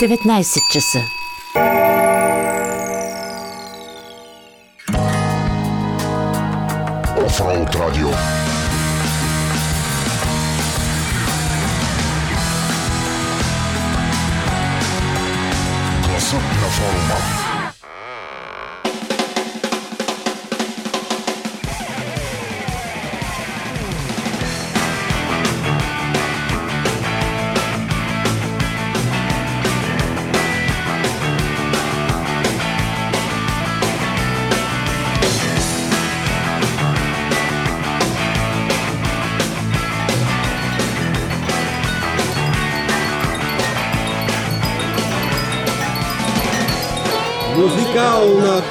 19 часа. Offroad Radio. Гласът на форума.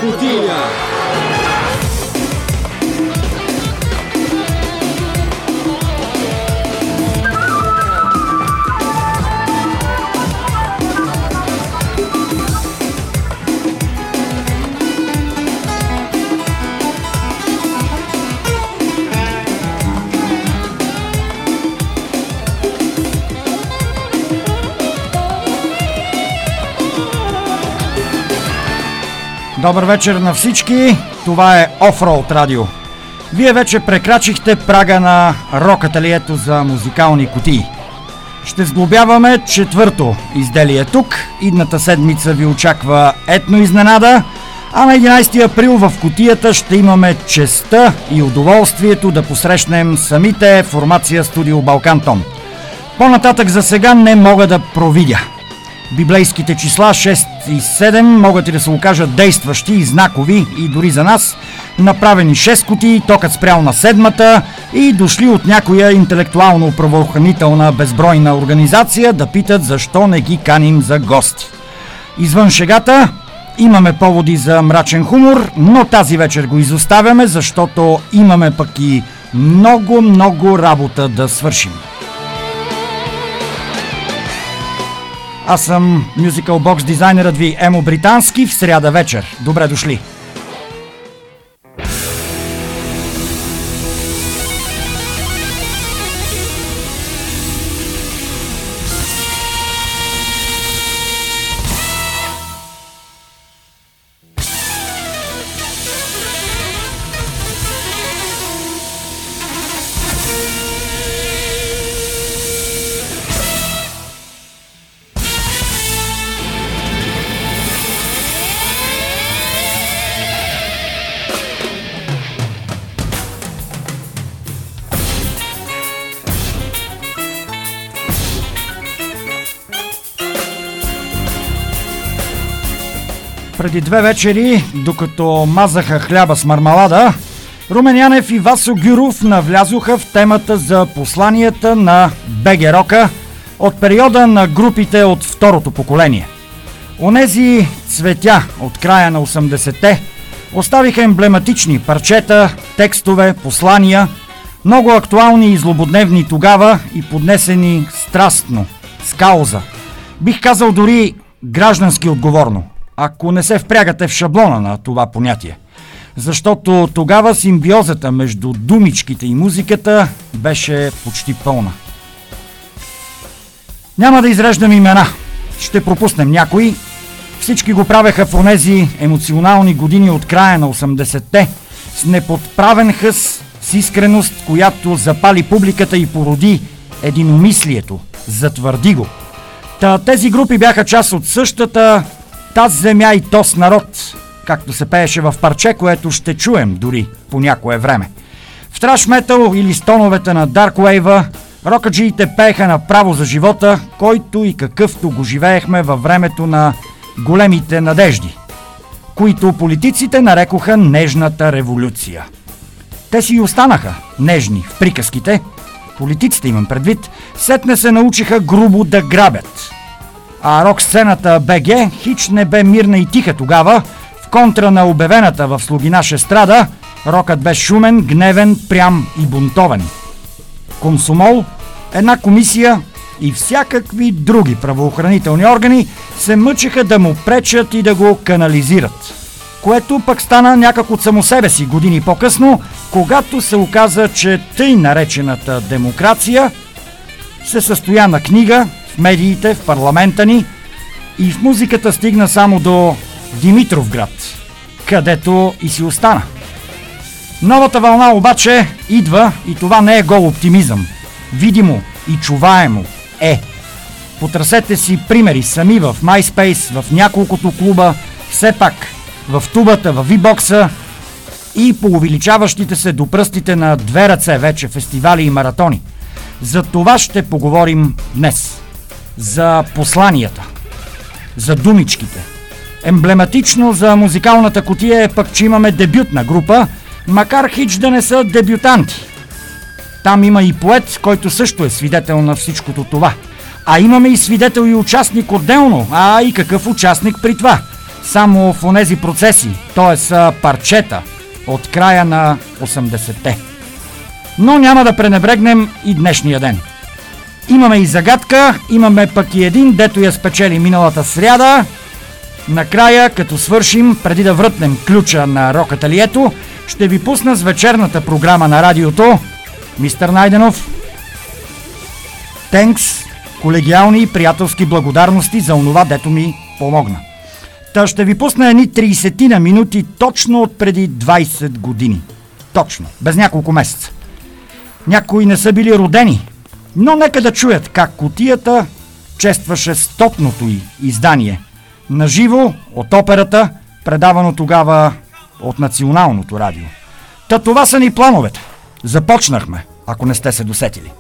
Музикална Добър вечер на всички! Това е Offroad Radio. Вие вече прекрачихте прага на рок-ателието за музикални кутии. Ще сглобяваме четвърто изделие тук. Идната седмица ви очаква етно изненада, а на 11 април в кутията ще имаме честа и удоволствието да посрещнем самите формация Студио Балкантон. По-нататък за сега не мога да провидя – Библейските числа 6 и 7 могат и да се окажат действащи и знакови и дори за нас. Направени 6 кутии, токът спрял на седмата и дошли от някоя интелектуално правоохранителна безбройна организация да питат защо не ги каним за гости. Извън шегата, имаме поводи за мрачен хумор, но тази вечер го изоставяме, защото имаме пък и много-много работа да свършим. Аз съм мюзикъл бокс дизайнерът ви Емо Британски в сряда вечер. Добре дошли! Преди две вечери, докато мазаха хляба с мармалада, Румен Янев и Васо Гюров навлязоха в темата за посланията на БГ Рока от периода на групите от второто поколение. Онези цветя от края на 80-те оставиха емблематични парчета, текстове, послания, много актуални и злободневни тогава и поднесени страстно, с кауза. Бих казал дори граждански отговорно ако не се впрягате в шаблона на това понятие. Защото тогава симбиозата между думичките и музиката беше почти пълна. Няма да изреждам имена. Ще пропуснем някои. Всички го правеха в онези емоционални години от края на 80-те, с неподправен хъс, с искреност, която запали публиката и породи единомислието, затвърди го. Та тези групи бяха част от същата Таз земя и тос народ, както се пееше в парче, което ще чуем дори по някое време. В траш метал или стоновете на Dark Wave рокаджиите пееха направо за живота, който и какъвто го живеехме във времето на големите надежди, които политиците нарекоха нежната революция. Те си и останаха нежни в приказките, политиците имам предвид, сетне се научиха грубо да грабят – а рок-сцената БГ хич не бе мирна и тиха тогава, в контра на обявената в слугина Шестрада, рокът бе шумен, гневен, прям и бунтовен. Консумол, една комисия и всякакви други правоохранителни органи се мъчеха да му пречат и да го канализират. Което пък стана някак от само себе си години по-късно, когато се оказа, че тъй наречената демокрация се състоя на книга, в медиите, в парламента ни И в музиката стигна само до Димитровград, където и си остана. Новата вълна обаче идва и това не е гол оптимизъм. Видимо и чуваемо е. Потърсете си примери сами в MySpace, в няколкото клуба, все пак в тубата, в V-бокса и по увеличаващите се до пръстите на две ръце вече фестивали и маратони. За това ще поговорим днес. За посланията. За думичките. Емблематично за музикалната котия е пък, че имаме дебютна група, макар хич да не са дебютанти. Там има и поет, който също е свидетел на всичкото това. А имаме и свидетел и участник отделно. А и какъв участник при това? Само в онези процеси, т.е. парчета от края на 80-те. Но няма да пренебрегнем и днешния ден. Имаме и загадка, имаме пък и един, дето я спечели миналата сряда. Накрая, като свършим, преди да врътнем ключа на рокаталието, ще ви пусна с вечерната програма на радиото. Мистер Найденов, тенкс, колегиални и приятелски благодарности за онова, дето ми помогна. Та ще ви пусна едни 30 на минути точно от преди 20 години. Точно, без няколко месеца. Някои не са били родени, но нека да чуят как котията честваше стотното й издание. Наживо от операта, предавано тогава от Националното радио. Та това са ни плановете. Започнахме, ако не сте се досетили.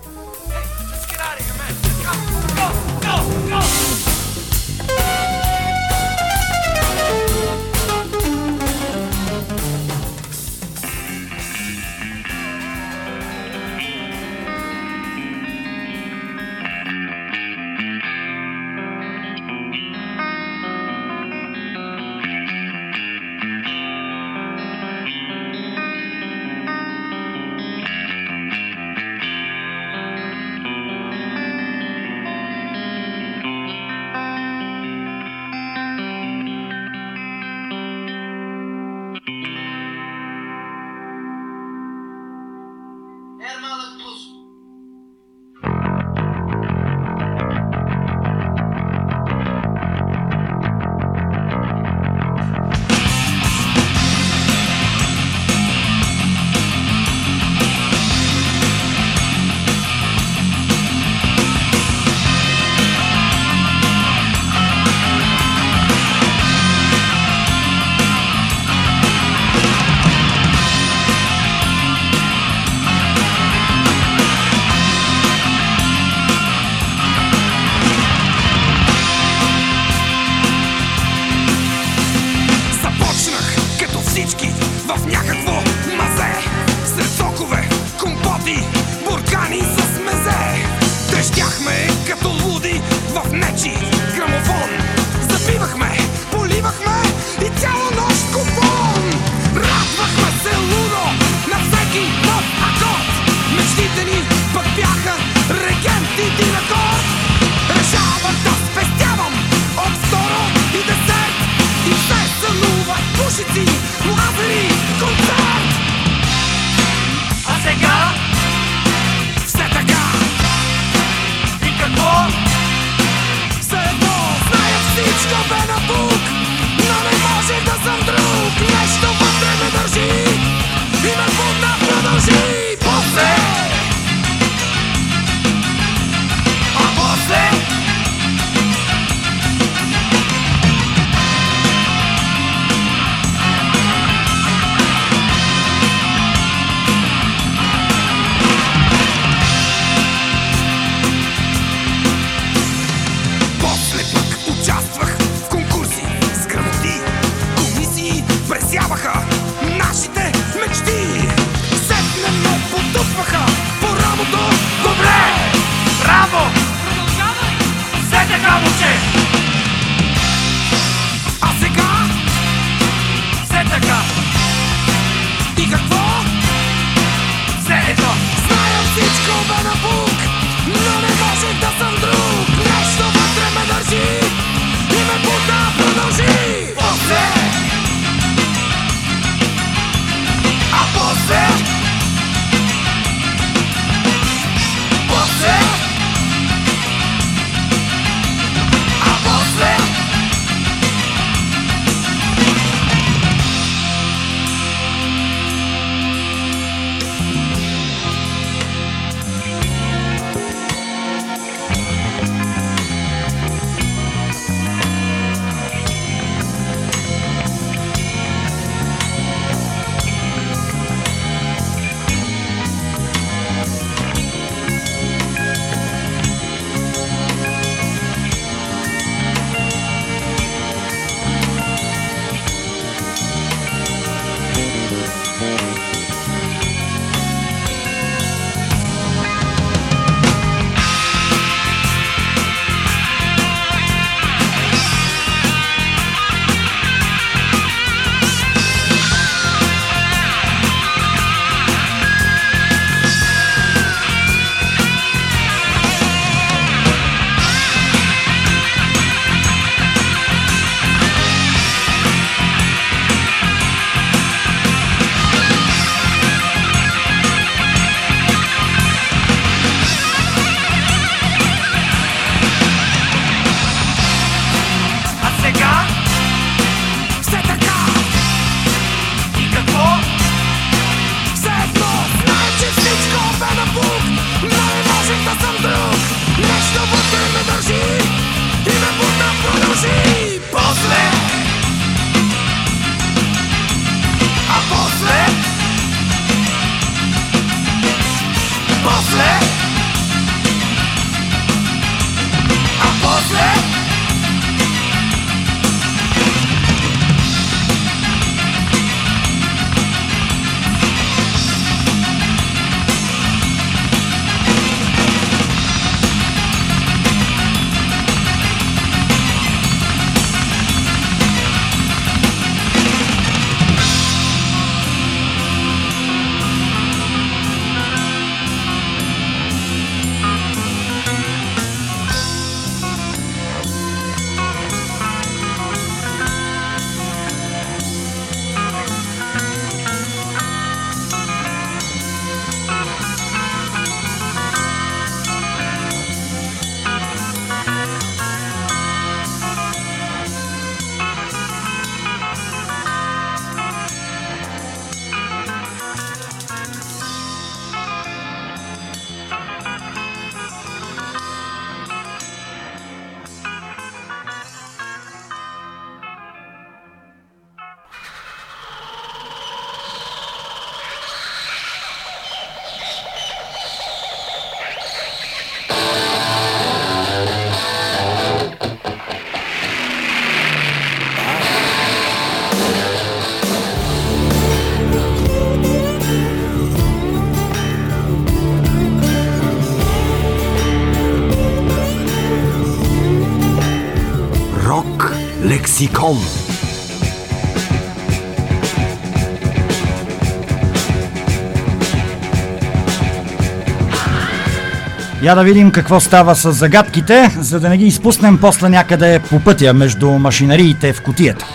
Я да видим какво става с загадките, за да не ги изпуснем после някъде по пътя между машинариите в котията.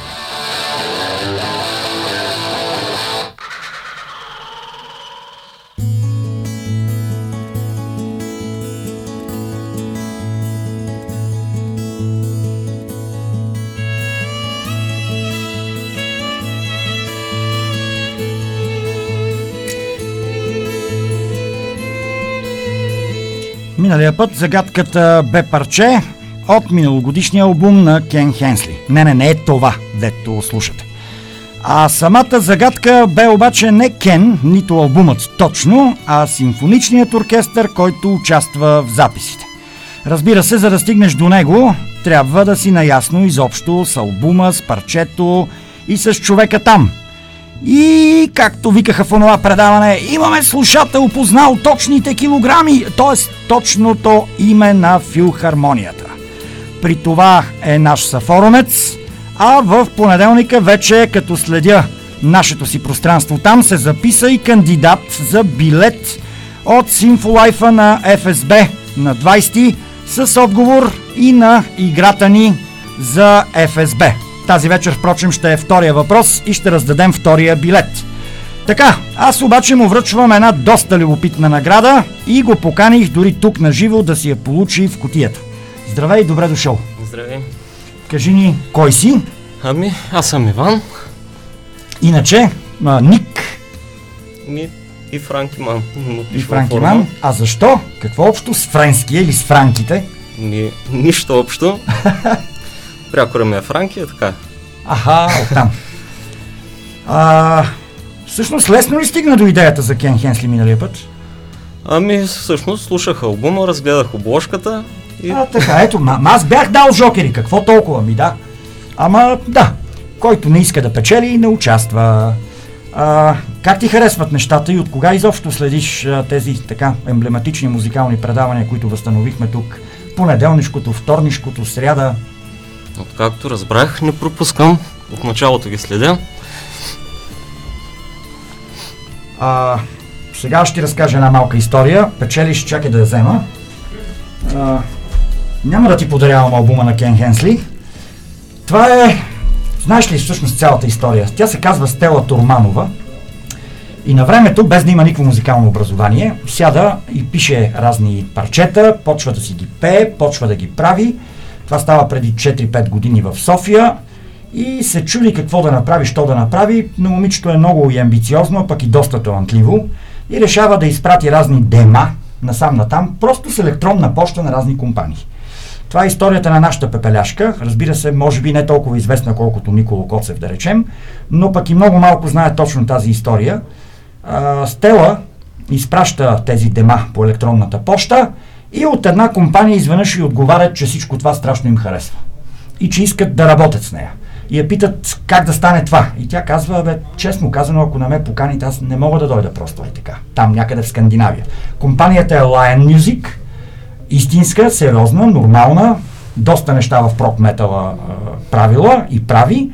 Път загадката бе парче от миналогодишния албум на Кен Хенсли. Не, не, не е това, дето слушате. А самата загадка бе обаче не Кен, нито албумът точно, а симфоничният оркестър, който участва в записите. Разбира се, за да стигнеш до него, трябва да си наясно изобщо с албума, с парчето и с човека там – и, както викаха в онова предаване, имаме слушател познал точните килограми, т.е. точното име на филхармонията. При това е наш съфоромец, а в понеделника вече, като следя нашето си пространство там, се записа и кандидат за билет от Симфолайфа на ФСБ на 20 с отговор и на играта ни за ФСБ. Тази вечер, впрочем, ще е втория въпрос и ще раздадем втория билет. Така, аз обаче му връчвам една доста любопитна награда и го поканих дори тук на живо да си я получи в котията. Здравей, добре дошъл. Здравей. Кажи ни, кой си? Ами, аз съм Иван. Иначе, а, Ник Ми и Франки Ман. му и пише във Франки форма. Ман. А защо? Какво общо с френския или с франките? Ми, нищо общо. Прякора ми е Франки, е така. Аха, оттам. А, всъщност лесно ли стигна до идеята за Кен Хенсли миналия път? Ами, всъщност, слушах албума, разгледах обложката и А, така, ето, ма аз бях дал жокери, какво толкова ми да. Ама, да, който не иска да печели, не участва. А, как ти харесват нещата и от кога изобщо следиш а, тези така емблематични музикални предавания, които възстановихме тук? Понеделнишкото, вторнишкото, сряда. Откакто разбрах, не пропускам. От началото ги следя. А, сега ще ти разкажа една малка история. Печелиш, чакай да я взема. А, няма да ти подарявам албума на Кен Хенсли. Това е... Знаеш ли всъщност цялата история? Тя се казва Стела Турманова. И на времето, без да има никакво музикално образование, сяда и пише разни парчета, почва да си ги пее, почва да ги прави. Това става преди 4-5 години в София и се чуди какво да направи, що да направи, но момичето е много и амбициозно, пък и доста талантливо и решава да изпрати разни дема насам натам, просто с електронна почта на разни компании. Това е историята на нашата пепеляшка. Разбира се, може би не толкова известна, колкото Николо Коцев, да речем, но пък и много малко знае точно тази история. А, Стела изпраща тези дема по електронната почта и от една компания изведнъж и отговарят, че всичко това страшно им харесва. И че искат да работят с нея. И я питат как да стане това. И тя казва, бе, честно казано, ако не ме поканите, аз не мога да дойда просто е така. Там някъде в Скандинавия. Компанията е Lion Music, истинска, сериозна, нормална, доста неща в прок метала правила и прави.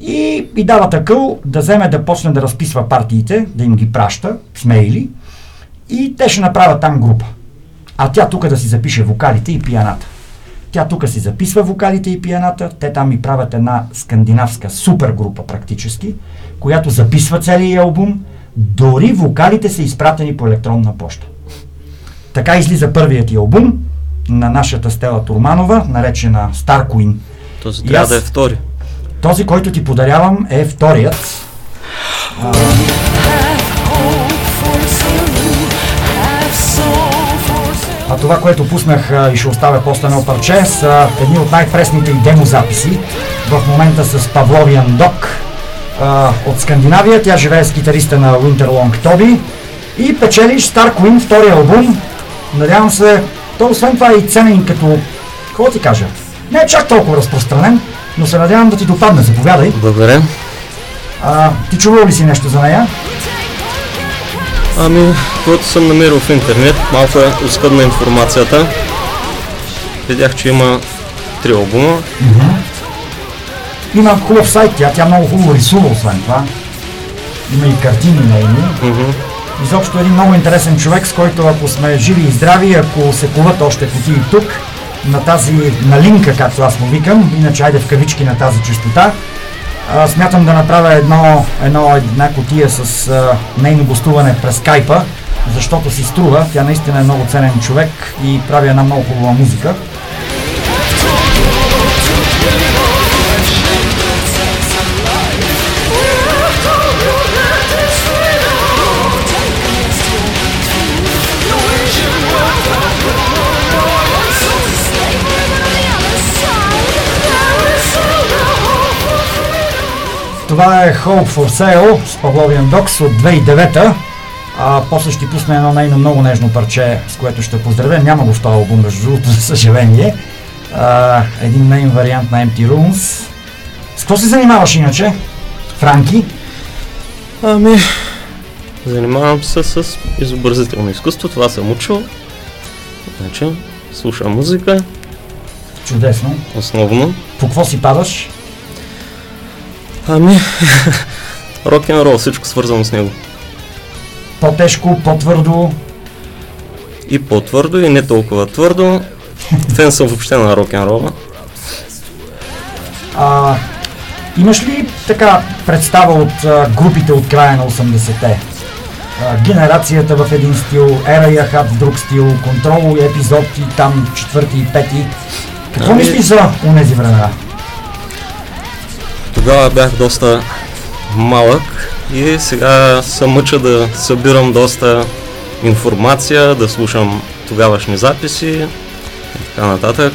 И, и дава такъв да вземе да почне да разписва партиите, да им ги праща с мейли и те ще направят там група. А тя тук да си запише вокалите и пияната. Тя тук си записва вокалите и пияната, те там и правят една скандинавска супер група практически, която записва целия албум, дори вокалите са изпратени по електронна почта. Така излиза първият ти албум на нашата Стела Турманова, наречена Star Queen. Този И трябва аз- да е втори. Този, който ти подарявам е вторият. А това, което пуснах а, и ще оставя после едно парче, са едни от най-пресните и демозаписи в момента с Павловиан Док а, от Скандинавия. Тя живее с китариста на Winterlong Тоби и печелиш Star Queen, втория албум. Надявам се, то освен това е и ценен като, какво ти кажа, не е чак толкова разпространен, но се надявам да ти допадне. Заповядай. Благодаря. А, ти чувал ли си нещо за нея? Ами, което съм намерил в интернет, малко е оскъдна информацията. Видях, че има три албума. има хубав сайт, тя, тя много хубаво рисува, освен това. Има и картини нейни. Мгм. Изобщо един много интересен човек, с който ако сме живи и здрави, ако се куват още кутии тук, на тази, на линка, както аз му викам, иначе айде в кавички на тази частота, смятам да направя едно, едно, една кутия с а, нейно гостуване през скайпа, защото си струва, тя наистина е много ценен човек и прави една много хубава музика. Това е Hope for Sale с Павловиан Докс от 2009 а, после ще пусна едно нейно много нежно парче, с което ще поздравя. Няма го в този албум, между другото, за съжаление. А, един нейн вариант на Empty Rooms. С какво се занимаваш иначе? Франки? Ами, занимавам се с изобразително изкуство, това съм учил. Значи, слушам музика, Чудесно. основно. По какво си падаш? Ами, рок н рол, всичко свързано с него. По-тежко, по-твърдо? И по-твърдо, и не толкова твърдо. Фен съм въобще на рок н рола. А, имаш ли така представа от а, групите от края на 80-те? А, генерацията в един стил, Ера Яхат в друг стил, контрол епизод и там четвърти и пети. Какво Ами- мислиш за унези времена? Тогава бях доста малък и сега се мъча да събирам доста информация, да слушам тогавашни записи и така нататък.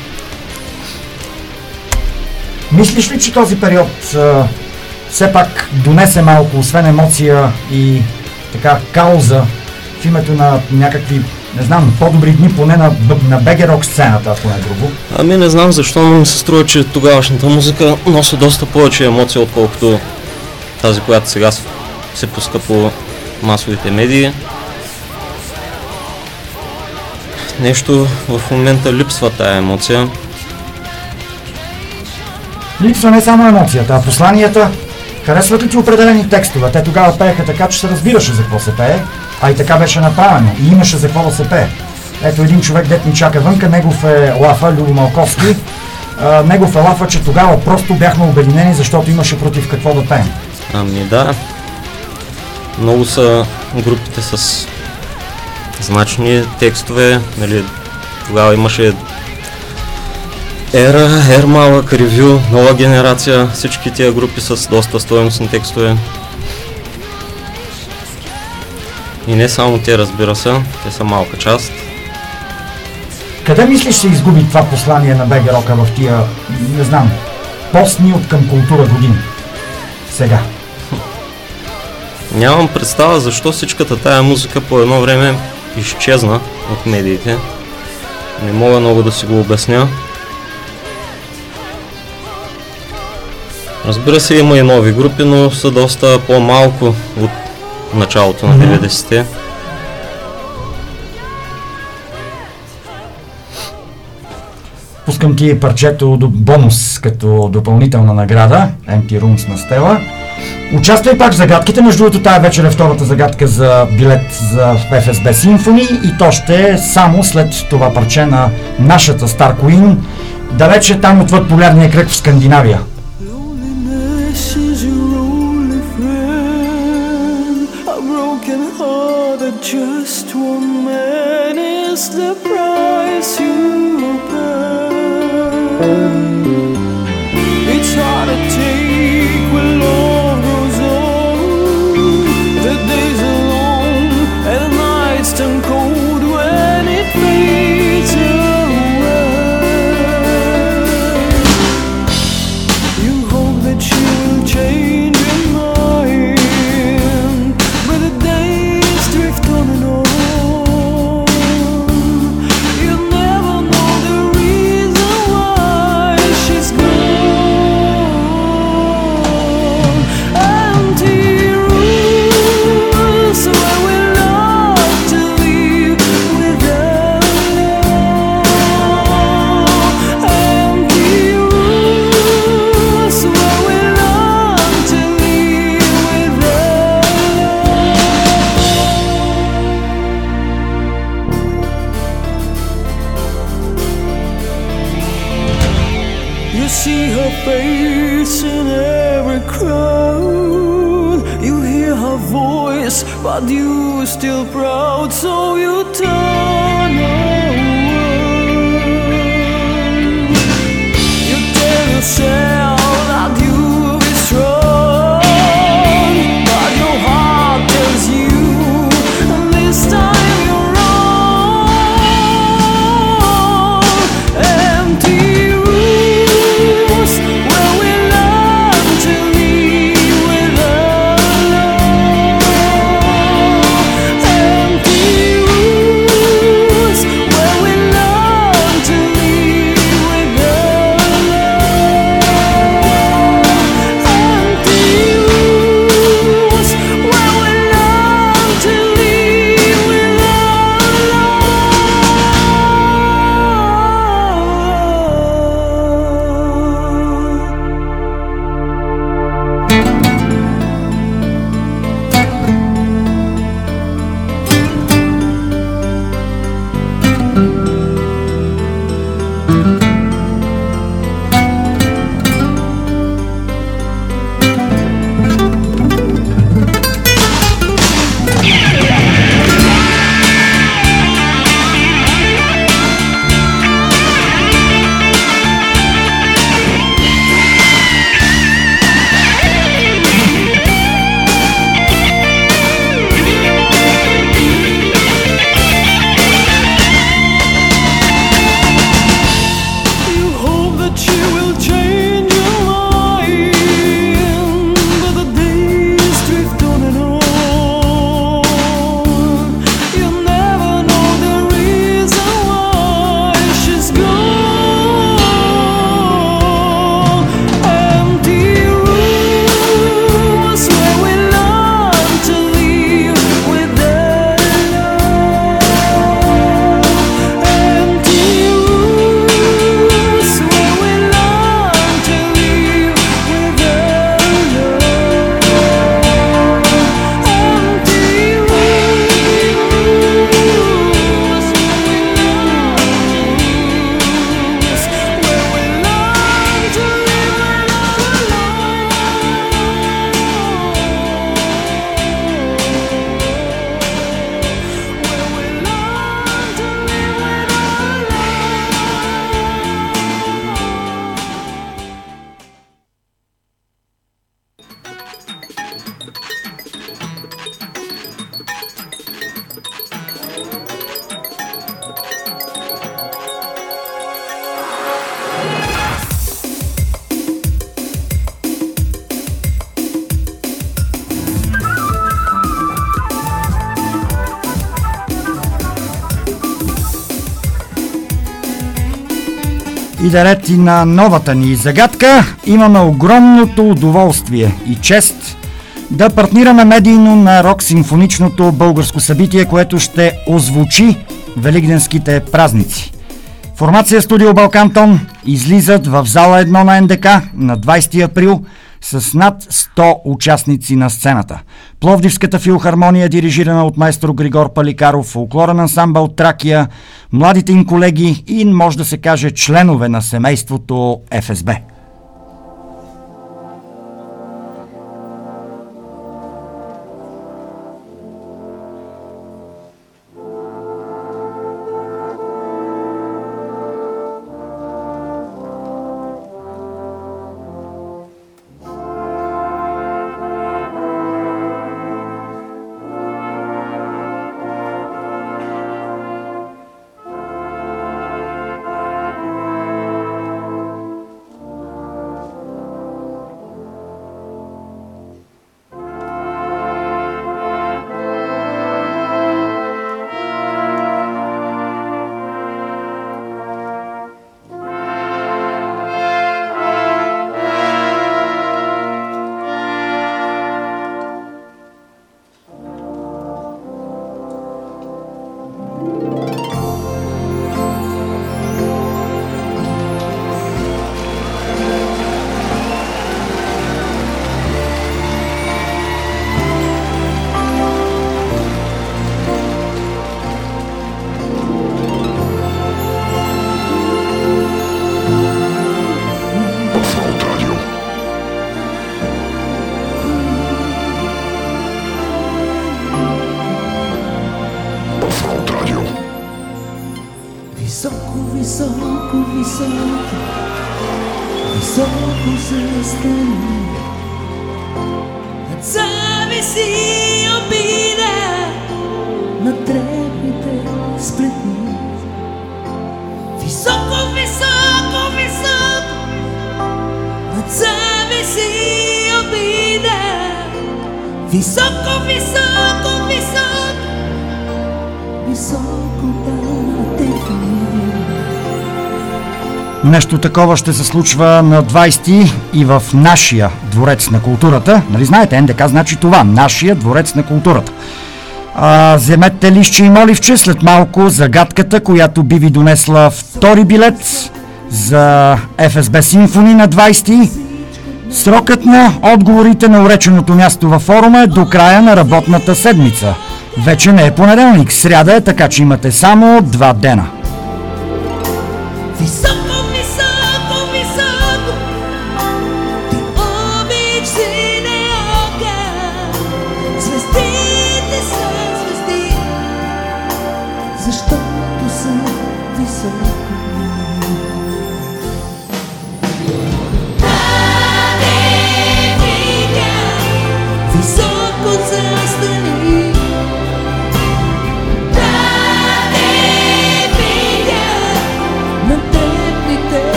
Мислиш ли, че този период а, все пак донесе малко, освен емоция и така кауза в името на някакви, не знам, по-добри дни, поне на, на БГ рок сцената, ако не друго? Ами не знам защо, но ми се струва, че тогавашната музика носи доста повече емоция, отколкото тази, която сега се пуска по масовите медии. Нещо в момента липсва тая емоция. Липсва не само емоцията, а посланията. Харесват ли ти определени текстове? Те тогава пееха така, че се разбираше за какво се пее, а и така беше направено. И имаше за какво да се пее. Ето един човек, дет ни чака вънка, негов е Лафа, Любо Малковски. А, негов е Лафа, че тогава просто бяхме обединени, защото имаше против какво да пеем. Ами да. Много са групите с значни текстове. Нали, тогава имаше Ера, Ер малък, Ревю, нова генерация, всички тия групи с доста стоеностни текстове. И не само те, разбира се, те са малка част. Къде мислиш се изгуби това послание на БГ Рока в тия, не знам, постни от към култура години? Сега. Нямам представа защо всичката тая музика по едно време изчезна от медиите. Не мога много да си го обясня. Разбира се, има и нови групи, но са доста по-малко от началото на Мгм. 90-те. Пускам ти парчето до бонус като допълнителна награда. Empty Rooms на Стела. Участвай пак в загадките. Между другото, тая вечер е втората загадка за билет за FSB Symphony и то ще е само след това парче на нашата Star Queen, далече там отвъд полярния кръг в Скандинавия. Just one man is the price you pay. Да и на новата ни загадка, имаме огромното удоволствие и чест да партнираме медийно на рок-симфоничното българско събитие, което ще озвучи великденските празници. Формация Студио Балкантон излизат в зала 1 на НДК на 20 април с над 100 участници на сцената. Пловдивската филхармония, дирижирана от майстор Григор Паликаров, фолклорен ансамбъл Тракия, младите им колеги и, може да се каже, членове на семейството ФСБ. Високо, високо, високо се стани. Цави си обида на трепните сплетни. Високо, високо, високо, на цави си обида. Високо, високо, високо, високо да Нещо такова ще се случва на 20 и в нашия дворец на културата. Нали знаете, НДК значи това, нашия дворец на културата. А, вземете лище и моливче след малко загадката, която би ви донесла втори билет за ФСБ Симфони на 20. Срокът на отговорите на уреченото място във форума е до края на работната седмица. Вече не е понеделник, сряда е, така че имате само два дена.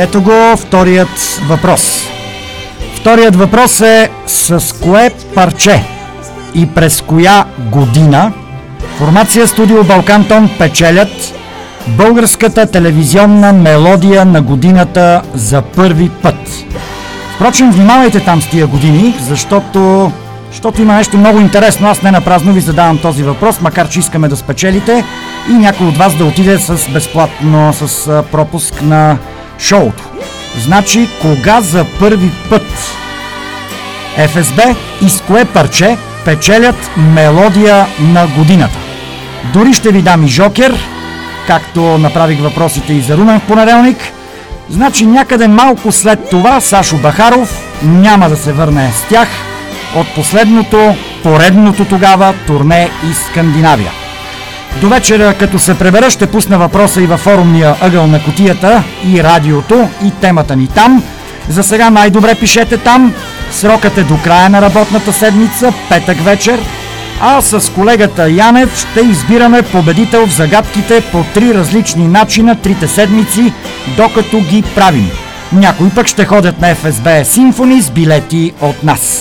Ето го вторият въпрос. Вторият въпрос е с кое парче и през коя година формация Студио Балкантон печелят българската телевизионна мелодия на годината за първи път. Впрочем, внимавайте там с тия години, защото, защото има нещо много интересно. Аз не напразно ви задавам този въпрос, макар че искаме да спечелите и някой от вас да отиде с безплатно, с пропуск на шоуто. Значи, кога за първи път ФСБ и с кое парче печелят мелодия на годината? Дори ще ви дам и жокер, както направих въпросите и за Румен в понеделник. Значи някъде малко след това Сашо Бахаров няма да се върне с тях от последното, поредното тогава турне из Скандинавия. До вечера, като се пребера, ще пусна въпроса и във форумния ъгъл на котията и радиото и темата ни там. За сега най-добре пишете там. Срокът е до края на работната седмица, петък вечер. А с колегата Янев ще избираме победител в загадките по три различни начина, трите седмици, докато ги правим. Някои пък ще ходят на ФСБ Симфони с билети от нас.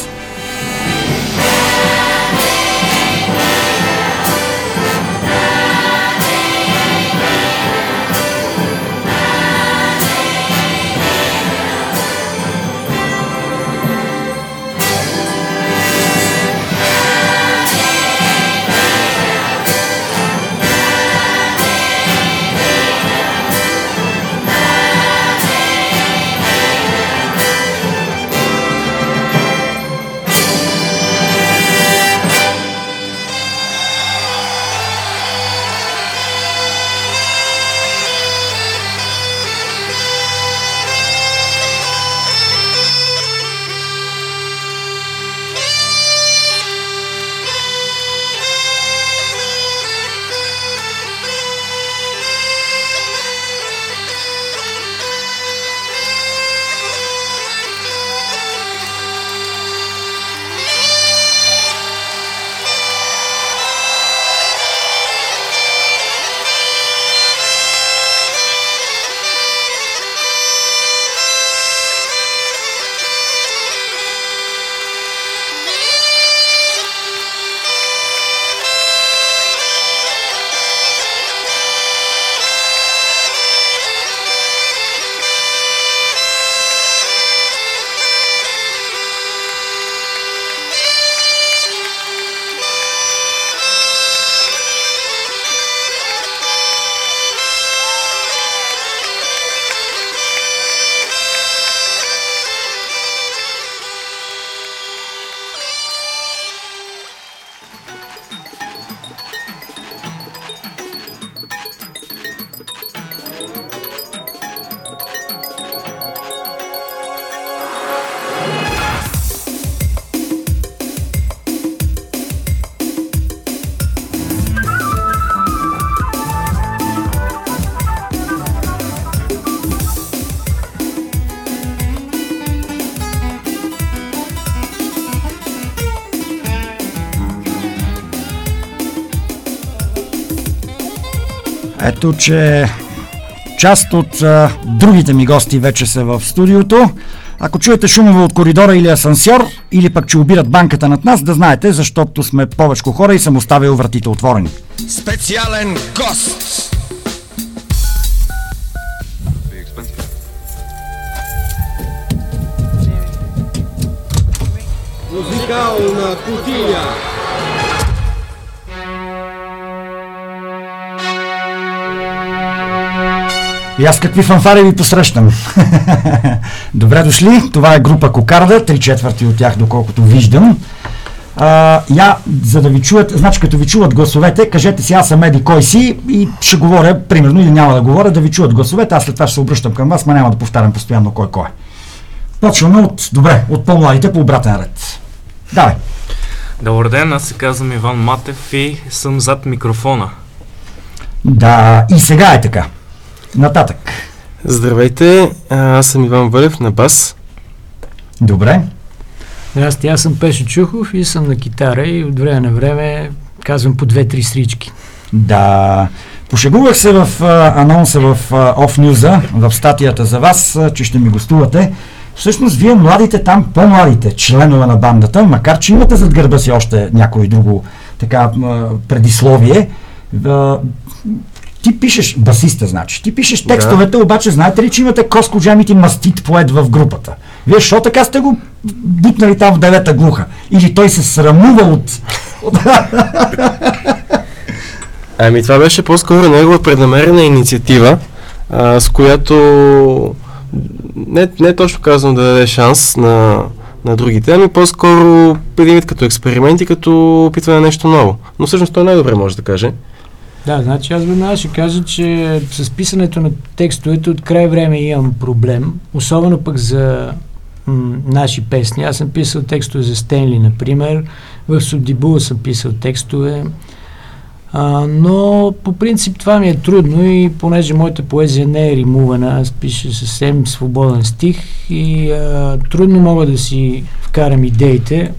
Ето, че част от а, другите ми гости вече са в студиото. Ако чуете шумове от коридора или асансьор, или пък че обират банката над нас, да знаете, защото сме повече хора и съм оставил вратите отворени. Специален гост! Музикална кутия! И аз какви фанфари ви посрещам. Добре дошли, това е група Кокарда, три четвърти от тях, доколкото виждам. А, я, за да ви чуят, значи като ви чуват гласовете, кажете си аз съм Еди кой си и ще говоря, примерно, или няма да говоря, да ви чуят гласовете, аз след това ще се обръщам към вас, ма няма да повтарям постоянно кой кой е. Почваме от, добре, от по-младите по обратен ред. Давай. Добър ден, аз се казвам Иван Матев и съм зад микрофона. Да, и сега е така. Нататък. Здравейте, а, аз съм Иван Валев на бас. Добре. Здрасти, аз съм Пешо Чухов и съм на китара и от време на време казвам по две-три стрички. Да. Пошегувах се в а, анонса в а, Off News, в статията за вас, а, че ще ми гостувате. Всъщност, вие младите там, по-младите членове на бандата, макар че имате зад гърба си още някой друго така а, предисловие, а, ти пишеш, басиста значи, ти пишеш Да. текстовете, обаче знаете ли, че имате Коско Джамит и Мастит поет в групата? Вие защо така сте го бутнали там в девета глуха? Или той се срамува от... от... Ами това беше по-скоро негова преднамерена инициатива, а, с която не, не точно казвам да даде шанс на, на другите, ами по-скоро един вид като експеримент и като опитване на нещо ново. Но всъщност той най-добре може да каже. Да, значи аз веднага ще кажа, че с писането на текстовете от край време имам проблем, особено пък за м- наши песни. Аз съм писал текстове за Стенли, например, в Субдибула съм писал текстове, а, но по принцип това ми е трудно и понеже моята поезия не е римувана, аз пиша съвсем свободен стих и а, трудно мога да си вкарам идеите.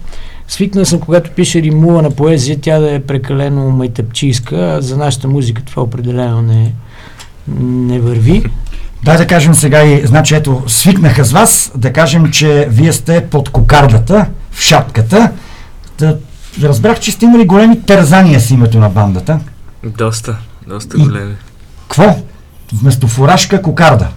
Свикнал съм, когато пише римувана поезия, тя да е прекалено майтъпчийска, а за нашата музика това определено не, не върви. Дай да кажем сега и, значи ето, свикнаха с вас, да кажем, че вие сте под кокардата, в шапката. Да, разбрах, че сте имали големи тързания с името на бандата. Доста, доста И- големи. Какво? Вместо фуражка, кокарда.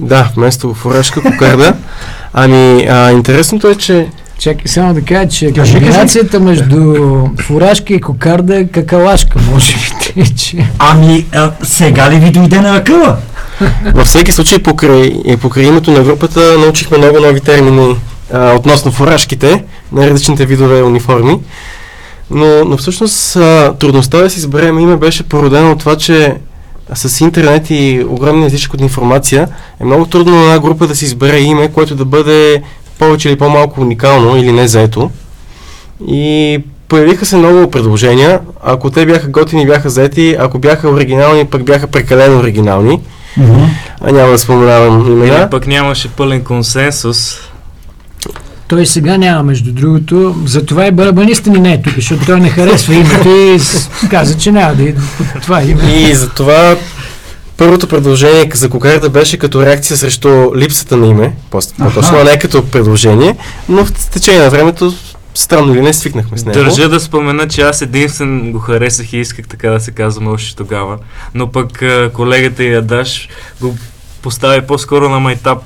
Да, вместо фуражка кокарда. Ами, а, интересното е, че Чакай само да кажа, че Кажи, комбинацията между фуражка и кокарда е какалашка, може би. Че... Ами, а, сега ли ви дойде на акъла? Във всеки случай, покрай, е, покрай името на групата научихме много нови термини а, относно фуражките на различните видове униформи. Но, но всъщност а, трудността да си изберем име беше породена от това, че с интернет и огромния излишък от информация е много трудно на една група да си избере име, което да бъде повече или по-малко уникално или не заето. И появиха се много предложения. Ако те бяха готини, бяха заети. Ако бяха оригинални, пък бяха прекалено оригинални. А няма да споменавам имена. Или пък нямаше пълен консенсус. Той сега няма, между другото. Затова и барабаниста ни не е тук, защото той не харесва името и каза, че няма да идва под това име. И затова първото предложение за кокарда беше като реакция срещу липсата на име, по- по-точно, а не като предложение, но в течение на времето странно или не свикнахме с него. Държа да спомена, че аз единствен го харесах и исках така да се казвам още тогава. Но пък колегата Ядаш го постави по-скоро на майтап.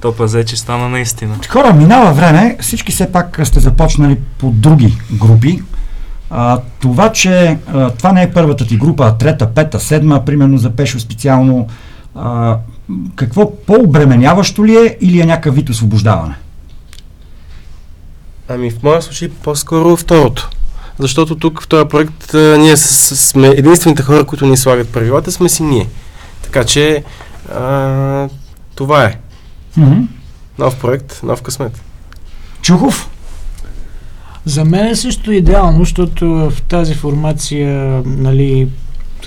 То пазе, че стана наистина. Хора, минава време, всички все пак сте започнали по други групи. А, това, че а, това не е първата ти група, а трета, пета, седма, примерно за Пешо специално, а, какво по-обременяващо ли е или е някакъв вид освобождаване? Ами в моя случай по-скоро второто. Защото тук в този проект а, ние с, сме единствените хора, които ни слагат правилата, сме си ние. Така че а, това е. Мгм. Нов проект, нов късмет. Чухов? За мен е също идеално, защото в тази формация, нали,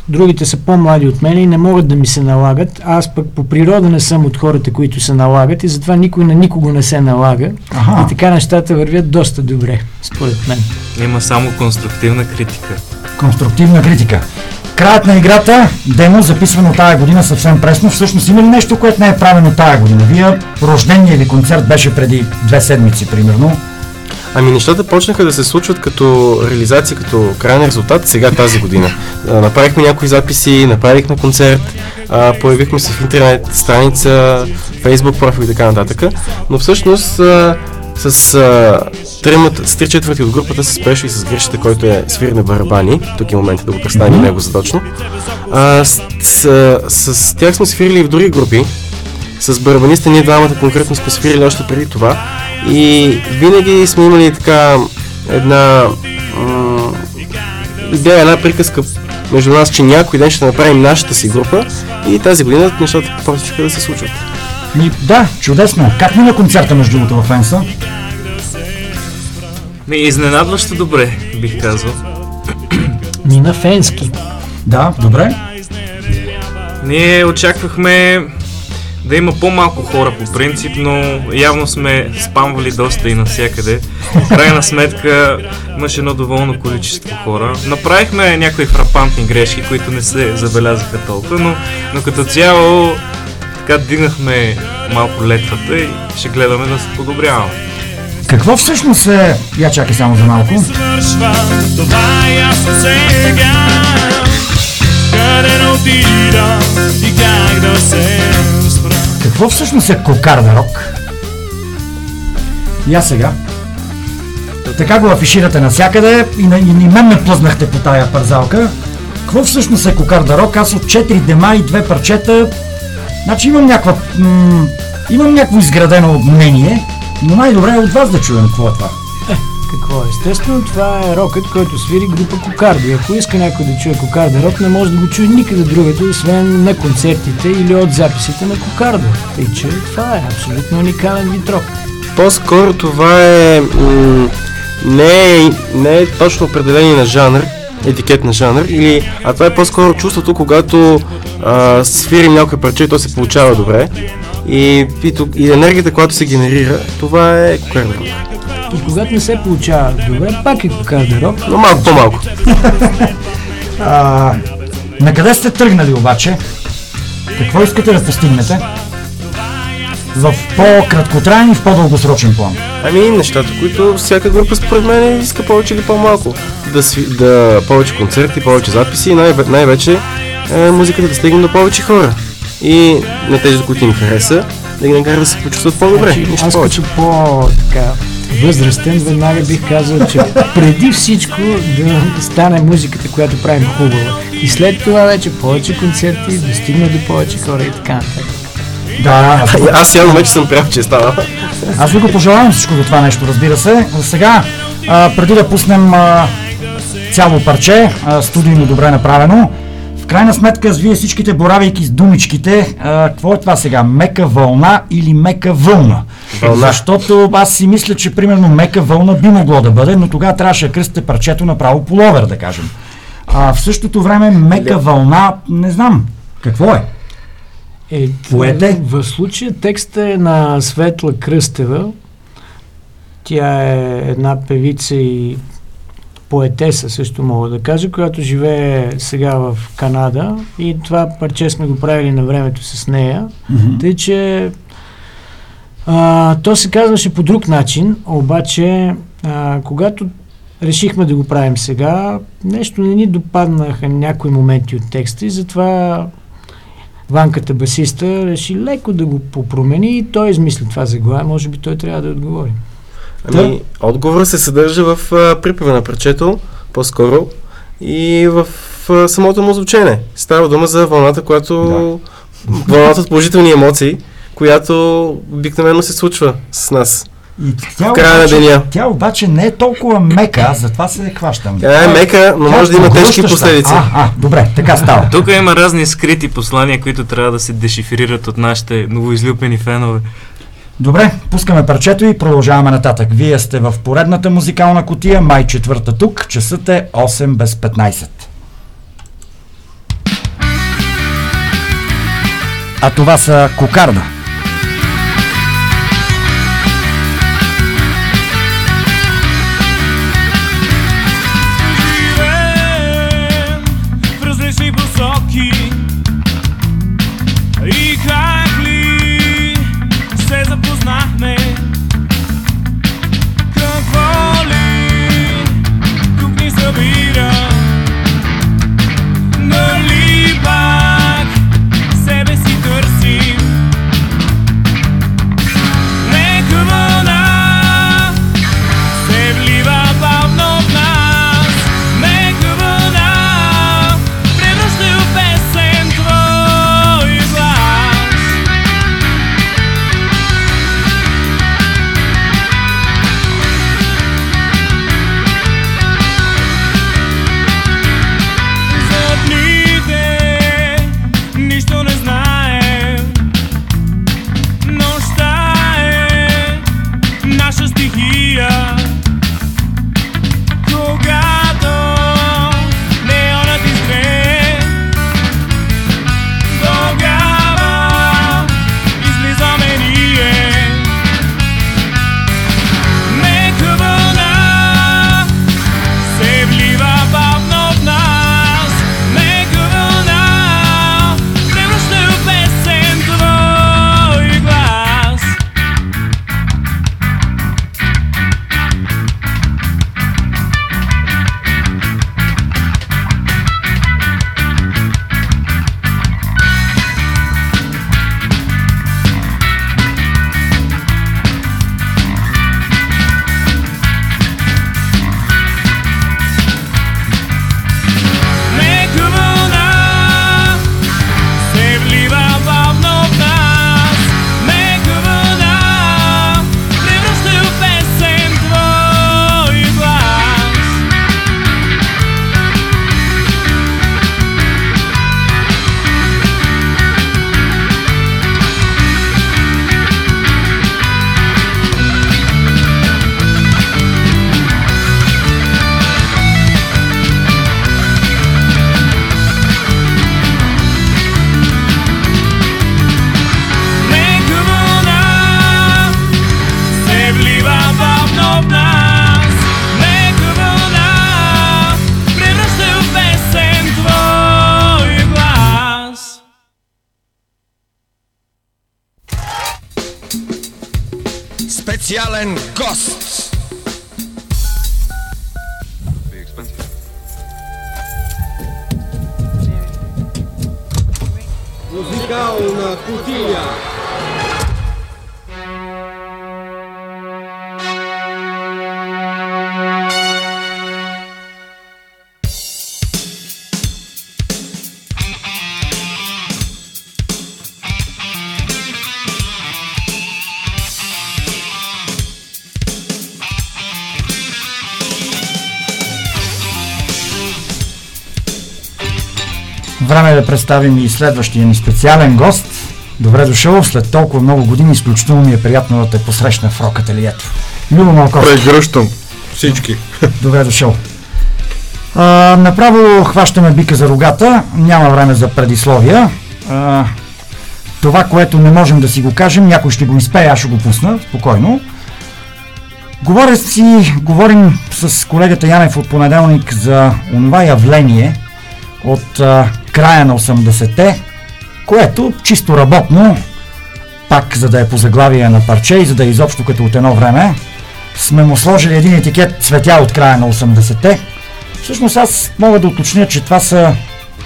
другите са по-млади от мен и не могат да ми се налагат. Аз пък по природа не съм от хората, които се налагат и затова никой на никого не се налага. Аха. И така нещата вървят доста добре, според мен. Има само конструктивна критика. Конструктивна критика. Краят на играта, демо, записвано тая година съвсем пресно. Всъщност има ли нещо, което не е правено тая година? Вие, рождения ви концерт беше преди две седмици, примерно. Ами нещата почнаха да се случват като реализация, като крайен резултат сега тази година. Направихме някои записи, направихме концерт, появихме се в интернет страница, фейсбук профил и така нататък. Но всъщност с, а, тримата, с три четвърти от групата се спеше и с Гришата, който е свир на барабани. Тук е момента да го представим него задочно. А, с, с, с, с тях сме свирили в други групи. С барабаниста ние двамата конкретно сме свирили още преди това. И винаги сме имали така една м- идея, една приказка между нас, че някой ден ще направим нашата си група и тази година нещата почнаха да се случват. Ми, да, чудесно. Как мина концерта между другото в Енса? Ми, изненадващо добре, бих казал. Мина фенски. Да, добре. Ние очаквахме да има по-малко хора по принцип, но явно сме спамвали доста и навсякъде. В крайна сметка имаше едно доволно количество хора. Направихме някои фрапантни грешки, които не се забелязаха толкова, но, но като цяло така дигнахме малко летвата и ще гледаме да се подобряваме. Какво всъщност е... Я чакай само за малко. свършва, това ясно сега. Къде да отида и как да се. Какво всъщност е кокарда рок? Я сега. Така го афиширате навсякъде и, на, и, и мен ме плъзнахте по тая парзалка. Какво всъщност е кокарда рок? Аз от 4 дема и две парчета. Значи имам някаква... М- имам някакво изградено мнение, но най-добре е от вас да чуем какво е това. Какво е? Естествено, това е рокът, който свири група Кокардо. Ако иска някой да чуе Кокарда рок, не може да го чуе никъде другаде, освен на концертите или от записите на Кокардо. Тъй, че това е абсолютно уникален вид рок. По-скоро това е... М- не, е не е точно определение на жанр, етикет на жанр, или, а това е по-скоро чувството, когато а, свирим някое парче и то се получава добре. И, и, и енергията, която се генерира, това е кокарда рок. И когато не се получава добре, пак е Кокарда рок. Но малко по-малко. На къде сте тръгнали обаче? Какво искате да постигнете? В по-краткотраен и в по-дългосрочен план. Ами нещата, които всяка група според мен иска повече или по-малко. Да, сви, да повече концерти, повече записи и най- най-вече е, музиката да стигне до повече хора. И на тези, които им хареса, да ги накара да се почувстват по-добре. Значи, аз повече. като по-така възрастен, веднага бих казал, че преди всичко да стане музиката, която правим хубава. И след това вече повече концерти, да стигне до повече хора и така нататък. Да, аз, явно вече съм прав, че е става. аз ви го пожелавам всичко за това нещо, разбира се. Сега, а, преди да пуснем а, цяло парче, а, студийно добре направено, крайна сметка, с вие всичките боравейки с думичките, а, какво е това сега? Мека вълна или мека вълна? Вълна. Защото аз си мисля, че примерно мека вълна би могло да бъде, но тогава трябваше да кръстите парчето направо половер, да кажем. А в същото време мека вълна, не знам, какво е? Е, Поете. В случая текстът е на Светла Кръстева. Тя е една певица и поетеса, също мога да кажа, която живее сега в Канада и това парче сме го правили на времето с нея. Тъй, че а, то се казваше по друг начин, обаче а, когато решихме да го правим сега, нещо не ни допаднаха някои моменти от текста и затова Ванката басиста реши леко да го попромени и той измисли това заглавие. Може би той трябва да отговори. Ами, отговорът се съдържа в а, припева на парчето, по-скоро, и в а, самото му звучене. Става дума за вълната, която... Вълната от положителни емоции, която обикновено се случва с нас. И тя, В края на обаче, деня. тя обаче не е толкова мека, аз затова се хващам. Тя е мека, но Тя може да има тежки последици. А, а, добре, така става. Тук има разни скрити послания, които трябва да се дешифрират от нашите новоизлюпени фенове. Добре, пускаме парчето и продължаваме нататък. Вие сте в поредната музикална котия, май четвърта тук, часът е 8 без 15. А това са Кокарда. Да представим и следващия ни специален гост. Добре дошъл, след толкова много години изключително ми е приятно да те посрещна в рок ателието. Любо Малковски, Прегръщам всички. добре дошъл. А, направо хващаме бика за рогата, няма време за предисловия. А, това, което не можем да си го кажем, някой ще го изпее, аз ще го пусна, спокойно. Говоря си, говорим с колегата Янев от понеделник за онова явление от а, края на 80-те, което чисто работно, пак за да е по заглавие на парче и за да е изобщо като от едно време, сме му сложили един етикет цветя от края на 80-те. Всъщност аз мога да уточня, че това са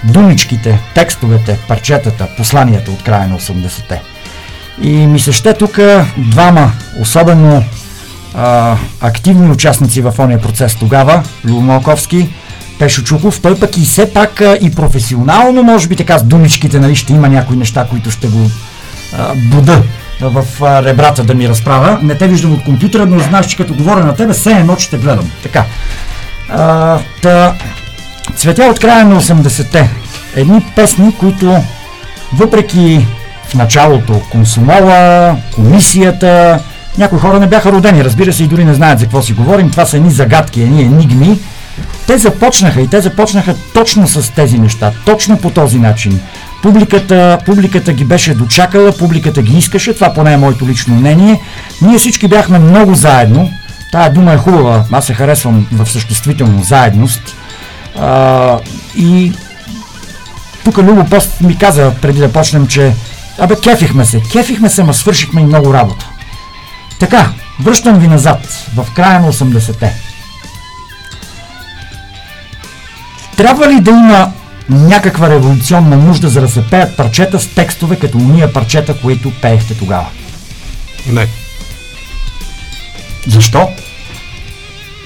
думичките, текстовете, парчетата, посланията от края на 80-те. И ми се ще тук двама, особено а, активни участници в ония процес тогава, Любо Малковски, Пешо Чуков, той пък и все пак и професионално, може би така с думичките, нали, ще има някои неща, които ще го а, буда в а, ребрата да ми разправя. Не те виждам от компютъра, но знаеш, че като говоря на тебе, все едно, те гледам. Така. А, та, Цветя от края на 80-те. Едни песни, които въпреки в началото консумола, комисията, някои хора не бяха родени, разбира се, и дори не знаят за какво си говорим. Това са едни загадки, едни енигми. Те започнаха и те започнаха точно с тези неща, точно по този начин. Публиката, публиката ги беше дочакала, публиката ги искаше, това поне е моето лично мнение. Ние всички бяхме много заедно. Тая дума е хубава, аз се харесвам в съществително заедност. А, и тук Любо Пост ми каза преди да почнем, че Абе, кефихме се, кефихме се, ма свършихме и много работа. Така, връщам ви назад, в края на 80-те. Трябва ли да има някаква революционна нужда, за да се пеят парчета с текстове, като уния парчета, които пеехте тогава? Не. Защо?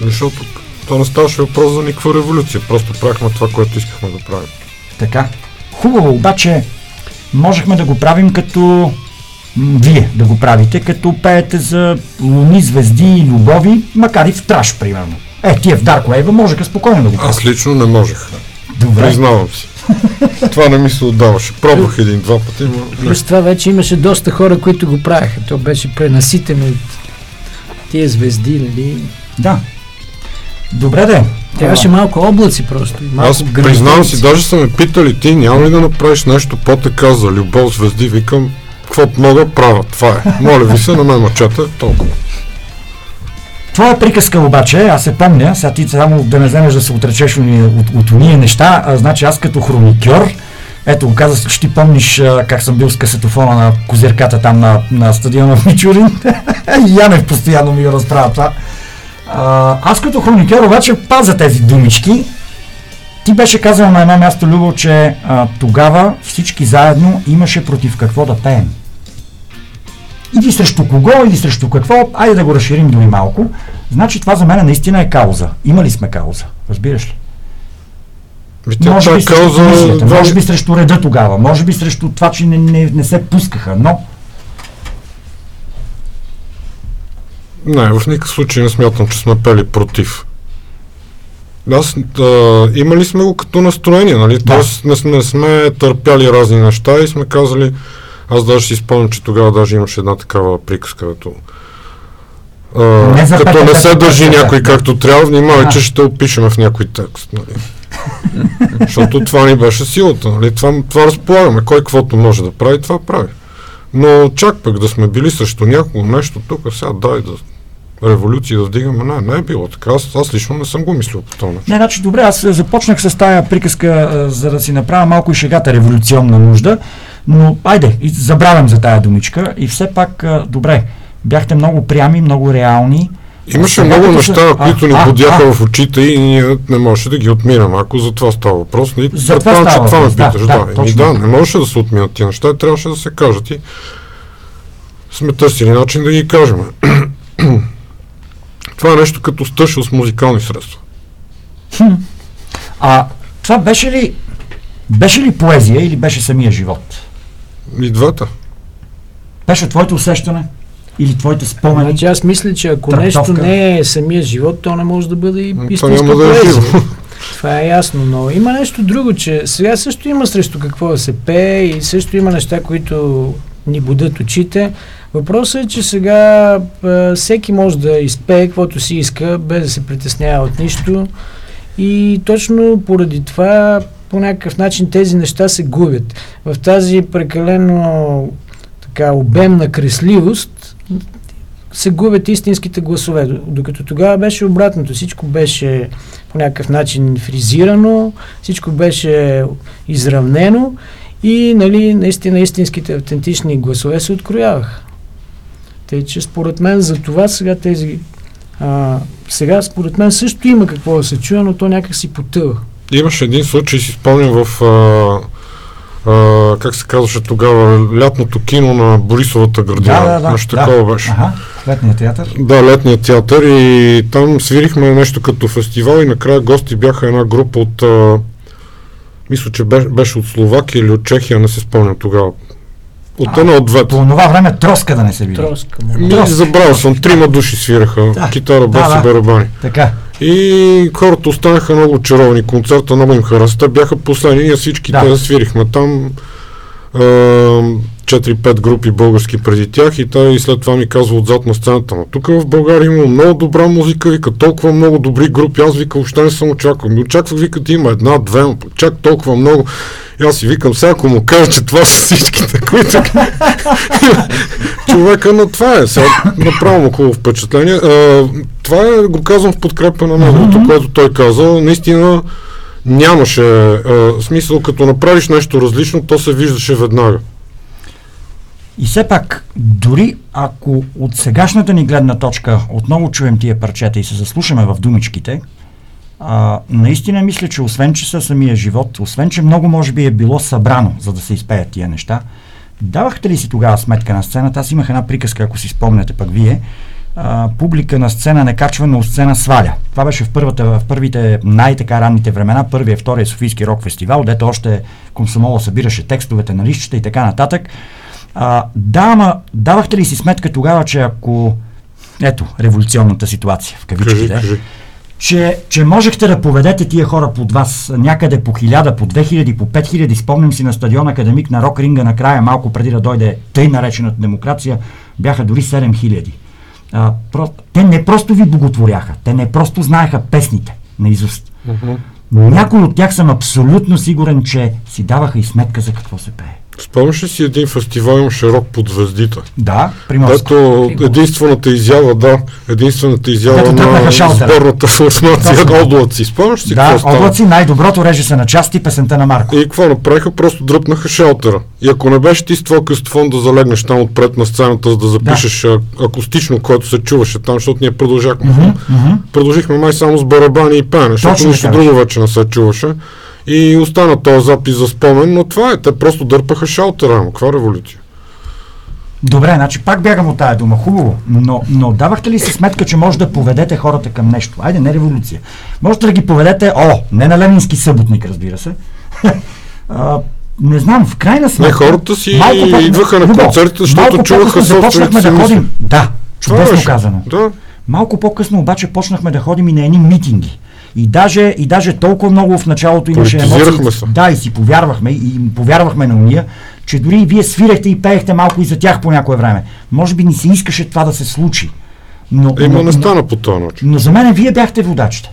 Защото то не ставаше въпрос за никаква революция. Просто правихме това, което искахме да правим. Така. Хубаво, обаче можехме да го правим като вие да го правите, като пеете за луни, звезди и любови, макар и в траш, примерно. Е, тия в Dark Wave можеха спокойно да го правят. Аз лично не можех. Добре. Признавам си. това не ми се отдаваше. Пробвах един-два пъти, но. Плюс това вече имаше доста хора, които го правеха. То беше пренаситено от тия звезди, нали? Да. Добре де. Трябваше малко облаци просто. Малко Аз признавам си, даже са ме питали, ти няма ли да направиш нещо по-така за любов, звезди, викам, каквото мога, правя, това е. Моля ви се, на мен мъчата, толкова. Твоя приказка обаче, аз се помня, сега ти само да не вземеш да се отречеш от, от, от уния неща, а, значи аз като хроникьор, ето го казах, че ти помниш а, как съм бил с касетофона на козирката там на, на стадиона в Мичурин. Янев постоянно ми го разправя това. А, аз като хроникьор обаче пазя тези думички. Ти беше казал на едно място, Любо, че а, тогава всички заедно имаше против какво да пеем. Или срещу кого, или срещу какво, айде да го разширим дори малко. Значи това за мен наистина е кауза. Имали сме кауза, разбираш ли? Ми, тя Може би тази срещу кауза, комисията, може би срещу реда тогава, може би срещу това, че не, не, не се пускаха, но Не, в никакъв случай не смятам, че сме пели против. Аз, а, имали сме го като настроение, нали? Тоест не, сме- не сме търпяли разни неща и сме казали, аз даже си спомням, че тогава даже имаше една такава приказка, като а, Не като не се държи ПТП, някой да. както трябва, внимавай, А. че ще опишеме в някой текст. Нали? Защото това ни беше силата. Нали? Това, това разполагаме. Кой каквото може да прави, това прави. Но чак пък да сме били срещу някого нещо тук, сега дай да революции да вдигаме. Не, не е било така. Аз, аз лично не съм го мислил по този начин. Не, значи добре, аз е, започнах с тая приказка, а, за да си направя малко и шегата революционна нужда, но айде, и забравям за тая думичка и все пак, а, добре, Бяхте много прями, много реални. Имаше много неща, се- които ни А, а, а. в очите и ние не можеше да ги отминем. Ако за това става въпрос, нали? За това Предполагам, че става това ме да, питаш. да, Да, Еми точно да, не можеше да се отминат тия неща, трябваше да се кажат и сме търсили начин да ги кажем. Това е нещо като стъшъл с музикални средства. А това беше ли, беше ли поезия или беше самия живот? И двата. Беше твоето усещане? Или твоите спомени? Значи аз мисля, че ако Трактовка. нещо не е самия живот, то не може да бъде и истинска няма да е поезия. живо. Това е ясно, но има нещо друго, че сега също има срещу какво да се пее и също има неща, които ни будат очите. Въпросът е, че сега а, всеки може да изпее каквото си иска, без да се притеснява от нищо. И точно поради това по някакъв начин тези неща се губят. В тази прекалено така обемна кресливост се губят истинските гласове. Докато тогава беше обратното. Всичко беше по някакъв начин фризирано, всичко беше изравнено и нали, наистина истинските автентични гласове се открояваха. Тъй, че според мен за това сега тези а, сега според мен също има какво да се чуе, но то някак си потъва. Имаше един случай, си спомням в а, а, как се казваше тогава, лятното кино на Борисовата градина. Да, да, да. Нещо да. такова беше. Ага, летния театър. Да, летния театър и там свирихме нещо като фестивал и накрая гости бяха една група от а, мисля, че беше, беше от Словакия или от Чехия, не се спомням тогава. От от двете. По това време троска да не се види. Троска. Ми, Троска. забравял съм, трима души свираха, Да. китара, бас Да, и барабани. Така. И хората останаха много очаровани. Концерта много им хареса. Те бяха последни. Ние всички Да. свирихме там. а, 4-5 групи български преди тях и той и след това ми казва отзад на сцената. Но тук в България има много добра музика, вика толкова много добри групи. Аз вика въобще не съм очаквал. Ми очаквах, вика да има една, две, чак толкова много. И аз си викам, сега ако му кажа, че това са всичките, които човека, но това е. Сега направо му хубаво впечатление. А, това е, го казвам в подкрепа на неговото, което той каза. Наистина нямаше а, смисъл, като направиш нещо различно, то се виждаше веднага. И все пак, дори ако от сегашната ни гледна точка отново чуем тия парчета и се заслушаме в думичките, а, наистина мисля, че освен, че са самия живот, освен, че много може би е било събрано, за да се изпеят тия неща, давахте ли си тогава сметка на сцената? Аз имах една приказка, ако си спомняте пък вие. А, публика на сцена не качва, но сцена сваля. Това беше в, първата, в първите най-така ранните времена, първия, втория Софийски рок фестивал, дето още комсомола събираше текстовете на лищата и така нататък. А, да, ама давахте ли си сметка тогава, че ако ето, революционната ситуация, в кавичките, Кажи, кажи. че, че можехте да поведете тия хора под вас някъде по хиляда, по 2000, по 5000, спомням си на стадион Академик на Рок Ринга накрая, малко преди да дойде тъй наречената демокрация, бяха дори 7000. А, про, те не просто ви боготворяха, те не просто знаеха песните наизуст. Но някои от тях съм абсолютно сигурен, че си даваха и сметка за какво се пее. Спомняш ли си един фестивал, имаше рок под звездите? Да, приморско. Ето единствената изява, да, единствената изява Дето на сборната формация на облаци. Спомняш си Да, какво облаци, най-доброто реже се на части песента на Марко. И какво направиха? Просто дръпнаха шелтера. И ако не беше ти с твой къстофон да залегнеш там отпред на сцената, за да запишеш а, акустично, което се чуваше там, защото ние продължахме. Мгм. Продължихме май само с барабани и пеене, защото нищо друго вече не се чуваше. И остана този запис за спомен, но това е. Те просто дърпаха шалтера. Каква революция? Добре, значи пак бягам от тая дума. Хубаво. Но, но давахте ли си сметка, че може да поведете хората към нещо? Айде, не революция. Можете да ги поведете, о, не на Ленински съботник, разбира се. а, не знам, в крайна сметка... хората си малко идваха на концертите, защото чуваха собствените да си ходим. Да, чудесно казано. Да. Малко по-късно обаче почнахме да ходим и на едни митинги. И даже, и даже толкова много в началото имаше емоции. се. Да, и си повярвахме, и повярвахме на уния, че дори и вие свирехте и пеехте малко и за тях по някое време. Може би ни се искаше това да се случи. Но, Има но, не стана по този начин. но за мен вие бяхте водачите.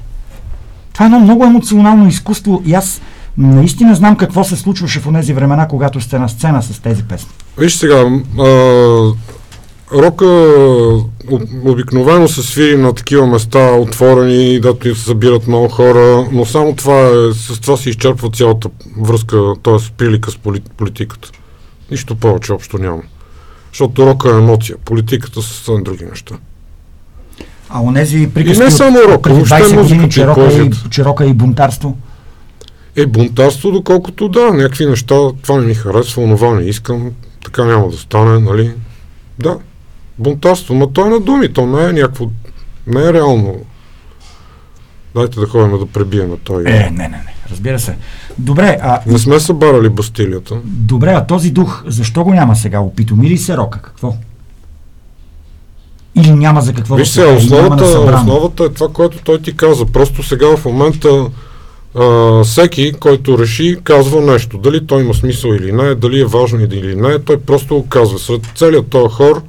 Това е едно много емоционално изкуство и аз наистина знам какво се случваше в тези времена, когато сте на сцена с тези песни. Виж сега, а, рока об- обикновено се свири на такива места, отворени, дето се събират много хора, но само това е, с това се изчерпва цялата връзка, т.е. прилика с поли- политиката. Нищо повече общо няма. Защото рока е емоция, политиката са съвсем други неща. А онези И приказки не от само рока, преди въобще 20 години, че и рока, и, поезията. че рока е и бунтарство. Е, бунтарство, доколкото да, някакви неща, това не ми харесва, онова не искам, така няма да стане, нали? Да, бунтарство, но то е на думи, то не е някакво, не е реално. Дайте да ходим да пребием той. Е, не, не, не, разбира се. Добре, а, Не сме събарали Бастилията. добре, а този дух, защо го няма сега? Опитоми ли се рока? Какво? Или няма за какво Виж да се основата, основата е това, което той ти каза. Просто сега в момента а, всеки, който реши, казва нещо. Дали той има смисъл или не, дали е важно или не, той просто го казва. Сред целият този хор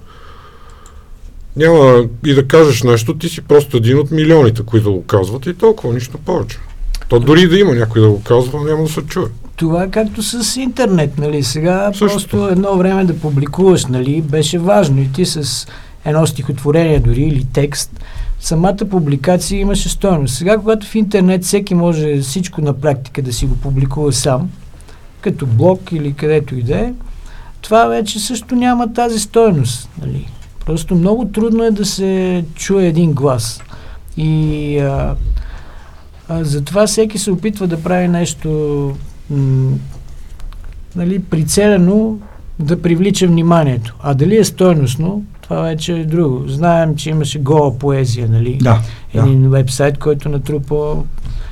няма и да кажеш нещо, ти си просто един от милионите, които го казват и толкова, нищо повече. То дори да има някой да го казва, няма да се чуе. Това е както с интернет, нали? Сега Същото. просто едно време да публикуваш, нали? Беше важно и ти с едно стихотворение дори или текст, самата публикация имаше стойност. Сега, когато в интернет всеки може всичко на практика да си го публикува сам, като блог или където и да е, това вече също няма тази стойност. Нали? Просто много трудно е да се чуе един глас. И а, а, затова всеки се опитва да прави нещо м- нали, прицелено да привлича вниманието. А дали е стойностно, това вече е друго. Знаем, че имаше гола поезия, нали? Да, да. Един вебсайт, който натрупа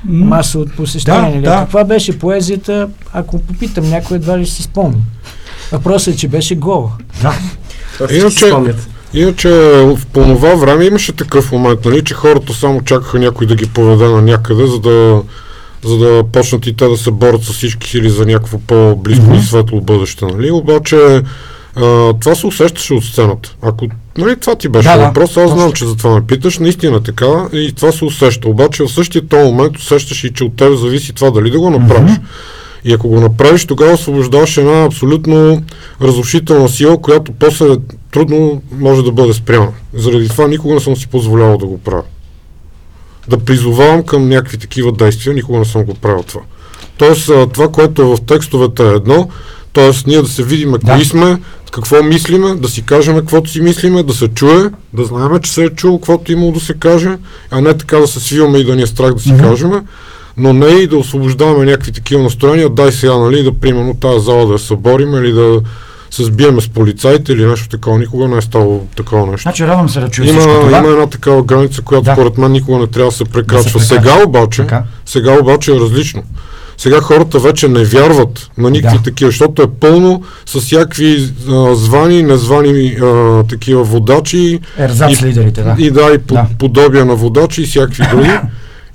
маса от посещения. Да, нали? да. Каква беше поезията, ако попитам някой, едва ли си спомня. Въпросът е, че беше гола. Да. Иначе-. Иначе по това време имаше такъв момент, нали, че хората само чакаха някой да ги поведе на някъде, за да, за да почнат и те да се борят с всички сили за някакво по-близко и светло бъдеще. Нали? Обаче а, това се усещаше от сцената. Ако нали, това ти беше Да, въпрос, аз знам, че за това ме питаш, наистина така и това се усеща. Обаче в същия този момент усещаш и че от теб зависи това дали да го направиш. И ако го направиш, тогава освобождаваш една абсолютно разрушителна сила, която после трудно може да бъде спряна. Заради това никога не съм си позволявал да го правя. Да призовавам към някакви такива действия, никога не съм го правил това. Тоест, това, което е в текстовете е едно, т.е. ние да се видим Да. кои сме, какво мислиме, да си кажем каквото си мислиме, да се чуе, да знаем, че се е чуло каквото имало да се каже, а не така да се свиваме и да ни е страх да си Мгм. кажем, но не и да освобождаваме някакви такива настроения, дай сега, нали, да примерно тази зала да я съборим или да се сбиеме с полицаите или нещо такова. Никога не е ставало такова нещо. Значи радвам се да чуя Има, всичко това. има една такава граница, която Да. според мен никога не трябва да се прекрачва. прекрачва. Сега обаче, Така. сега обаче е различно. Сега хората вече не вярват на никакви Да. такива, защото е пълно с всякакви а, звани, незвани а, такива водачи Ерзац и- лидерите, да. и да, и по, Да. подобия на водачи и всякакви други.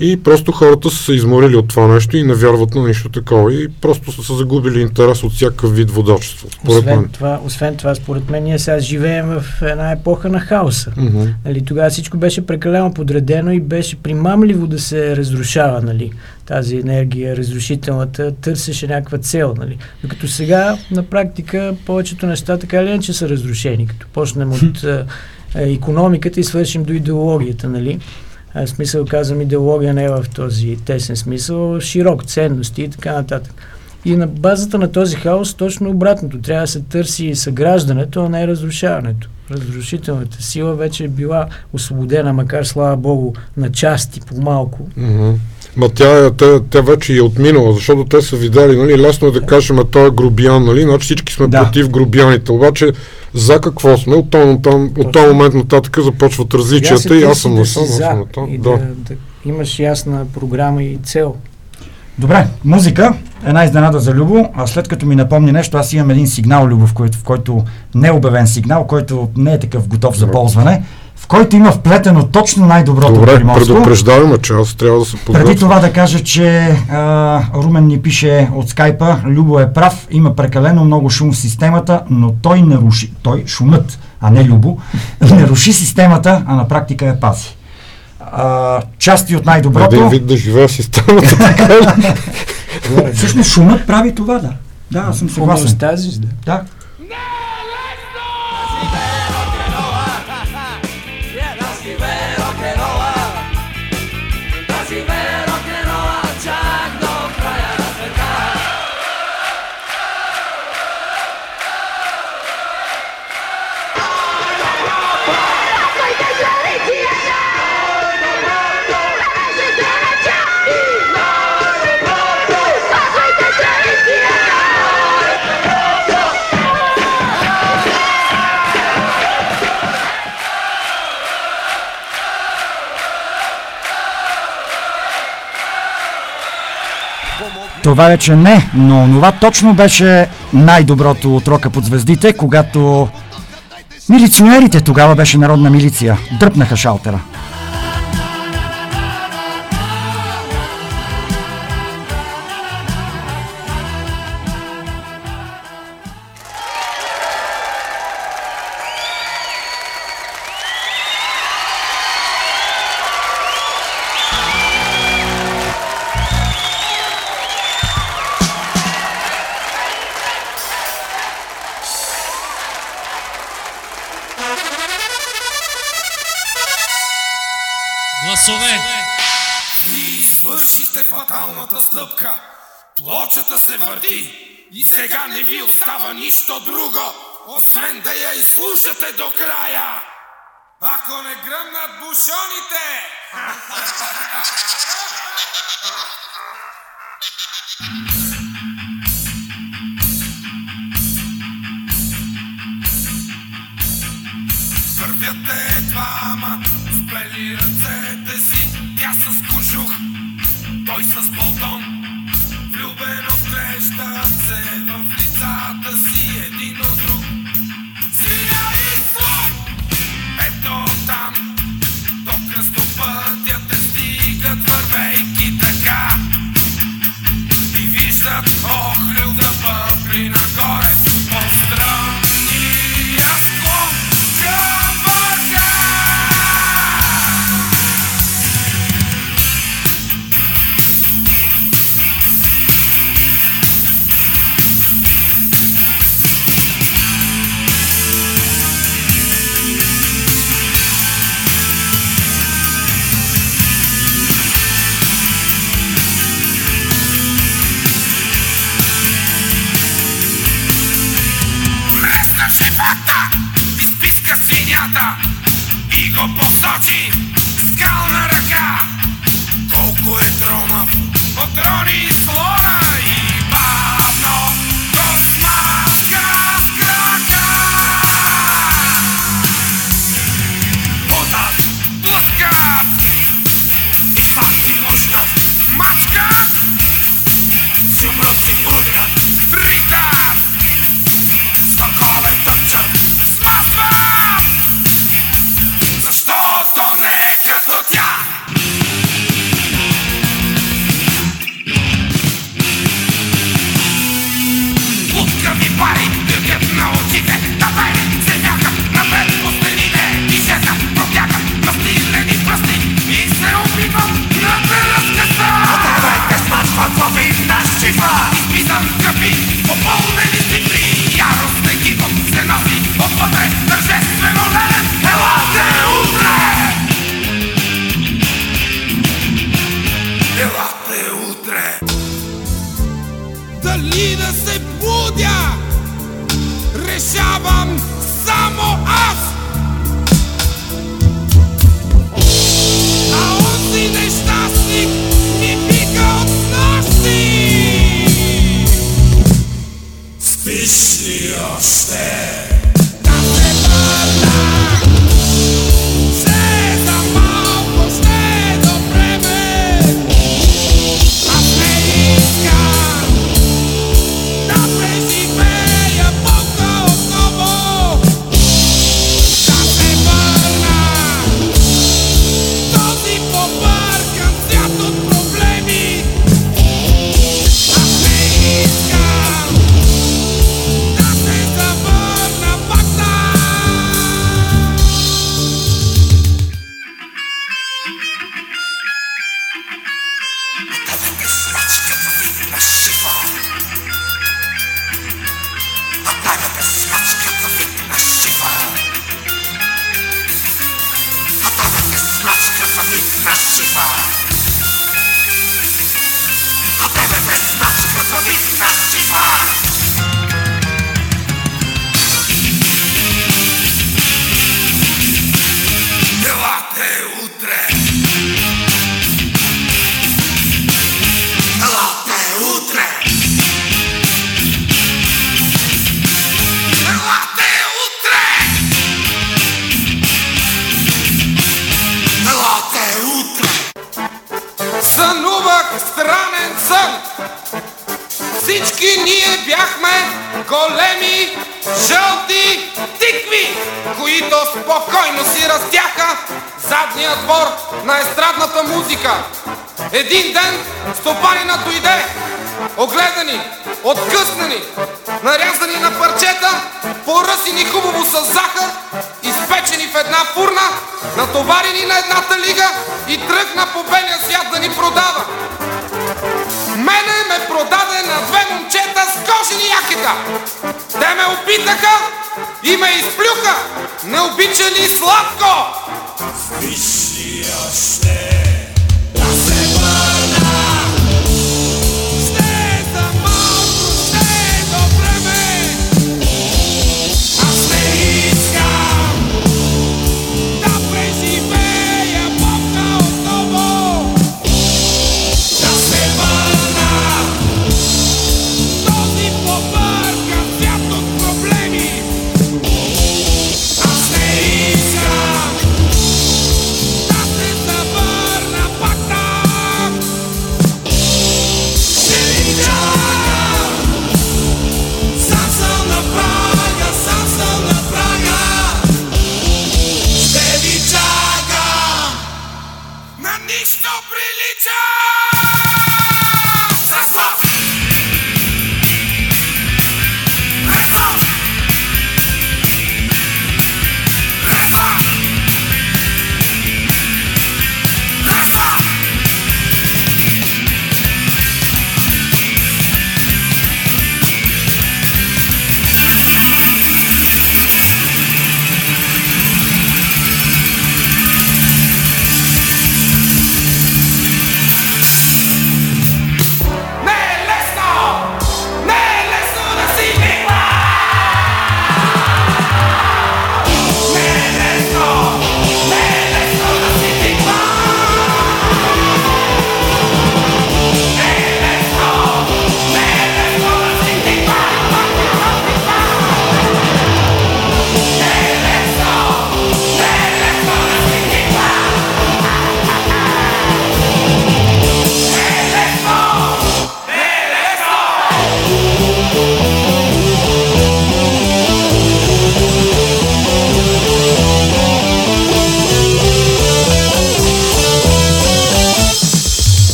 И просто хората са се изморили от това нещо и не вярват на нищо такова. И просто са се загубили интерес от всякакъв вид водачество. Според Освен мен. това, освен това, според мен, ние сега живеем в една епоха на хаоса. Мгм. Нали, тогава всичко беше прекалено подредено и беше примамливо да се разрушава. Нали. Тази енергия, разрушителната, търсеше някаква цел. Нали. Докато сега, на практика, повечето неща така или иначе са разрушени. Като почнем от а, економиката и свършим до идеологията. Нали. А, смисъл, казвам, идеология не е в този тесен смисъл, широк ценности и така нататък. И на базата на този хаос точно обратното. Трябва да се търси съграждането, а не разрушаването. Разрушителната сила вече е била освободена, макар слава Богу, на части, по-малко. Ма тя, е- тя, тя вече е отминала, защото те са видяли, нали, лесно е да кажем, а той е грубиян, нали, значи всички сме Да. против грубияните, обаче за какво сме, от този, там, от този момент нататък започват различията и аз съм да насам, аз съм на Да. да, да имаш ясна програма и цел. Добре, музика, една изненада за Любо, а след като ми напомни нещо, аз имам един сигнал, Любо, в който, не е обявен сигнал, който не е такъв готов за ползване, в който има вплетено точно най-доброто Добре, приморско. предупреждаваме, че аз трябва да се подготвя. Преди това да кажа, че а, Румен ни пише от скайпа, Любо е прав, има прекалено много шум в системата, но той не руши, той шумът, а не Любо, не руши системата, а на практика я пази. А, части от Един най-доброто. вид да живея в системата? Всъщност шумът прави това, да. Да, аз съм съгласен. Хомеостазис, да. Да. Това вече не, но това точно беше най-доброто от рока под звездите, когато милиционерите, тогава беше народна милиция, дръпнаха шалтера. сега не ви остава нищо друго, освен да я изслушате до края. Ако не гръмнат бушоните! Вървят двама, спели ръцете си, тя с кожух, той с бой. Herzen, Точи скална ръка! Колко е тромав! От рони и Więcej twarz i samych krwi Popołudne listy free Jarosny hip-hop z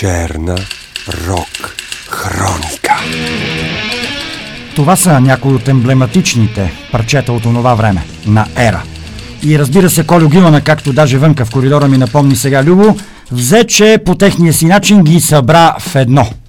Черна рок хроника. Това са някои от емблематичните парчета от онова време на Ера. И разбира се, Колю Гилана, както даже вънка в коридора ми напомни сега Любо, взе, че по техния си начин ги събра в едно –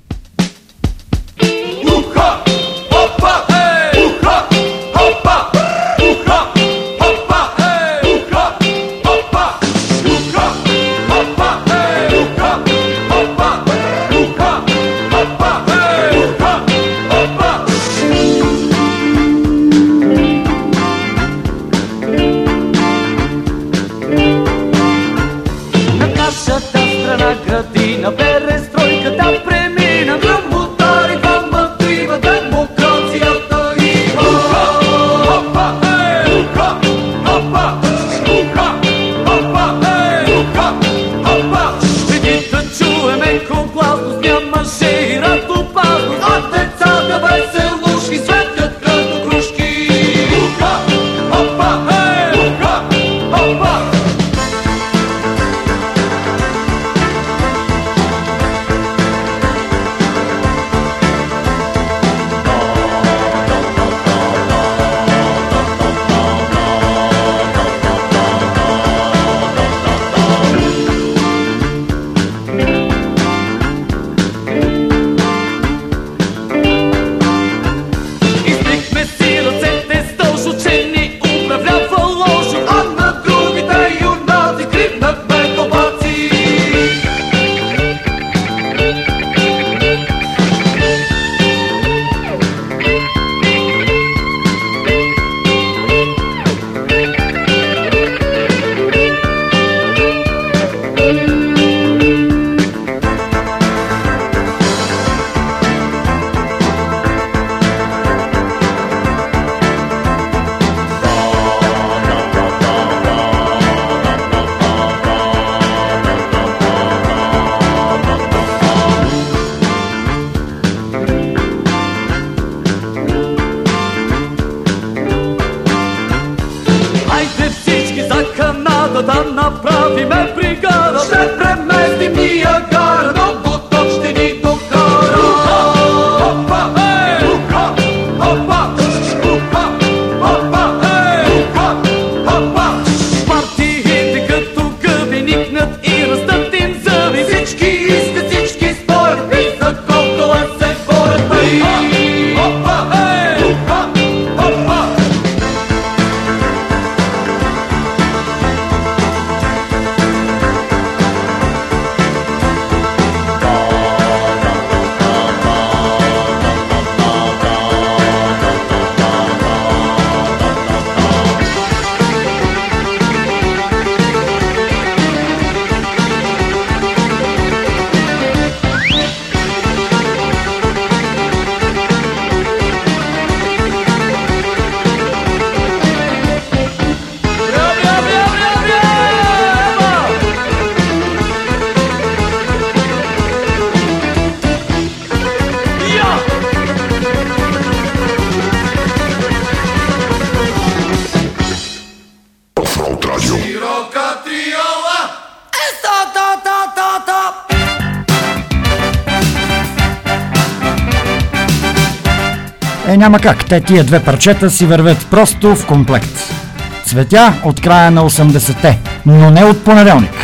няма как. Те тия две парчета си вървят просто в комплект. Цветя от края на 80-те, но не от понеделник.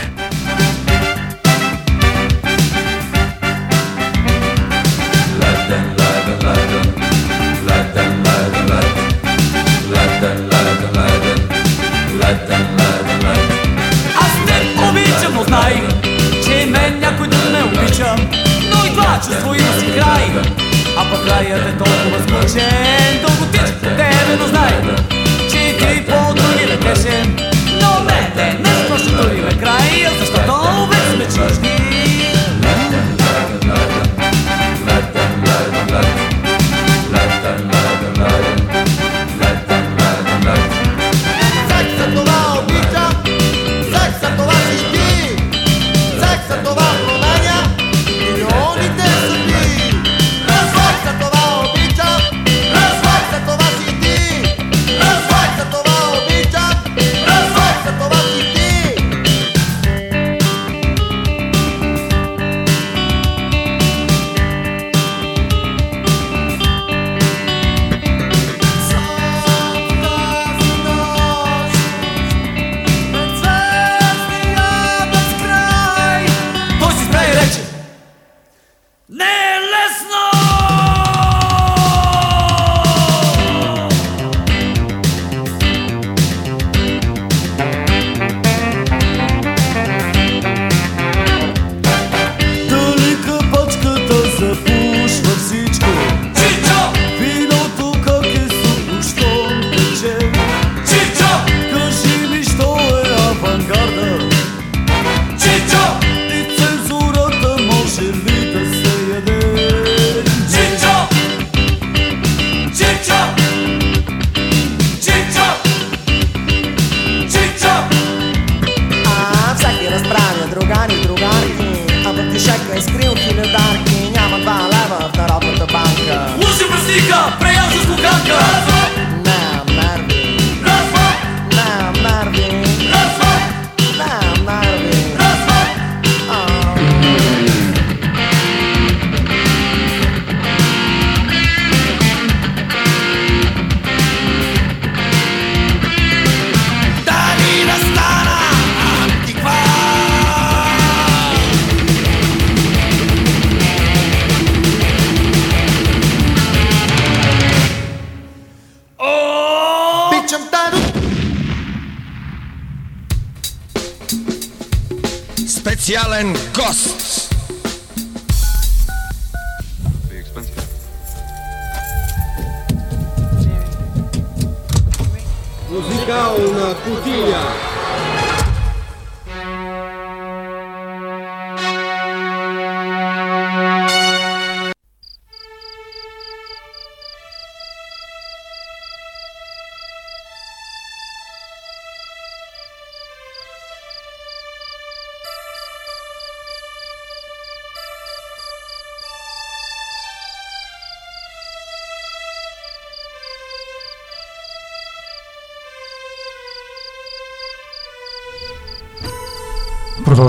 А пък краят е толкова смъчен Дълго тич тебе, но знай, че ти по-други е летеше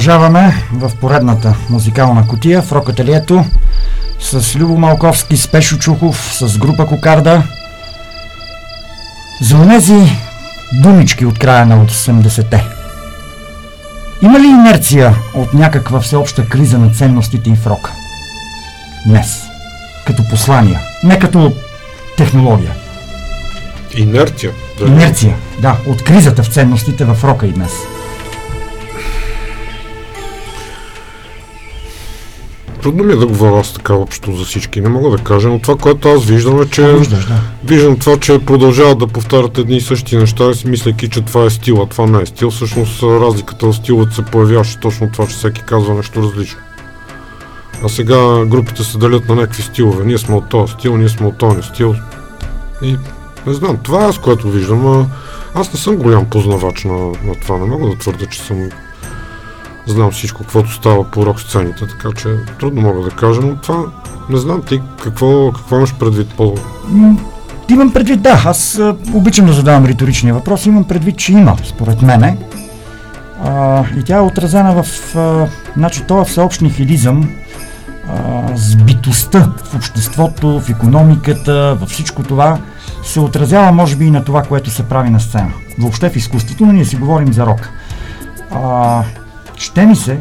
Продължаваме в поредната музикална котия в рокателието с Любо Малковски, с Пешо Чухов, с група Кокарда. За онези думички от края на 80-те. Има ли инерция от някаква всеобща криза на ценностите и в рока? Днес. Като послания, не като технология. Инерция. Да. Инерция, да, от кризата в ценностите в рока и днес. Трудно ми е да говоря аз така общо за всички. Не мога да кажа, но това, което аз виждам е, че Виждаш, да. виждам това, че продължават да повтарят едни и същи неща, си мисляки, че това е стил, а това не е стил. Всъщност разликата в стилът се появяваше точно това, че всеки казва нещо различно. А сега групите се делят на някакви стилове. Ние сме от този стил, ние сме от този стил. И не знам, това е аз, което виждам. А аз не съм голям познавач на, на това. Не мога да твърда, че съм знам всичко, каквото става по рок сцените, така че трудно мога да кажа, но това не знам ти какво, какво имаш предвид по... Имам предвид, да, аз обичам да задавам риторичния въпрос, имам предвид, че има, според мене. А, и тя е отразена в, а, значи, това всеобщ нихилизъм, с битостта в обществото, в економиката, във всичко това се отразява, може би, и на това, което се прави на сцена. Въобще в изкуството, но ние си говорим за рок. А, ще ми се,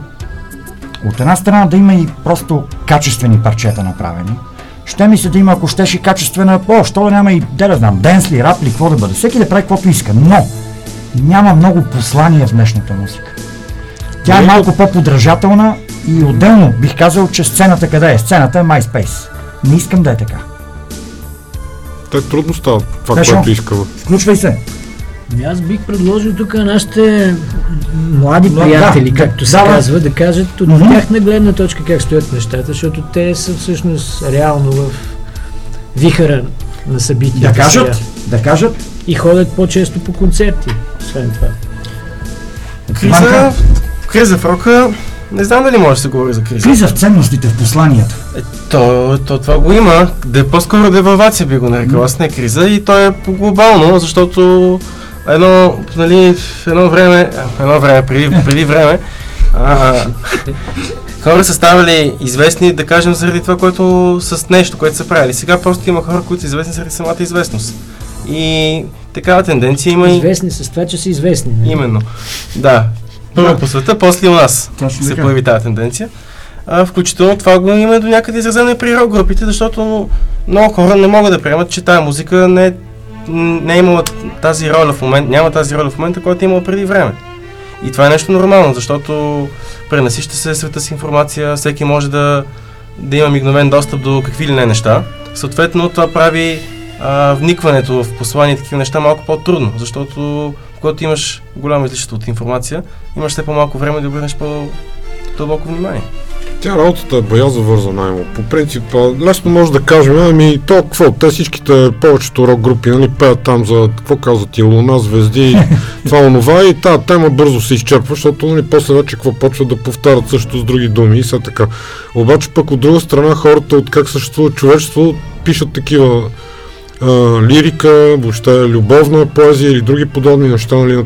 от една страна да има и просто качествени парчета направени, ще ми се да има, ако щеше качествена, о, що да няма и, да да знам, денсли, рапли, какво да бъде. Всеки да прави каквото иска, но няма много послания в днешната музика. Тя е малко по-подражателна и отделно бих казал, че сцената къде е? Сцената е MySpace. Не искам да е така. Те трудно става това, Пешо. което искаме. Включвай се. Ами Аз бих предложил тук на нашите млади Да, приятели, да, както се да, да. казва, да кажат от Мгм. тяхна гледна точка как стоят нещата, защото те са всъщност реално в вихара на събитията. Да кажат, сега. да кажат. И ходят по-често по концерти, освен това. Криза, криза в рока, не знам дали може да се говори за криза. Криза в ценностите, в посланията. Е, то, то това го има. Да е по-скоро девалвация би го нарекал. Аз не криза и то е по-глобално, защото едно, нали, в едно време, едно време, преди, преди време, а, хора са ставали известни, да кажем, заради това, което с нещо, което са правили. Сега просто има хора, които са известни заради самата известност. И такава тенденция има и... Известни с това, че са известни. нали? Именно. Да. Първо по света, после и у нас Точно се така. появи тази тенденция. А, включително това го има до някъде изразено и при рок групите, защото много хора не могат да приемат, че тази музика не е, не е имала тази роля в момента, няма тази роля в момента, която е имала преди време. И това е нещо нормално, защото пренасища се света с информация, всеки може да, да има мигновен достъп до какви ли не неща. Съответно, това прави а, вникването в послания и такива неща малко по-трудно, защото когато имаш голямо излишество от информация, имаш все по-малко време да обърнеш по-дълбоко внимание. Тя работата е бая завързана има. По принцип, лесно може да кажем, ами то какво, те всичките, повечето рок групи, нали, пеят там за, какво казват и Луна, звезди, това онова и тази тема бързо се изчерпва, защото нали, после вече какво почват да повтарят също с други думи и все така. Обаче пък от друга страна хората от как съществува човечество пишат такива а, лирика, въобще любовна поезия или други подобни неща, нали,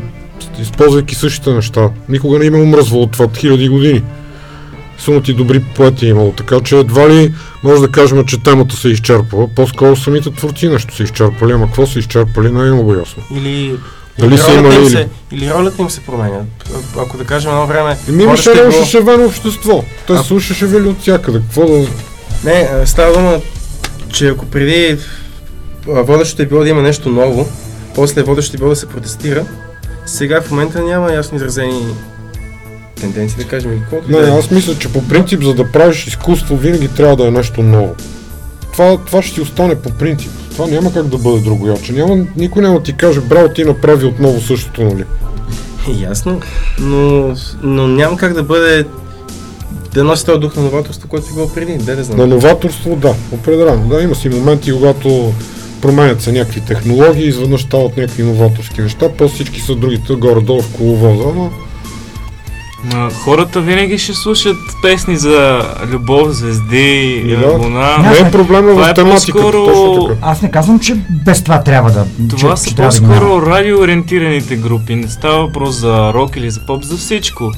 използвайки същите неща. Никога не има умръзва от това хиляди години сумати добри поети е имало, така че едва ли може да кажем, че темата се изчерпала. По-скоро самите творци нещо са изчерпали, ама какво са изчерпали, не е много ясно. Или, Дали или, са имали им или... се, или ролята им се променя. Ако да кажем едно време... Еми имаше едно било- шешевено общество. Те А- слушаше вели от всякъде. Какво да... Не, става дума, че ако преди водещото е било да има нещо ново, после водещото е било да се протестира, сега в момента няма ясно изразени тенденции, да кажем, каквото Не, да е. аз мисля, че по принцип, за да правиш изкуство, винаги трябва да е нещо ново. Това, това ще ти остане по принцип. Това няма как да бъде другояче. Няма, никой няма да ти каже, браво, ти направи отново същото, нали? Ясно, но, но няма как да бъде да носи този дух на новаторство, който е било преди. Да знам. На новаторство, да, определено. Да, има си моменти, когато променят се някакви технологии, изведнъж стават някакви новаторски неща, после всички са другите горе-долу в коловоза, ама Ма, хората винаги ще слушат песни за любов, звезди, да. луна. не е проблема в е тематиката, по-скоро- точно така. Аз не казвам, че без това трябва да. Това че, са че да по-скоро радиоориентираните групи. Не става въпрос за рок или за поп, за всичко.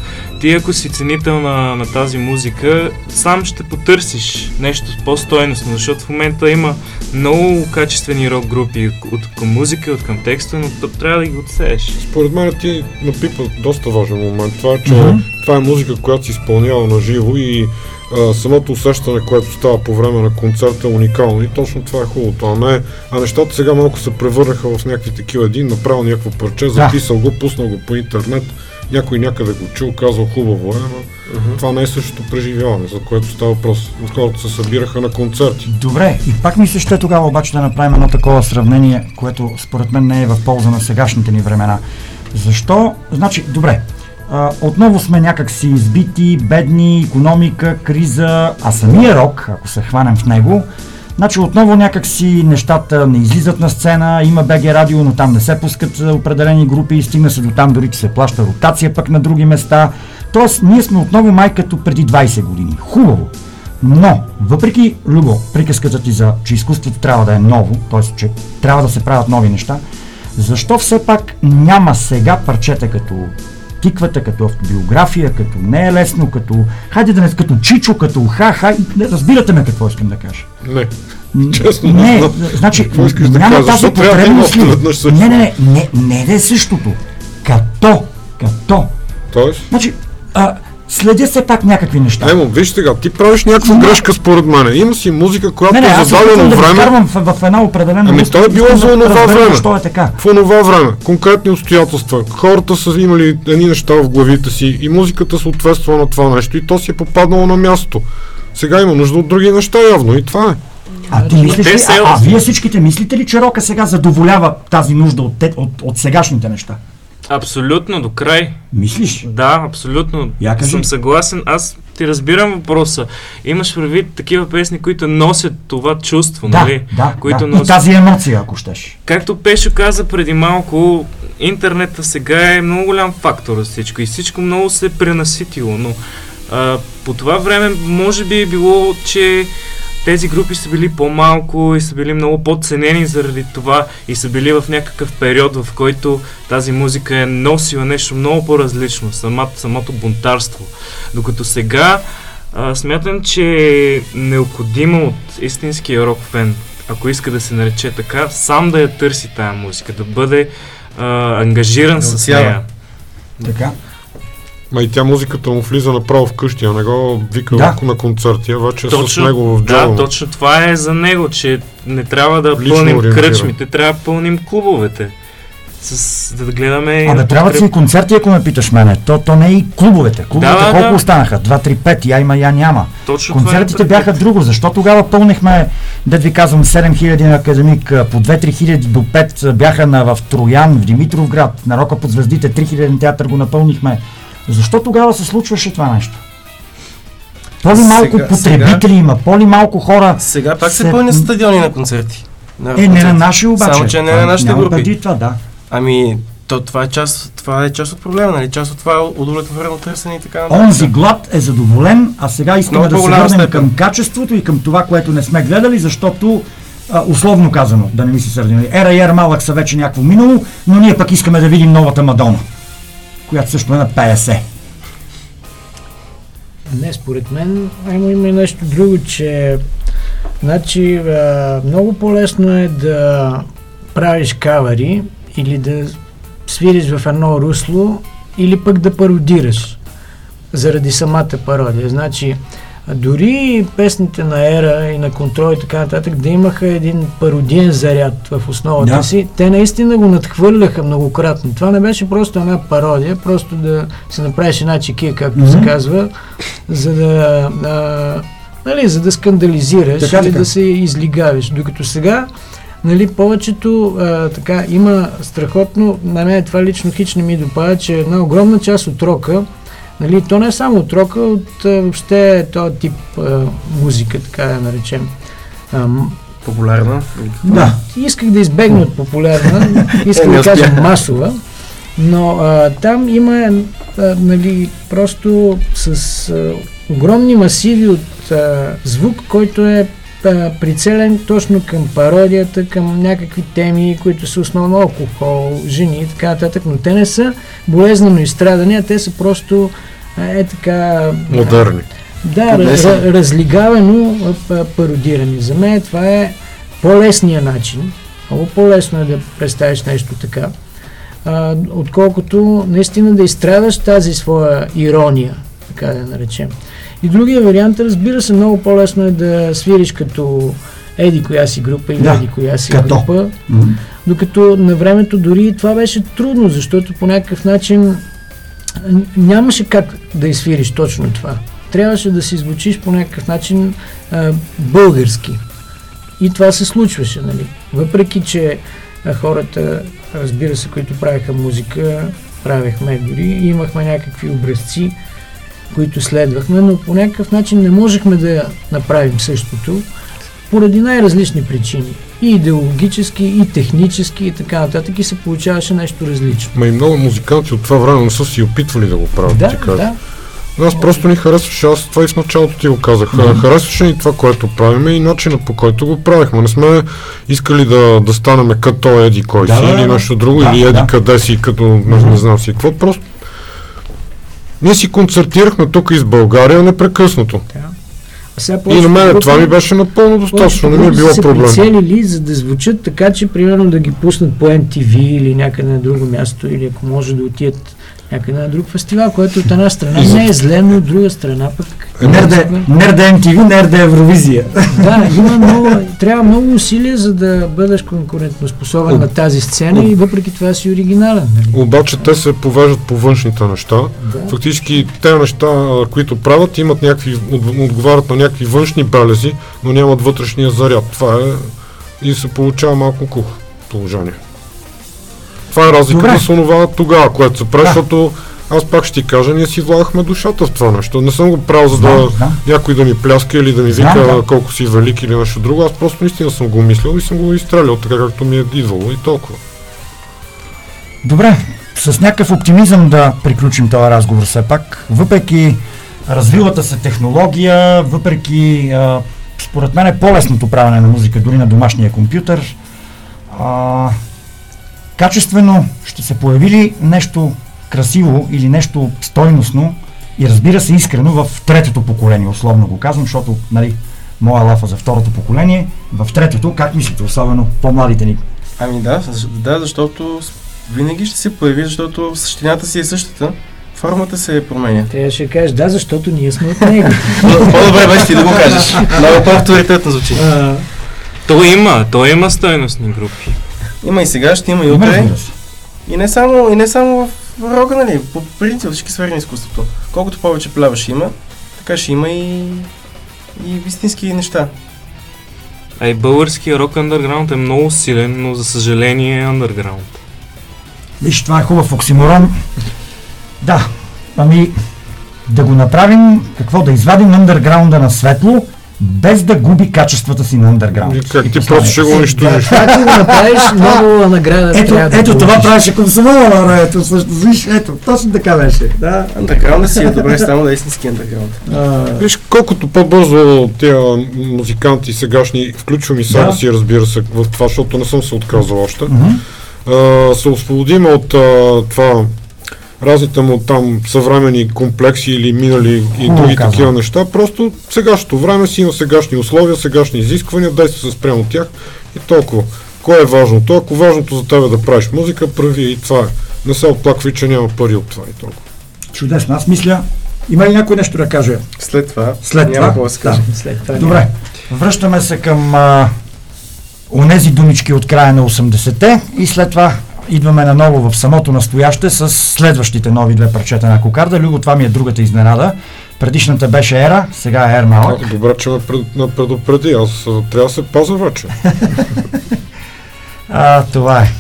Ти ако си ценител на, на тази музика, сам ще потърсиш нещо по-стойностно, защото в момента има много качествени рок групи от към музика, от към текста, но т- трябва да ги отсееш. Според мен ти напипа доста важен момент. Това е, че Мгм. това е музика, която си изпълнява на живо и а, самото усещане, което става по време на концерта е уникално. И точно това е хубавото. А, не, а нещата сега малко се превърнаха в някакви такива. Един направил някакво парче, записал го, пуснал го по интернет, някой някъде го чул, казал хубаво е, но това не е същото преживяване, за което става въпрос. Хората се събираха на концерти. Добре, и пак ми се ще тогава обаче да направим едно такова сравнение, което според мен не е в полза на сегашните ни времена. Защо? Значи, добре, а, отново сме някак си избити, бедни, економика, криза, а самия рок, ако се хванем в него, значи отново някак си нещата не излизат на сцена, има БГ радио, но там не се пускат определени групи, стигна се до там дори, че се плаща ротация пък на други места. Тоест, ние сме отново май като преди 20 години. Хубаво. Но, въпреки, Любо, приказката ти за, че изкуството трябва да е ново, т.е. че трябва да се правят нови неща, защо все пак няма сега парчета като тиквата, като автобиография, като не е лесно, като, хайде да не, като чичо, като ха-ха, и разбирате ме какво искам да кажа. Не. Честно, не, значи, да няма тази да има потребност? Не, не, не, не, не, не е същото. Като, като. Тоест? Значи, а, следя все пак някакви неща. Емо, виж сега, ти правиш някаква грешка според мен. Има си музика, която Не, не, е аз за се дадено да време. вкарвам в, в една определена Ами то е било за да онова време. Защо е така? В онова време, конкретни обстоятелства. Хората са имали едни неща в главите си и музиката съответства на това нещо и то си е попаднало на място. Сега има нужда от други неща явно и това е. А ти мислиш ли, се- а, а вие всичките мислите ли, че рока сега задоволява тази нужда от, от, от сегашните неща? Абсолютно, до край. Мислиш? Да, абсолютно. Я кажи. Съм съгласен. Аз ти разбирам въпроса. Имаш предвид такива песни, които носят това чувство, Да, нали? да, които да. И носят... тази емоция, ако щеш. Както Пешо каза преди малко, интернета сега е много голям фактор за всичко и всичко много се е пренаситило, но а, по това време може би е било, че тези групи са били по-малко и са били много по-ценени заради това и са били в някакъв период, в който тази музика е носила нещо много по-различно, самото, самото бунтарство. Докато сега а, смятам, че е необходимо от истинския рок фен, ако иска да се нарече така, сам да я търси тая музика, да бъде а, ангажиран Да с нея. Така. Ма и тя музиката му влиза направо вкъщи, а не го вика Да. на концерти, а вече е с Точно, него в джоба. да, точно това е за него, че не трябва да Лично пълним ориентиран. кръчмите, трябва да пълним клубовете. С, да гледаме... Абе, трябват си и концерти, ако ме питаш мене. То, то не е и клубовете. Клубовете Да, да, колко да. останаха? Два, три, пет, я има, я няма. Точно това е Концертите предвид. бяха друго. Защо тогава пълнихме, да ви казвам, 7000 на академик, по 2-3 хиляди до 5 бяха на, в Троян, в Димитровград, на Рока под звездите, 3000 театър го напълнихме. Защо тогава се случваше това нещо? По-ли малко Сега- потребители сега- има, по-ли малко хора. Сега пак се се- пълнят стадиони на концерти. На Е, не на концерти. наши обаче. Само, че не Това на нашите групи. преди това, да. Ами, то, това, е част, това е част от проблема, нали? Част от това е удовлетворено търсене и така нататък. Онзи глад е задоволен, а сега искаме да се върнем степен. към качеството и към това, което не сме гледали, защото а, условно казано, да не ми се сърди, нали, ера и ера малък са вече някакво минало, но ние пък искаме да видим новата Мадона, която също е на 50. Не, според мен има, има и нещо друго, че значи, много по-лесно е да правиш кавари или да свириш в едно русло или пък да пародираш заради самата пародия. Значи, дори песните на Ера и на Контрол и така нататък да имаха един пародиен заряд в основата Да. си, те наистина го надхвърляха многократно. Това не беше просто една пародия, просто да се направиш една чекия, както се Мгм. казва, за да, а, нали, за да скандализираш Така, или така. да се излигавиш. Докато сега нали, повечето а, така има страхотно, на мен това лично хич не ми допада, че една огромна част от рока, нали, то не е само от рока, от а, въобще този тип а, музика, така да наречем. А, Популярна. Да. Исках да избегна от популярна, исках Е, да кажа масова, но а, там има а, нали, просто с а, огромни масиви от а, звук, който е прицелен точно към пародията, към някакви теми, които са основно алкохол, жени и така нататък, но те не са болезнено изстрадани, а те са просто е така... Модерни. Да, ra- разлигавано пародирани. За мен това е по-лесният начин. Много по-лесно е да представиш нещо така, а, отколкото наистина да изстрадаш тази своя ирония, така да я наречем. И другия вариант, разбира се, много по-лесно е да свириш като еди коя си група или Да, еди коя си като. група, Мгм. докато на времето дори това беше трудно, защото по някакъв начин нямаше как да изсвириш точно това. Трябваше да си звучиш по някакъв начин а, български. И това се случваше, нали? Въпреки, че а, хората, разбира се, които правеха музика, правехме дори, имахме някакви образци, които следвахме, но по някакъв начин не можехме да направим същото, поради най-различни причини. И идеологически, и технически, и така нататък, и се получаваше нещо различно. Ма и много музиканти от това време не са си опитвали да го правят. Да, ти кажа. да. Нас просто ни харесваше, аз това и в началото ти го казах. Мгм. Харесваше ни това, което правиме и начина по който го правихме. Не сме искали да, да станем като еди кой си да, или нещо друго, Да, или еди да. къде си, като не, не знам си какво. Просто ние си концертирахме тук из България непрекъснато. А сега И на мен това ми беше напълно достатъчно, не ми е било са проблем. прицелили, за да звучат така, че примерно да ги пуснат по MTV или някъде на друго място, или ако може да отидат някъде на друг фестивал, което от една страна не е зле, но от друга страна пък... Нерде, нерде MTV, нерде Евровизия. Да, има много, трябва много усилия, за да бъдеш конкурентоспособен на тази сцена и въпреки това си оригинален. Нали? Обаче те се повеждат по външните неща. Да. Фактически те неща, които правят, имат някакви, от- отговарят на някакви външни белези, но нямат вътрешния заряд. Това е и се получава малко кух положение. Това е разликата с онова тогава, което се прави, Да. защото аз пак ще ти кажа, ние си влагахме душата в това нещо. Не съм го правил за да Знам, знам. някой да ми пляска или да ми вика да. колко си велик или нещо друго. Аз просто наистина съм го мислил и съм го изстрелял така както ми е идвало и толкова. Добре, с някакъв оптимизъм да приключим този разговор все пак. Въпреки развилата се технология, въпреки а, според мен е по-лесното правене на музика дори на домашния компютър, а, качествено ще се появи ли нещо красиво или нещо стойностно и разбира се искрено в третото поколение, условно го казвам, защото нали, моя лафа за второто поколение, в третото, как мислите, особено по-младите ни Ами да, да, защото винаги ще се появи, защото същината си е същата, формата се променя. Трябваше да кажеш да, защото ние сме от него. По-добре беше ти да го кажеш. Много по-авторитетно звучи. То има, то има стойностни групи. Има и сега, ще има и утре. И не само, и не само в рока, нали, по принцип всички сфери на изкуството. Колкото повече пляваш има, така ще има и, и истински неща. А и българския рок андерграунд е много силен, но за съжаление е андерграунд. Виж, това е хубав оксиморон. Да, ами да го направим, какво да извадим андерграунда на светло, без да губи качествата си на андерграунд. И как ти просто ще го унищожиш. да, ако го направиш, много награда Ето, трябва да ето това правеше комсомола на радиото, също, виж, ето, точно така беше. Да. Андерграунда си е добре, само да е истински андерграунд. А, Виж, колкото по-бързо тези музиканти сегашни, включвам и Да. си, разбира се, в това, защото не съм се отказал още, се освободим от а, това разните му там съвремени комплекси или минали и Хубаво други казано. такива неща. Просто сегашното време си има сегашни условия, сегашни изисквания, действа се спрямо от тях и толкова. Кое е важното? Ако важното за тебе да правиш музика, прави и това е. Не се оплаквай, че няма пари от това и толкова. чудесно, аз мисля, има ли някой нещо да каже? След това След няма това? какво да. След това Добре, връщаме се към а, онези думички от края на 80-те и след това идваме наново в самото настояще с следващите нови две парчета на Кокарда. Люго, това ми е другата изненада. Предишната беше Ера, сега е Ер малък. Добре, че ме пред, предупреди. Аз а, трябва да се пазя вече. А, това е.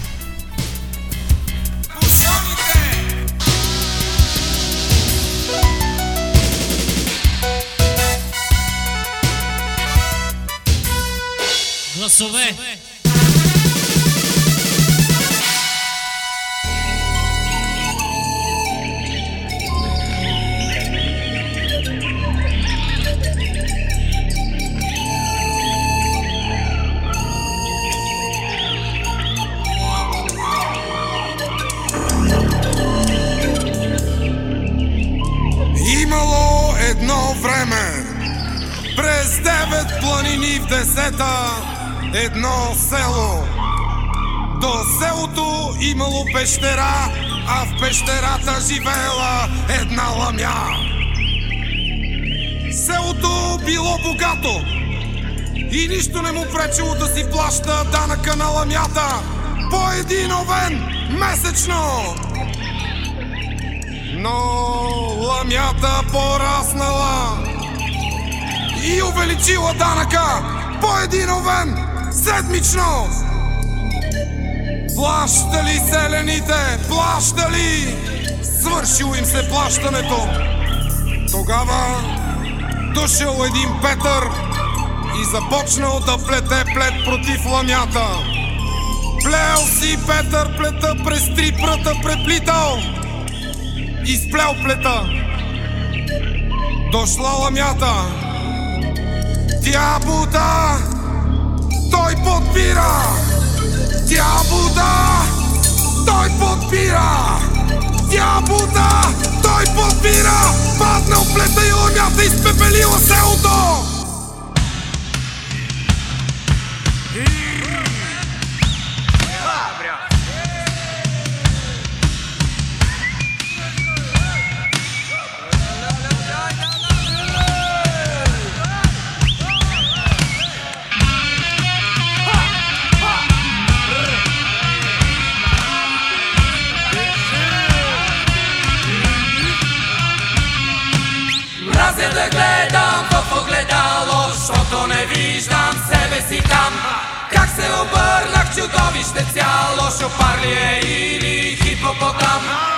Гласове. Десета, едно село. До селото имало пещера, а в пещерата живеела една ламя. Селото било богато и нищо не му пречило да си плаща данъка на ламята по един овен месечно. Но ламята пораснала и увеличила данъка по един овен седмично. Плащали селените, плащали! Свършило им се плащането. Тогава дошъл един Петър и започнал да плете плет против ламята. Плел си Петър плета през три пръта преплитал и сплел плета. Дошла ламята. Тя бута, той подпира. Тя бута, той подпира. Тя бута, той подпира. Паднал плета и ламята изпепелила селото. Обърнах чудовище цяло, шопар ли е или хипопотам?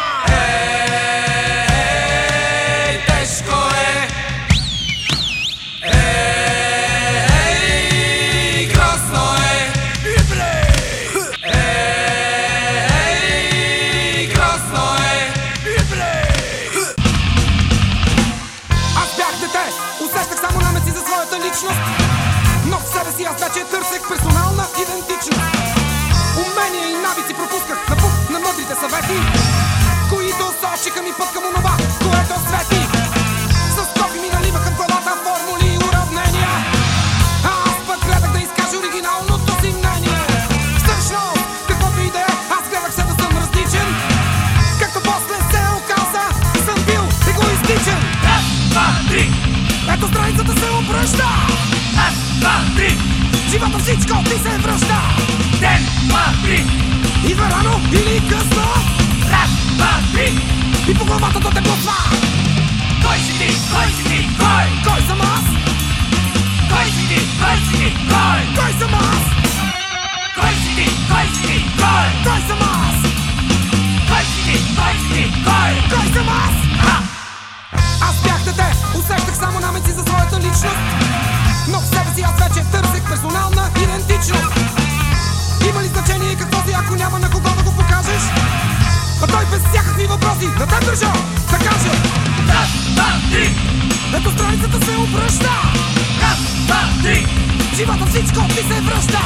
Живота всичко ти се връща Ден, два, три. Идва рано или късно Раз, два, три. И по главата да те блъсва Кой си ти? Кой си ти? Кой? Кой съм аз? Кой си ти? Кой си ти? Кой? Кой съм аз? Кой си ти? Кой си ти? Кой? Кой съм аз? Кой си ти? Кой си ти? Кой? Кой съм аз? Аз бях дете, усещах само намеци за своята личност Но в себе си аз вече всякакви въпроси, на теб държа, да кажа Раз, два, три. Ето страницата се обръща Раз, два, три. Живота всичко ти се връща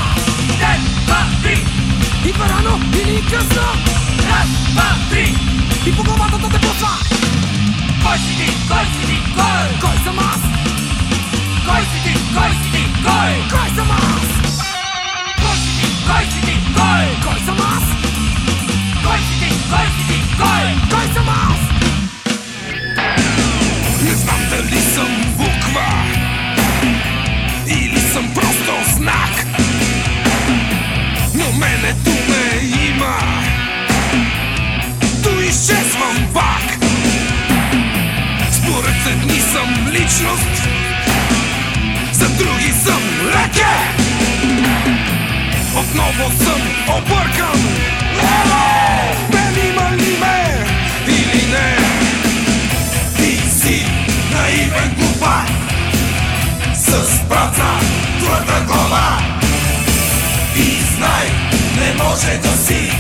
Ден, два, три. Идва рано или късно Раз, два, три. И по главата да те блъсва Кой си ти? Кой си ти? Кой? Кой съм аз? Кой си ти? Кой си ти? Кой? Кой съм аз? Кой си ти? Дали съм буква Или съм просто знак Но мене ту ме има Ту изчезвам пак Според едни съм личност За други съм леке Отново съм объркан Мен има ли ме или не наивен глупа С празна твърда глава И знай, не може да си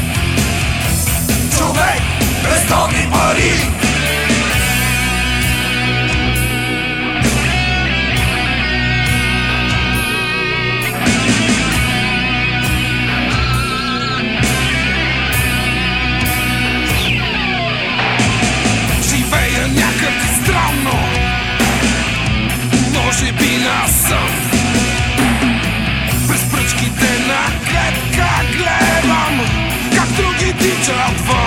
Човек без тони пари може би аз съм. През пръчките на клетка гледам. Как други тичат вън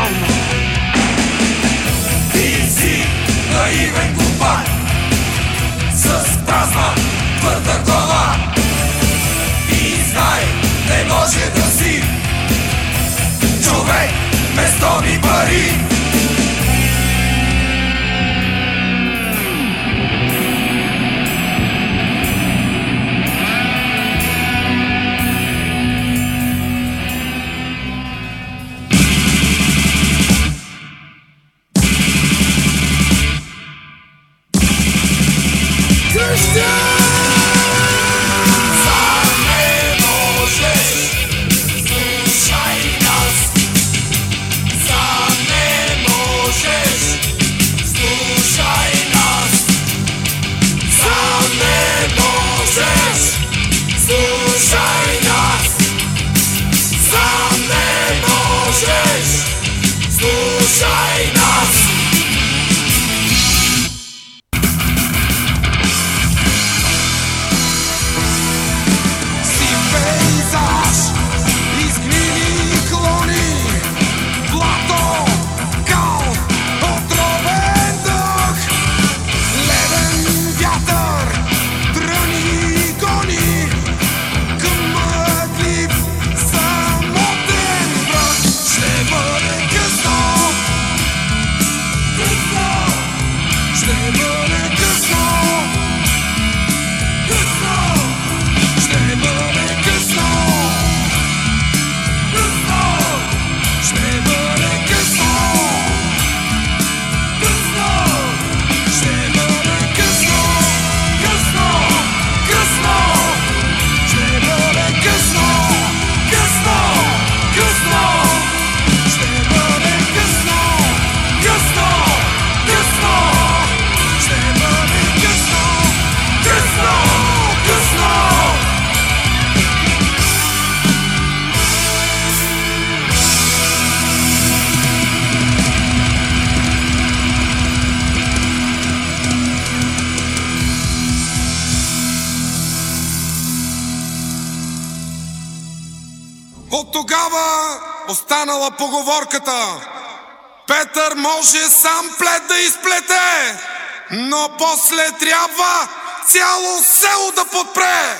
после трябва цяло село да подпре.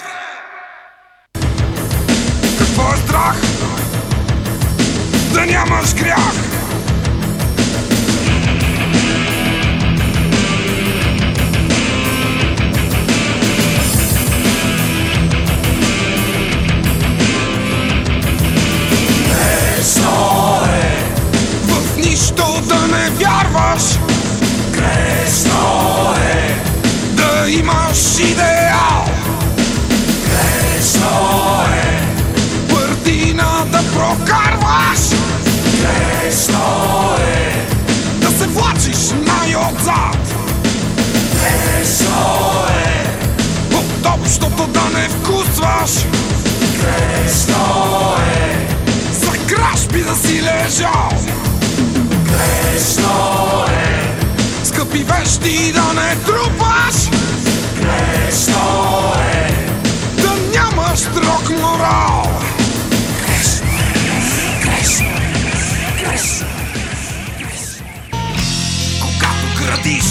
Какво е страх? Да нямаш грях. Нищо да се влачиш най-отзад. Грешно е от общото да не вкусваш. Грешно е за кражби да си лежал. Грешно е скъпи вещи да нямаш строг морал. Градиш,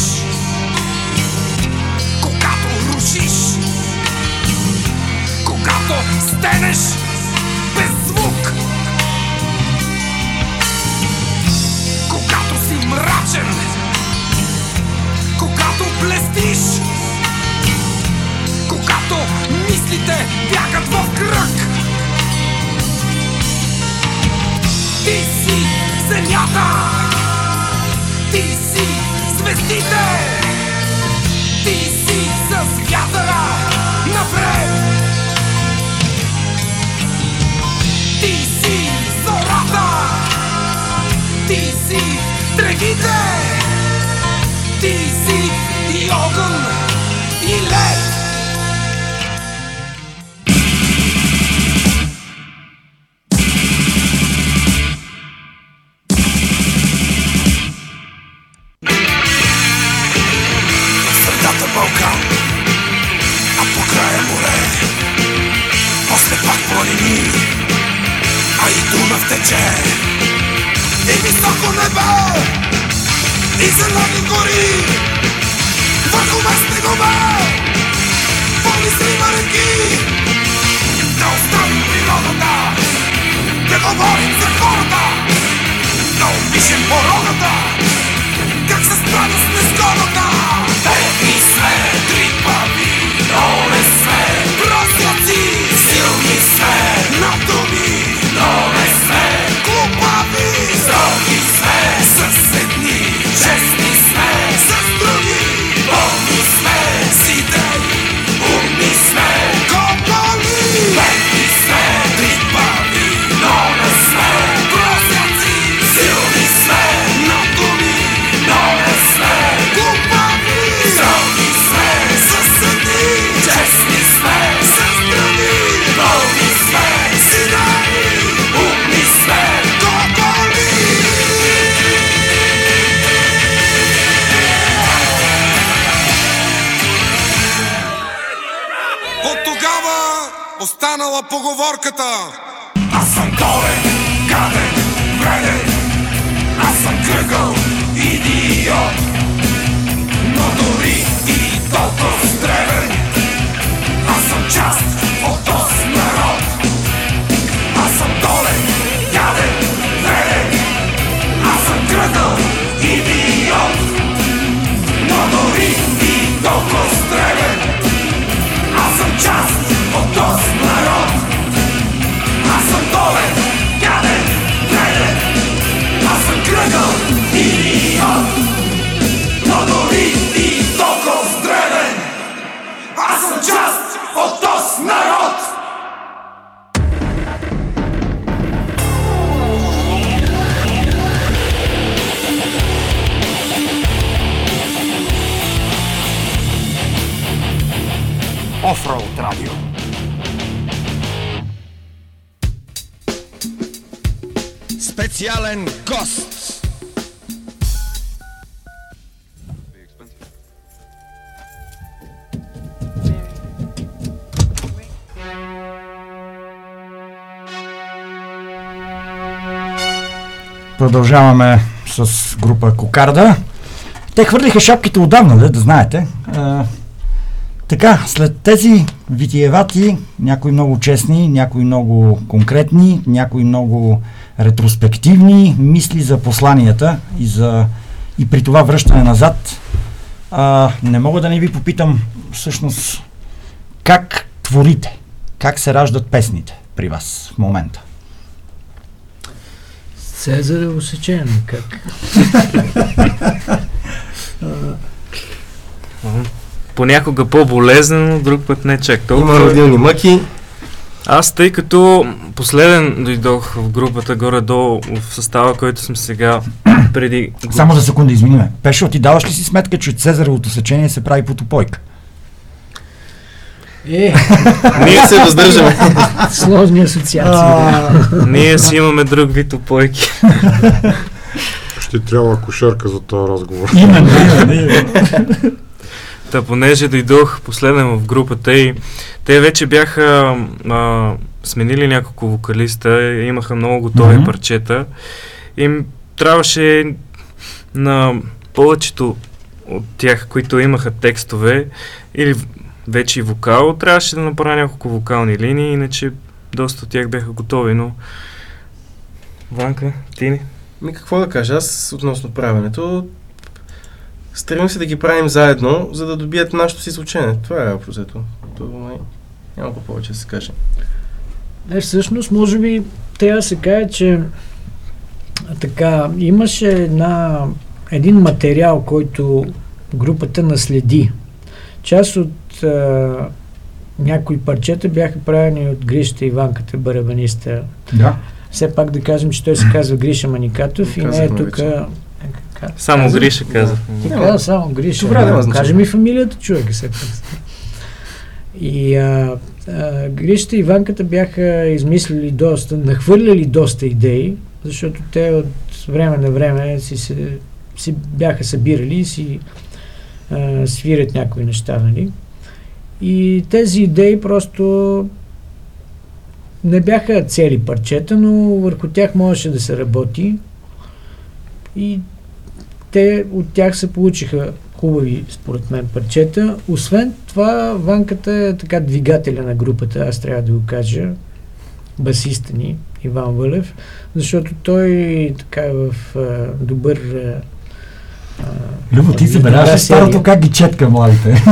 когато рушиш, когато стенеш без звук, когато си мрачен, когато блестиш, когато мислите бягат в кръг. Ти си земята, ти си звездите, ти си с вятъра напред. Ти си зората, ти си тревите, ти си и огън, и лед. И зелени гори Върху ме снегове Пълни срива реки Да оставим природата Да говорим за хората Да опишем породата Продължаваме с група Кокарда. Те хвърлиха шапките отдавна, да, да знаете. А, така, след тези витиевати, някои много честни, някои много конкретни, някои много ретроспективни мисли за посланията и, за, и при това връщане назад, а, не мога да не ви попитам всъщност как творите, как се раждат песните при вас в момента. Цезар е усечен, как? Понякога по-болезнено, друг път не чак толкова. Има родилни мъки. Аз, тъй като последен дойдох в групата горе-долу в състава, който съм сега преди... Само за секунда, извиниме. Пешо, ти даваш ли си сметка, че Цезаревото сечение се прави по топойка? Е, Ние се въздържаме. Сложни асоциации. Ние си имаме друг вид опойки. Ще трябва кошерка за този разговор. Именно, именно. Та, понеже дойдох последен в групата и те вече бяха а, сменили няколко вокалиста, имаха много готови Мгм. парчета. И м- трябваше на повечето от тях, които имаха текстове или вече и вокал, трябваше да направя няколко вокални линии, иначе доста от тях бяха готови, но... Ванка, ти не? Ми какво да кажа, аз относно правенето, стремим се да ги правим заедно, за да добият нашето си звучене. Това е общо То май няма какво повече да се каже. Не, всъщност, може би трябва да се каже, че така, имаше една, един материал, който групата наследи. Част от а, някои парчета бяха правени от Гришата Иванката, барабаниста. Да. Все пак да кажем, че той се казва Гриша Маникатов и не е тук. Само Каза- Гриша казах. Ти Няма. каза само Гриша. Добре, да. Кажи ми фамилията, човек. Все пак. И а, а, Гришата и Иванката бяха измислили доста, нахвърляли доста идеи, защото те от време на време си, се, си бяха събирали и си а, свирят някои неща, нали? И тези идеи просто не бяха цели парчета, но върху тях можеше да се работи. И те от тях се получиха хубави, според мен, парчета. Освен това, Ванката е така двигателя на групата, аз трябва да го кажа. Басиста ни, Иван Вълев, защото той така е в а, добър а, Любо, ти добра забелязваш старото как ги четка младите.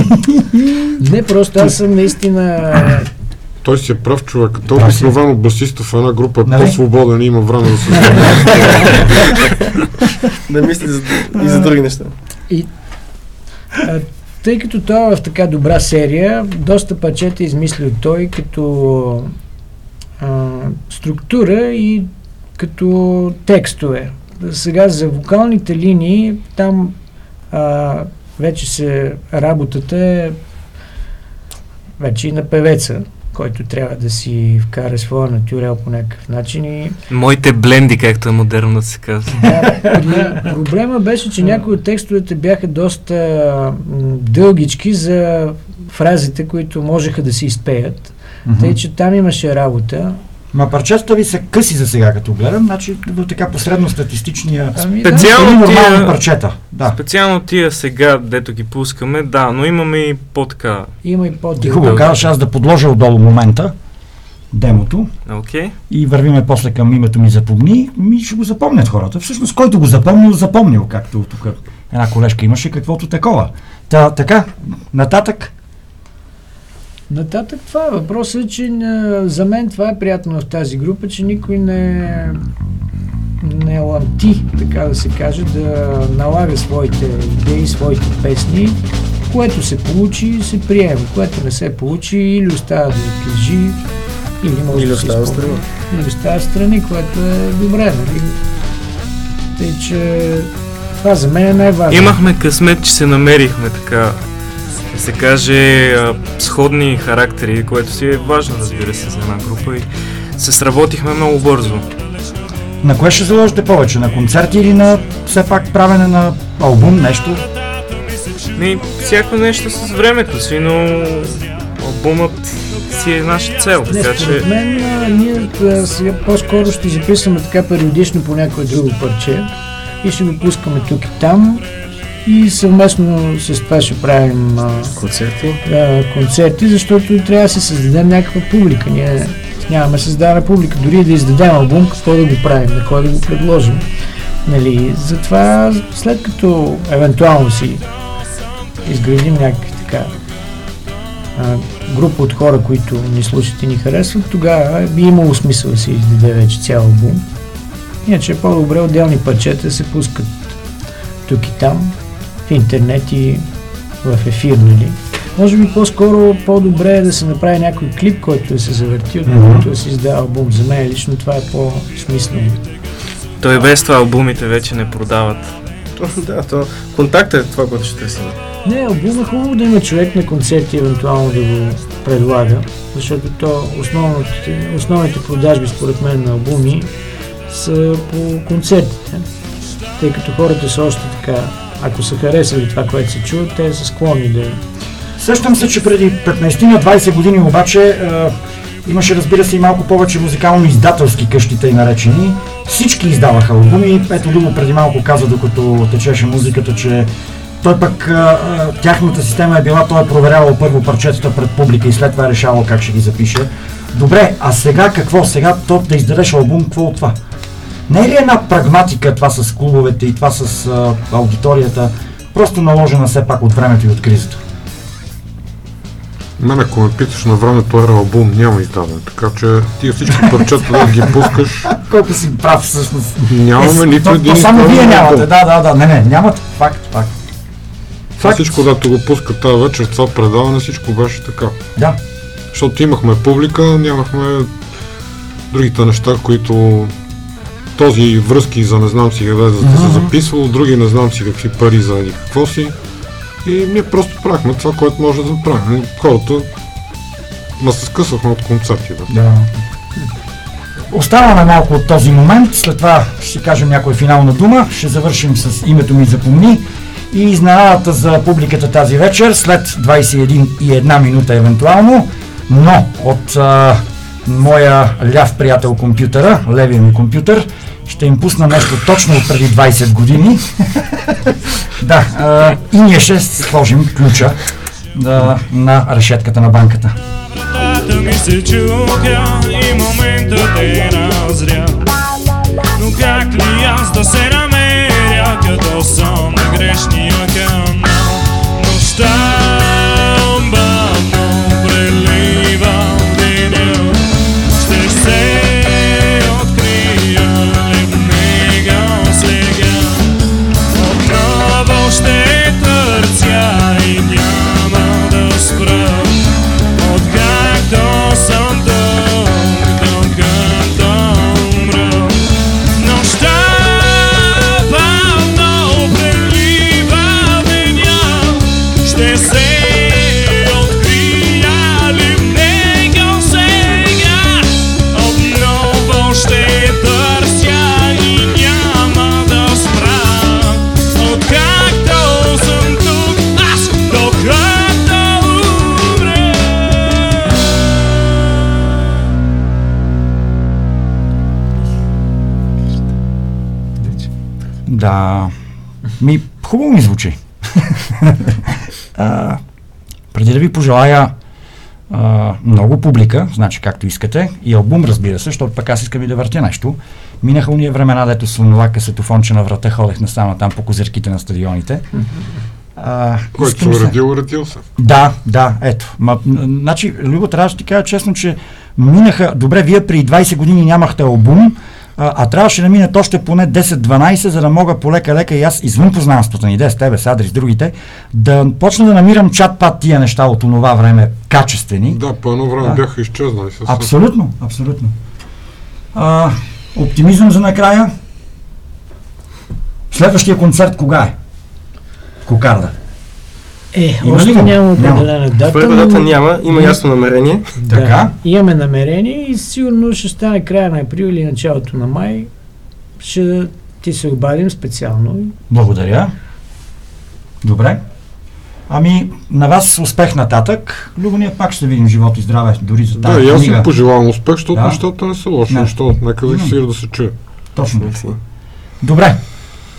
Не, просто аз съм наистина Той си е прав човек. Той обикновено басиста в една група е Нали? по-свободен и има време да се да мисли за, и за други неща. И, а, тъй като той е в така добра серия, доста парчета е измислил той като а, структура и като текстове. Сега за вокалните линии, там а, вече се работата е вече и на певеца, който трябва да си вкара своя натюрел по някакъв начин и Моите бленди, както е модерно да се казва. да, проблема беше, че някои от текстовете бяха доста дългички за фразите, които можеха да се изпеят. Мгм. Тъй, че там имаше работа. Ма парчетата ви са къси за сега, като гледам, значи до така посредно статистичния... Ами, Специално нормални тия, парчета. Да. специално тия сега, дето ги пускаме, да, но имаме и по-така. Има и по Ти хубаво казваш, аз да подложа отдолу момента, демото, Окей. и вървиме после към името ми запомни, ми ще го запомнят хората. Всъщност, който го запомнил, запомнил, както тук една колежка имаше, каквото такова. Та, така, нататък. Нататък това е въпросът, е, че за мен това е приятно в тази група, че никой не не ламти, така да се каже, да налага своите идеи, своите песни. Което се получи, се приема. Което не се получи, или остава да кажи, или може Или да се остава спомни. страни. Или остава страни, което е добре, нали? Тъй, че това за мен е най-важно. Имахме късмет, че се намерихме така, да се каже, сходни характери, което си е важно, разбира се, за една група и се сработихме много бързо. На кое ще заложите повече? На концерти или на все пак правене на албум, нещо? Ми, всяко нещо с времето си, но албумът си е наша цел, Не, така според че... мен а, ние а, сега по-скоро ще записваме така периодично по някое друго парче и ще го пускаме тук и там и съвместно с това ще правим Концерти. а, концерти, защото трябва да си създадем някаква публика. Ние нямаме създадена публика. Дори да издадем албум, какво да го правим, на кой да го предложим. Нали, затова след като евентуално си изградим някакви така а, група от хора, които ни слушат и ни харесват, тогава би имало смисъл да се издаде вече цял албум. Иначе е по-добре отделни парчета се пускат тук и там, в интернет и в ефир, нали? Може би по-скоро по-добре е да се направи някой клип, който да се завърти, отколкото да се издава албум. За мен лично това е по-смислено. Той без това албумите вече не продават. да, то контактът е това, което ще търсим. Не, албум е хубаво да има човек на концерти, евентуално да го предлага, защото то основните, основните продажби, според мен, на албуми са по концертите. Тъй като хората са още така, ако са харесали това, което се чува, те са склонни да... Сещам се, че преди 15 на 20 години обаче е, имаше, разбира се, и малко повече музикално-издателски къщи, тъй наречени. Всички издаваха албуми. Ето Любо преди малко каза, докато течеше музиката, че той пък, а, а, тяхната система е била, той е проверявал първо парчетата пред публика и след това е решавал как ще ги запише. Добре, а сега какво? Сега то да издадеш албум, какво от това? Не е ли една прагматика това с клубовете и това с а, аудиторията, просто наложена все пак от времето и от кризата? Мен ако ме питаш на времето ера албум няма издаден, така че тия всички парчета да ги пускаш, Колко си прав всъщност. нямаме Е, нито то- един то Само вие нямате, да, да, да. Не, не, нямате. Факт, факт. Това всичко, когато го пуска тази вечер, това предаване, всичко беше така. Да. Защото имахме публика, нямахме другите неща, които този връзки за не знам си къде за да се записвал, други не знам си какви пари за еди какво си. И ние просто правихме това, което може да направим. Хората ма се скъсахме от концерти. Да. Оставаме малко от този момент, след това ще си кажем някоя финална дума, ще завършим с името ми запомни И изненадата за публиката тази вечер, след 21 и една минута евентуално, но от а, моя ляв приятел компютъра, левия ми компютър, ще им пусна нещо точно преди 20 години. да, а, и ние ще сложим ключа да, на решетката на банката. Вратата ми се чупя и моментът е назря Но как ли аз да се намеря, като съм на грешния канал Да. Ми, хубаво ми звучи. а, преди да ви пожелая а, много публика, значи както искате, и албум разбира се, защото пък аз искам и да въртя нещо. Минаха уния времена, дето с онова касетофонче на врата ходех насам там по козирките на стадионите. А, Който се уредил, уредил се. да, да, ето. Ма, значи, Любо, трябва да ти кажа честно, че минаха, добре, вие при 20 години нямахте албум, а, а трябваше да минат още поне 10-12, за да мога полека-лека и аз, извън познанството ни, де с тебе, с Адри, с другите, да почна да намирам чат-пат тия неща от онова време качествени. Да, по едно време Да. бяха изчезнали. със- Абсолютно, абсолютно. А, оптимизъм за накрая. Следващия концерт кога е? Кокарда. Е, Има ли още го? няма Няма. определена дата. Първа но- няма, има ясно намерение. Да, Така. Имаме намерение и сигурно ще стане края на април или началото на май. Ще ти се обадим специално. Благодаря. Добре. Ами, на вас успех нататък. Любо, ние пак ще видим живот и здраве, дори за тази Да, и аз им пожелавам успех, защото Да. нещата не са лоши, Не. защото нека да си да се чуе. Точно. Добре.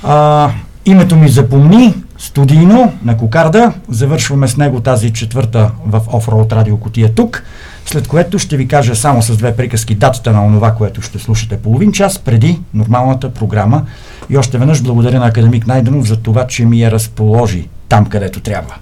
А, името ми запомни, студийно на Кокарда. Завършваме с него тази четвърта в Offroad радио Котия тук, след което ще ви кажа само с две приказки датата на онова, което ще слушате половин час преди нормалната програма. И още веднъж благодаря на академик Найденов за това, че ми я разположи там, където трябва.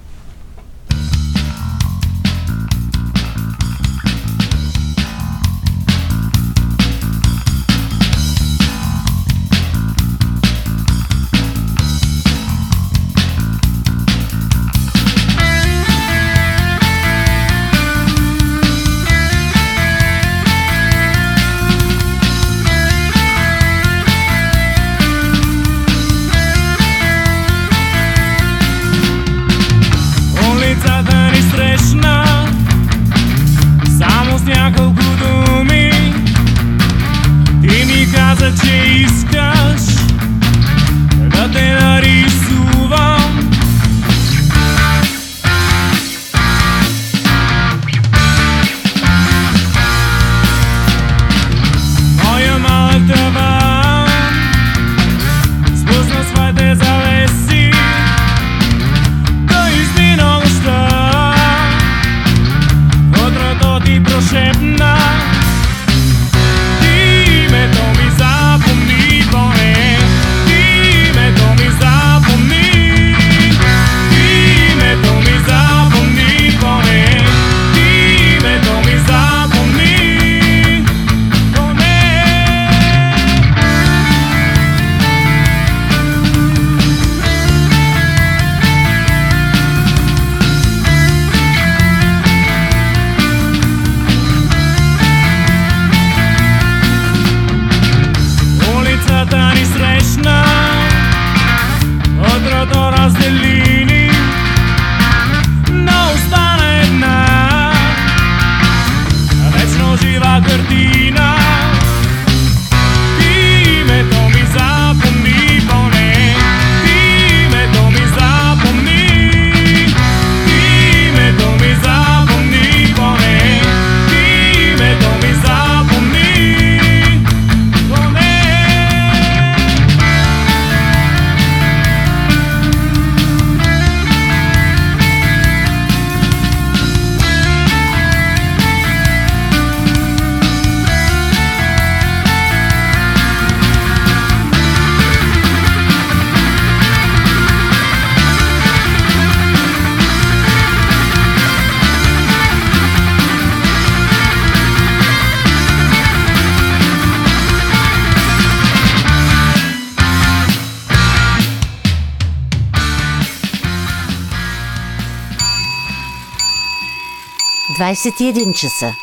21 часа.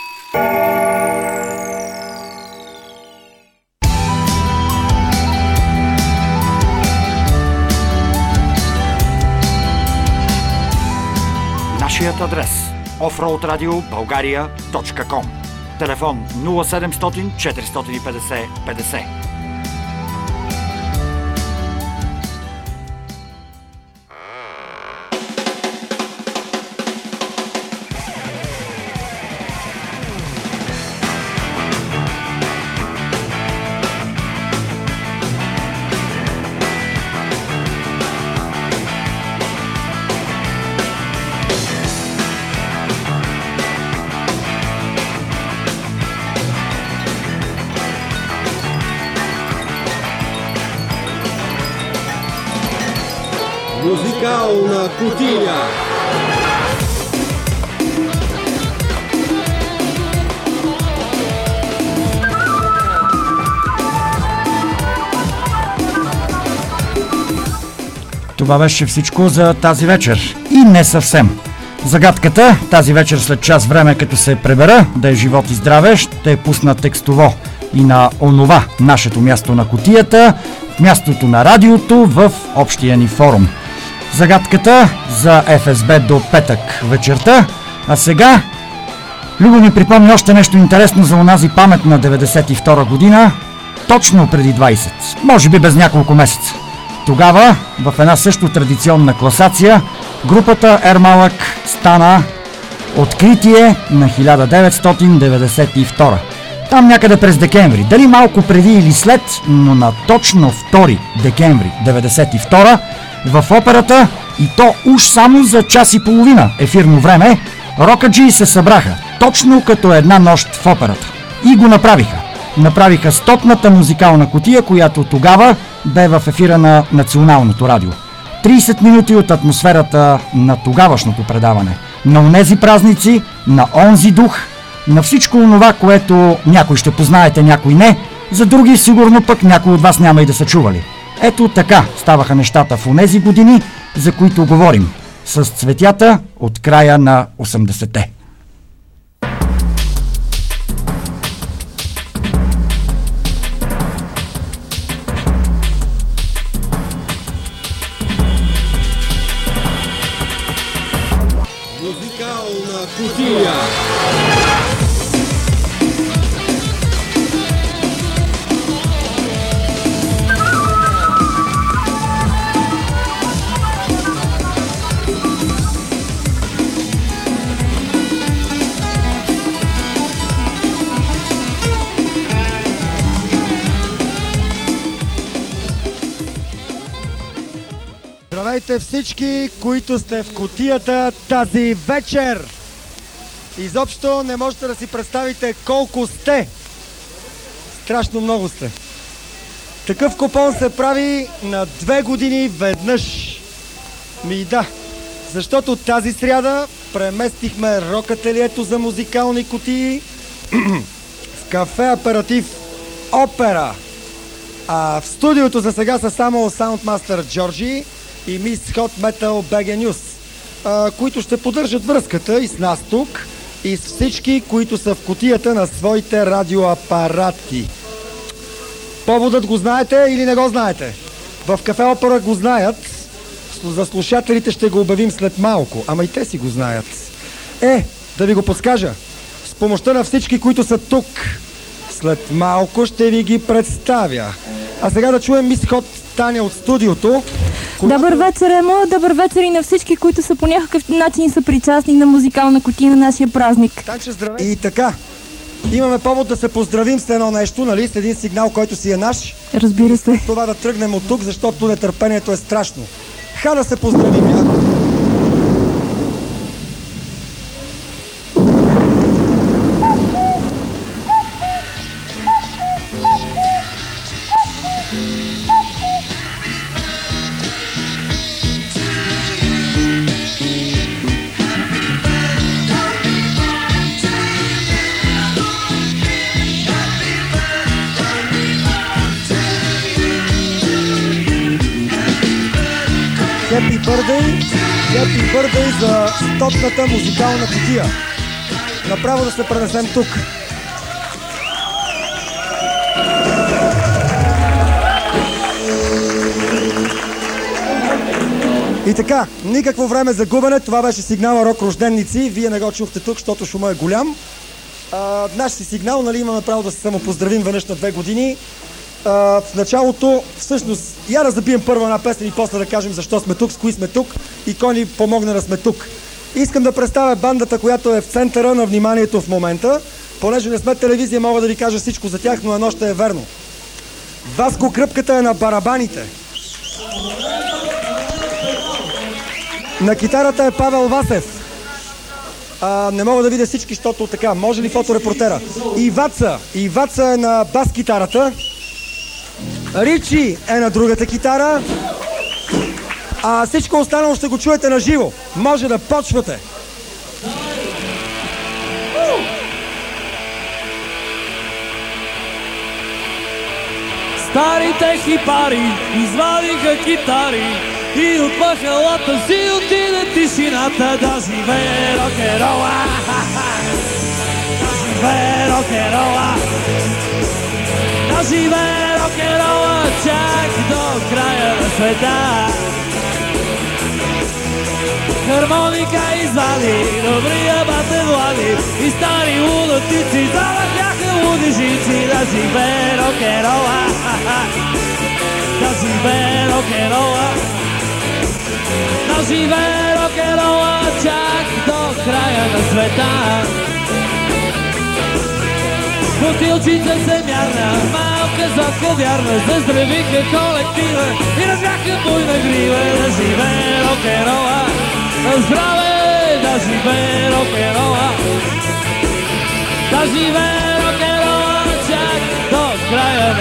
Нашият адрес offroadradio.българия.com Телефон 0700 450 50 Кутия. Това беше всичко за тази вечер. И не съвсем. Загадката тази вечер след час време, като се пребера, да е живот и здраве, ще пусна текстово и на онова, нашето място на котията, мястото на радиото в общия ни форум. Загадката за ФСБ до петък вечерта, а сега Любо ми припомни още нещо интересно за онази памет на 92 година, точно преди 20, може би без няколко месеца. Тогава, в една също традиционна класация, групата Ермалък стана откритие на 1992. Там някъде през декември, дали малко преди или след, но на точно 2 декември 1992 в операта и то уж само за час и половина ефирно време, рокаджи се събраха, точно като една нощ в операта. И го направиха. Направиха стотната музикална котия, която тогава бе в ефира на Националното радио. 30 минути от атмосферата на тогавашното предаване. На онези празници, на онзи дух, на всичко онова, което някой ще познаете, някой не, за други сигурно пък някой от вас няма и да са чували. Ето така ставаха нещата в онези години, за които говорим, с цветята от края на 80-те. Всички, които сте в котията тази вечер! Изобщо не можете да си представите колко сте. Страшно много сте. Такъв купон се прави на две години веднъж. Ми да, защото тази сряда преместихме рокателието за музикални кутии в кафе аператив Опера. А в студиото за сега са само Soundmaster Джорджи и Мис Hot Metal BG News, а, които ще поддържат връзката и с нас тук, и с всички, които са в котията на своите радиоапарати. Поводът го знаете или не го знаете? В кафе Опера го знаят, за слушателите ще го обявим след малко, ама и те си го знаят. Е, да ви го подскажа, с помощта на всички, които са тук, след малко ще ви ги представя. А сега да чуем мис Хот Таня от студиото. Добър вечер, Емо. Добър вечер и на всички, които са по някакъв начин са причастни на музикална кутия на нашия празник. Танче, здравей! И така, имаме повод да се поздравим с едно нещо, нали? С един сигнал, който си е наш. Разбира се. Това да тръгнем от тук, защото нетърпението е страшно. Ха да се поздравим, яко. Стотната музикална кутия! направо да се пренесем тук. И така, никакво време за губене. Това беше сигнала Рок Рожденници. Вие не го чухте тук, защото шума е голям. А, наш си сигнал, нали, имаме право да се самопоздравим веднъж на две години. А, в началото, всъщност, я да забием първо една песен и после да кажем защо сме тук, с кои сме тук и кой ни помогна да сме тук. Искам да представя бандата, която е в центъра на вниманието в момента. Понеже не сме телевизия, мога да ви кажа всичко за тях, но едно ще е верно. Васко Кръпката е на барабаните. На китарата е Павел Васев. А, не мога да видя всички, защото така. Може ли фоторепортера? Иваца. Иваца е на бас китарата. Ричи е на другата китара. А всичко останало ще го чуете на живо. Може да почвате. Старите хипари извадиха китари и от махалата си отиде тишината да живее рок-н-рола. Да живее рок-н-рола. Да живее рок-н-рола чак до края на света. Хармоника извади, добрия бате влади и стари лудотици завъртяха луди жици да живее рок-н-рола. Да живее рок-н-рола. Да живее рок-н-рола чак до края на света. Бутилчица се мярна, малка зодка вярна, заздравиха колектива и развяха буйна грива да живее рок-н-рола. Здраве, да живее рок-н-рола. Да живее рок-н-рола чак до края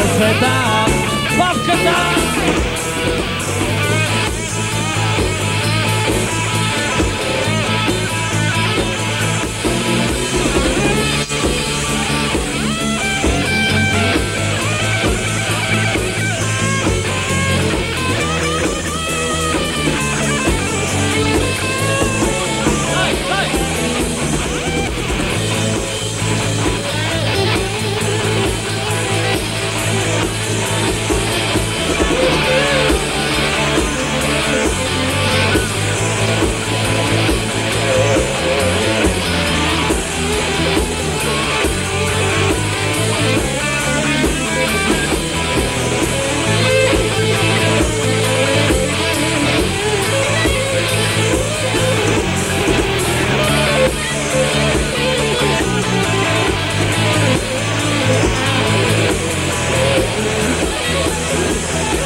Yeah.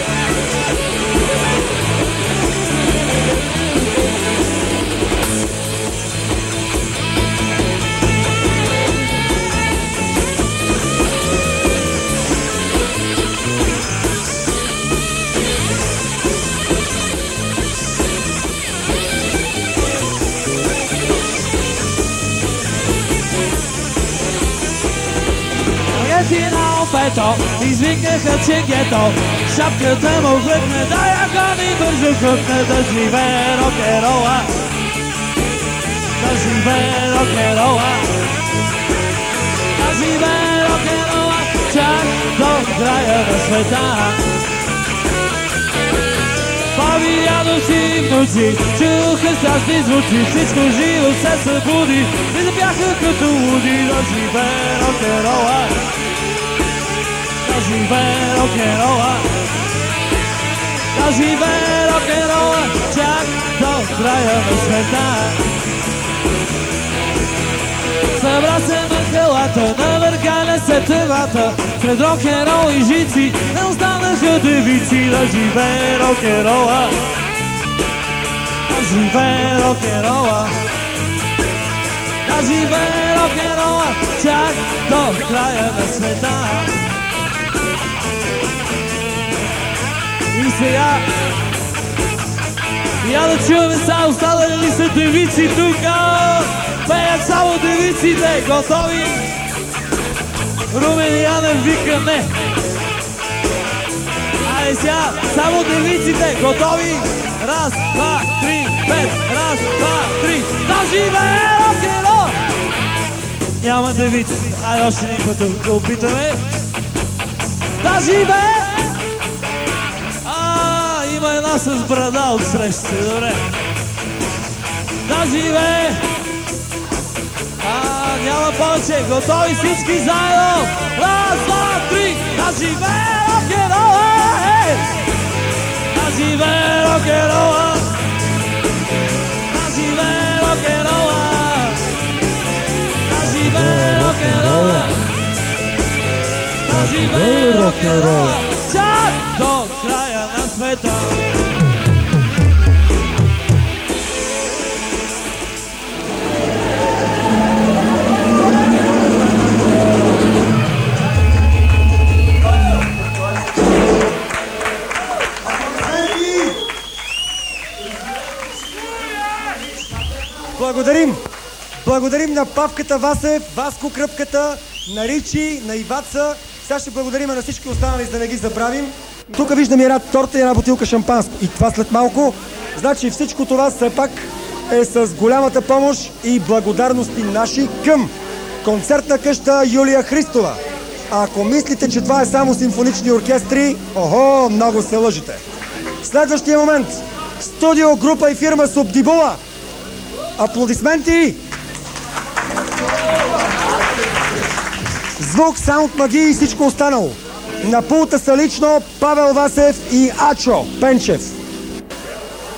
Лети на опето, извикаха, че гето, шапката му хлъкне, да я гони бързо хлъкне, да живее рок-н-рола. Да живее рок-н-рола. Да живее рок-н-рола, чак до края на света. Баби, дядовци и внуци, чуха страшни звуци, всичко живо се събуди и запяха като луди да живее. Живее рок-н-рола. Да живее рок-н-рола, чак до края на света. Събра се махалата, на върха на сетевата, пред рок-н-рол и жици, не останаха девици да живее рок-н-рола. Да живее рок-н-рола. Да живее рок-н-рола, чак до края на света. И сега я да чуваме са, останали ли са девици тук? Пеят само девиците, готови? Румен Янев вика не. Айде сега, само девиците, готови? Раз, два, три, пет, раз, два, три. Да живее рок-н-рол! Няма да видите. Айде още един път да, опитаме. Да живе! С брада от среща. Добре. Да живе! А, няма повече. Готови всички заедно. Раз, два, три. Да живее! Да живее! Да живее! Да живее! Да живее! Чак до края на света! Благодарим! Благодарим на Павката Васев, Васко Кръпката, на Ричи, на Иваца. Сега ще благодарим на всички останали, за да не ги забравим. Тук виждам една торта и една бутилка шампанско. И това след малко. Значи всичко това все пак е с голямата помощ и благодарности наши към концертна къща Юлия Христова. Ако мислите, че това е само симфонични оркестри, охо, много се лъжите. Следващия момент. Студио, група и фирма Субдибула. Аплодисменти! Звук, саунд, магия и всичко останало. На пулта са лично Павел Васев и Ачо Пенчев.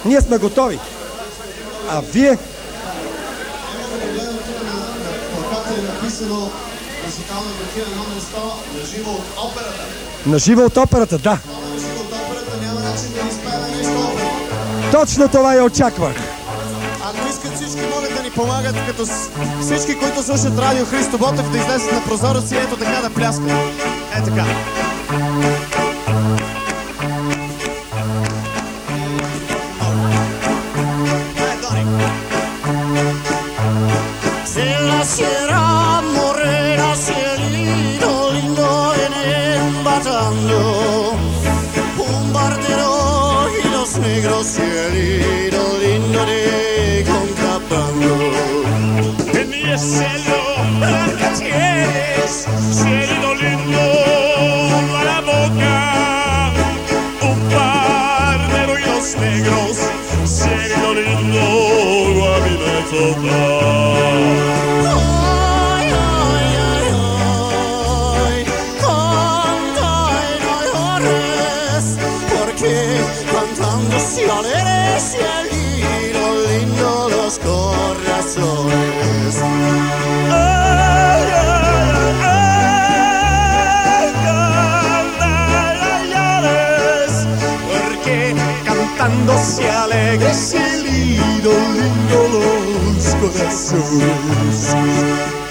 Ние сме готови. А вие? плаката написано музикална картина номер 100 на живо от операта. Да. Точно това я очаквах. Искат всички, моля да ни помагат, като всички, които слушат радио Христо Ботев, да излезат на прозореца и ето така да пляскат. Е така. vessels.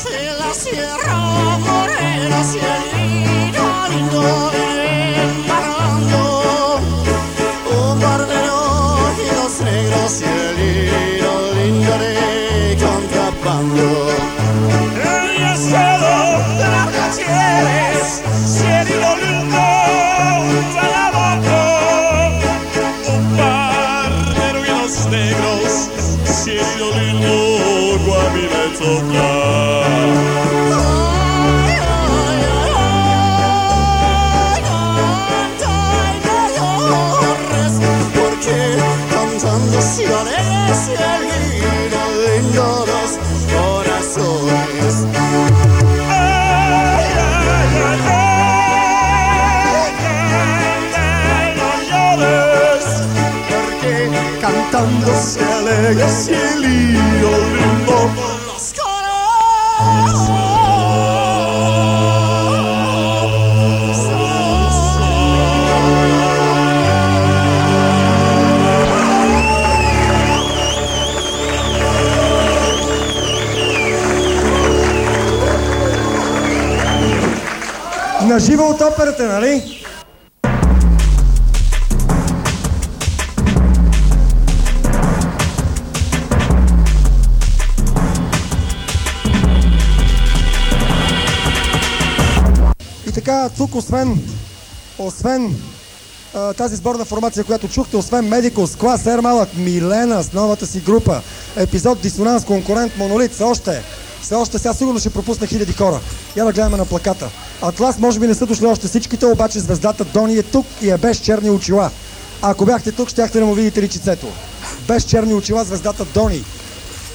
eksili yolunda maskara. Na živou taperty, ali? Тук освен, освен а, тази сборна формация, която чухте, освен Медикус, Клас Ер Малък, Милена с новата си група, епизод Дисонанс, Конкурент, Монолит, са още Все още сега сигурно ще пропусна хиляди хора. Я да гледаме на плаката. Атлас може би не са дошли още всичките, обаче звездата Дони е тук и е без черни очила. Ако бяхте тук, щяхте да му видите личицето. Без черни очила звездата Дони.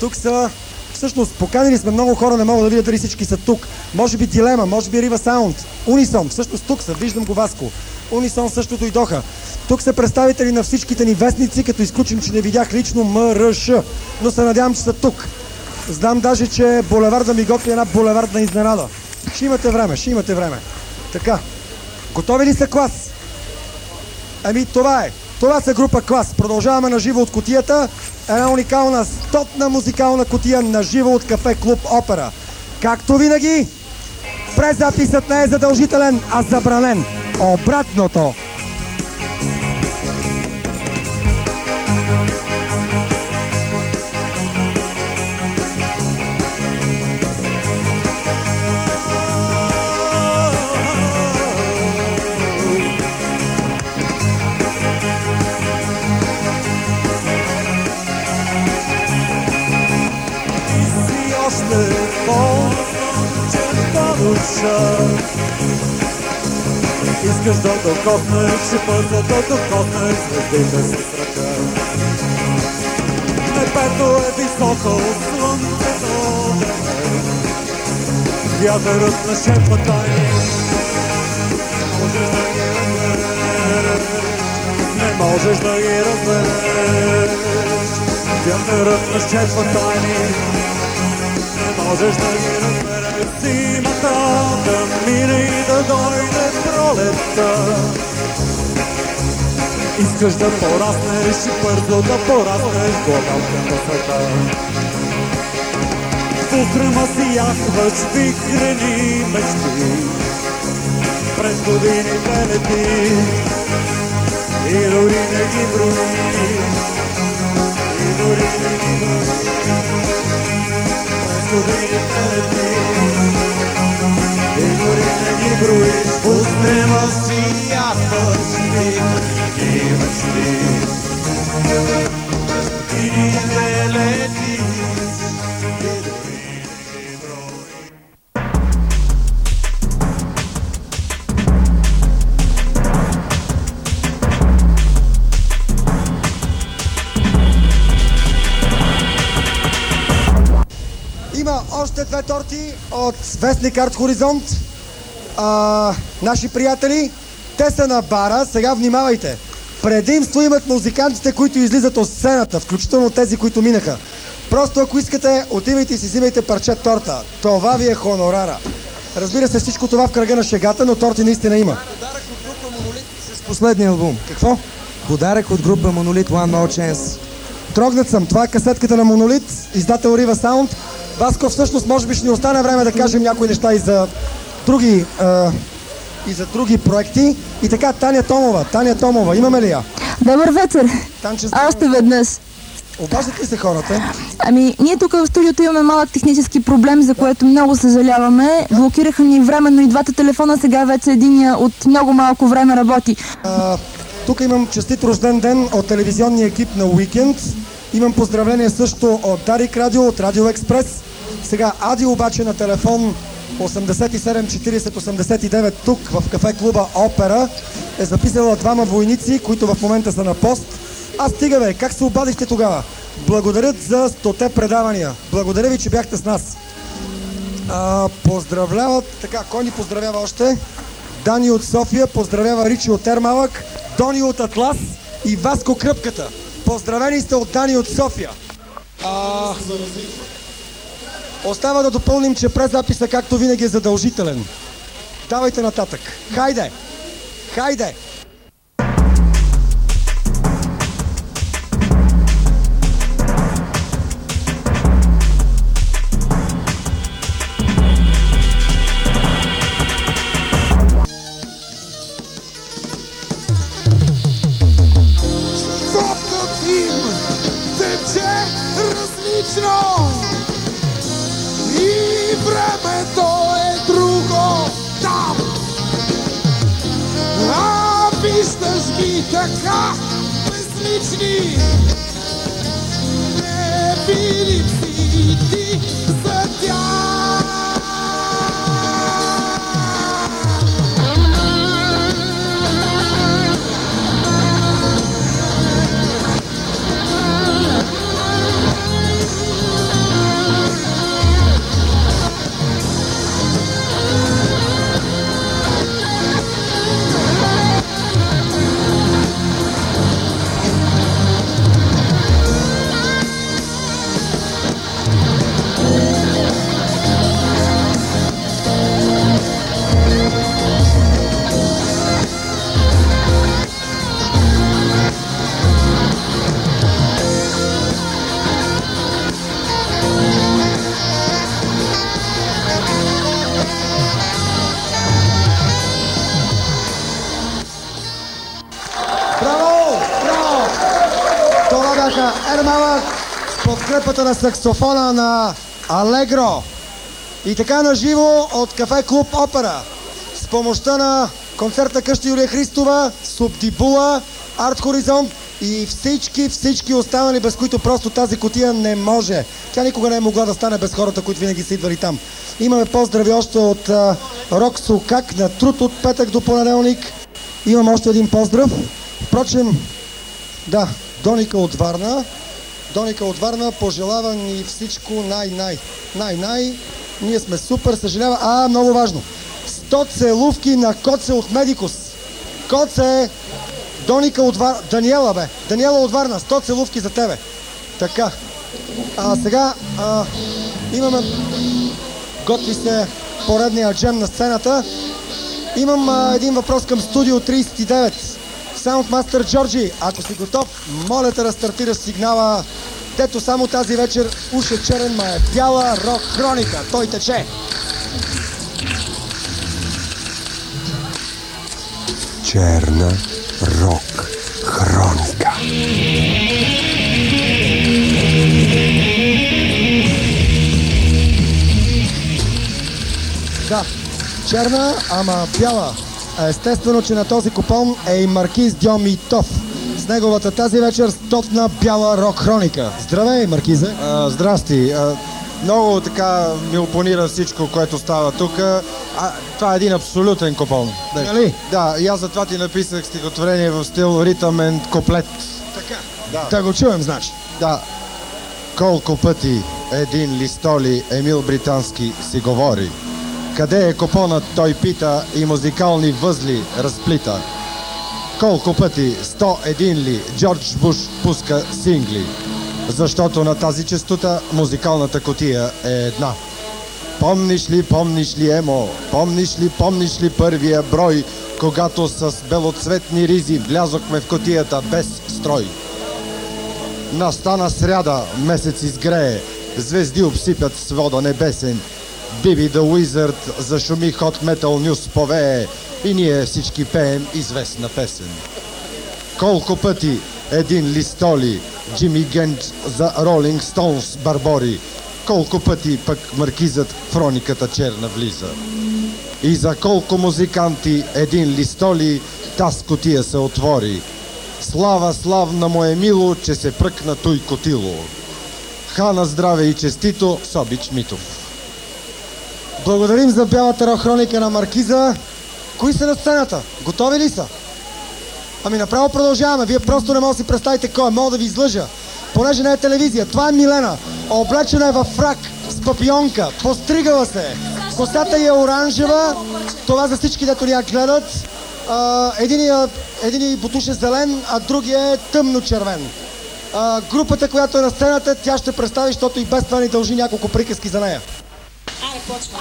Тук са Всъщност, поканили сме много хора, не мога да видя дали всички са тук. Може би Дилема, може би Рива Саунд, Унисон, всъщност тук са, виждам го Васко. Унисон също дойдоха. Тук са представители на всичките ни вестници, като изключим, че не видях лично МРШ, но се надявам, че са тук. Знам даже, че булеварда ми готви една булевардна изненада. Ще имате време, ще имате време. Така, готови ли са клас? Ами това е. Това са група клас. Продължаваме на живо от котията. Една уникална стотна музикална котия на живо от кафе клуб Опера. Както винаги, презаписът не е задължителен, а забранен. Обратното. Душа. Искаш да докоснеш и бързо да докоснеш звездите с ръка. Небето е високо, слънцето грее. Вятърът нашепва тайни, можеш да ги разбереш. Не можеш да ги разбереш. Вятърът нашепва тайни, не можеш да ги разбереш. Зимата да мине и да дойде пролетта. Искаш да пораснеш и бързо да пораснеш главам към света. В устрема си яхваш вихрени мечти. През годините лети и не ги броиш. И дори не ги броиш. През годините лети и дори не ги броиш. В устрема си торти от Вестник Арт Хоризонт. А, наши приятели. Те са на бара. Сега внимавайте. Предимство имат музикантите, които излизат от сцената, включително тези, които минаха. Просто ако искате, отивайте и си взимайте парче торта. Това ви е хонорара. Разбира се, всичко това в кръга на шегата, но торти наистина има. С последния албум. Какво? Подарък от група Монолит One More Chance. Трогнат съм. Това е касетката на Монолит, издател Рива Саунд. Васко, всъщност, може би ще ни остане време да кажем някои неща и за други, а, и за други проекти. И така, Таня Томова. Таня Томова, имаме ли я? Добър вечер! Танче, Още веднъж. Обаждат ли се хората? Ами, ние тук в студиото имаме малък технически проблем, за което много съжаляваме. Блокираха ни временно и двата телефона, сега вече единия от много малко време работи. А, тук имам честит рожден ден от телевизионния екип на Уикенд. Имам поздравление също от Дарик Радио, от Радио Експрес. Сега Ади обаче на телефон 87 40 89 тук в кафе клуба Опера е записала двама войници, които в момента са на пост. А стига бе, как се обадихте тогава? Благодарят за 100 предавания. Благодаря ви, че бяхте с нас. А, поздравляват, така, кой ни поздравява още? Дани от София, поздравява Ричи от Ермалък, Дони от Атлас и Васко Кръпката. Поздравени сте от Дани от София. А, остава да допълним, че презаписа, както винаги, е задължителен. Давайте нататък. Хайде! Хайде! Виждаш ги така безлични, с подкрепата на саксофона на Алегро. И така на живо от кафе Клуб Опера. С помощта на концертна къща Юлия Христова, Субдибула, Арт Хоризонт и всички, всички останали, без които просто тази котия не може. Тя никога не е могла да стане без хората, които винаги са идвали там. Имаме поздрави още от а, Роксо Как на труд от петък до понеделник. Имам още един поздрав. Впрочем, да, Доника от Варна. Доника от Варна пожелава ни всичко най-най. Най-най. Ние сме супер, съжалява. А, много важно. 100 целувки на Коце от Медикус. Коце, Доника от Варна. Даниела, бе. Даниела от Варна. 100 целувки за тебе. Така. А сега а, имаме... Готви се поредния джем на сцената. Имам а, един въпрос към студио 39. Soundmaster Джорджи, ако си готов, моля те да стартираш сигнала. Дето само тази вечер уж е черен, ма е бяла рок хроника. Той тече. Черна рок хроника. Да, черна, ама бяла. Естествено, че на този купон е и Маркиз Дьомитов. С неговата тази вечер стотна бяла рок хроника. Здравей, Маркизе! А, здрасти. А, много така ми опонира всичко, което става тук. А, това е един абсолютен купон. Нали? Да, и аз затова ти написах стихотворение в стил ритъмен коплет. Така. Да. Да го чуем, значи. Да. Колко пъти един листоли Емил Британски си говори. Къде е купонът, той пита и музикални възли разплита. Колко пъти, 101 ли, Джордж Буш пуска сингли. Защото на тази частота музикалната котия е една. Помниш ли, помниш ли, Емо? Помниш ли, помниш ли първия брой, когато с белоцветни ризи влязохме в котията без строй? Настана сряда, месец изгрее, звезди обсипят свода небесен. Биби the Wizard зашуми Hot Metal News повее и ние всички пеем известна песен. Колко пъти един листоли, Джимми Генч за Ролинг Стоунс Барбори, колко пъти пък маркизът в черна влиза. И за колко музиканти един листоли, таз котия се отвори. Слава славна му е мило, че се пръкна той котило. Хана здраве и честито, Собич Митов. Благодарим за бялата хроника на Маркиза. Кои са на сцената? Готови ли са? Ами направо продължаваме. Вие просто не можете да си представите кой е. Мога да ви излъжа. Понеже не е телевизия. Това е Милена. Облечена е във фрак с папионка. Постригала се. е. Косата е оранжева. Това за всички, дето ни я гледат. А, единия, един бутуш е зелен, а другия е тъмно червен. А, групата, която е на сцената, тя ще представи, защото и без това ни дължи няколко приказки за нея. Аре, почва.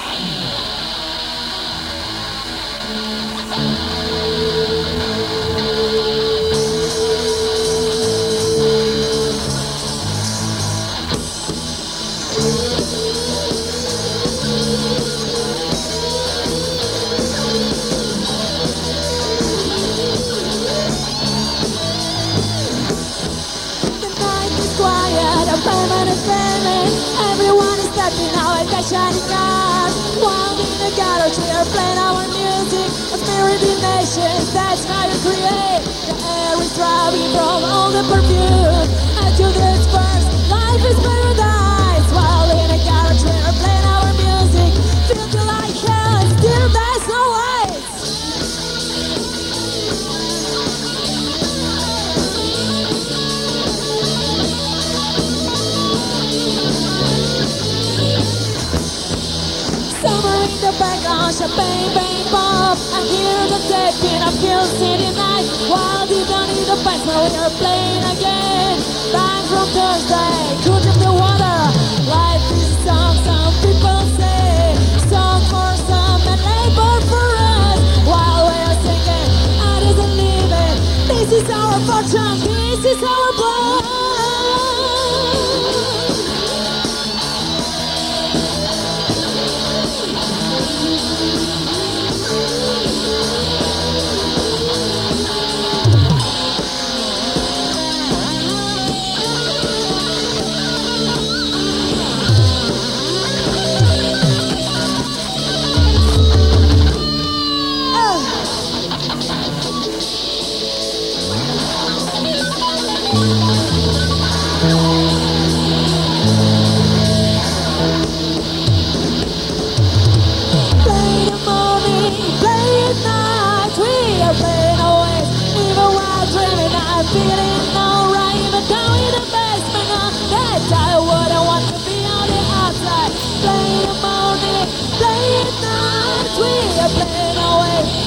Shining car. While in the garage we are playing our music. A spirit in nations, that's how you create. The air is driving from all the perfume. To this first, life is paradise. my gosh, a bang bang. I hear the tapping, I feel city night. While you don't need a fight, now we're playing again. Bang from Thursday, couldn't be water. Life is awesome.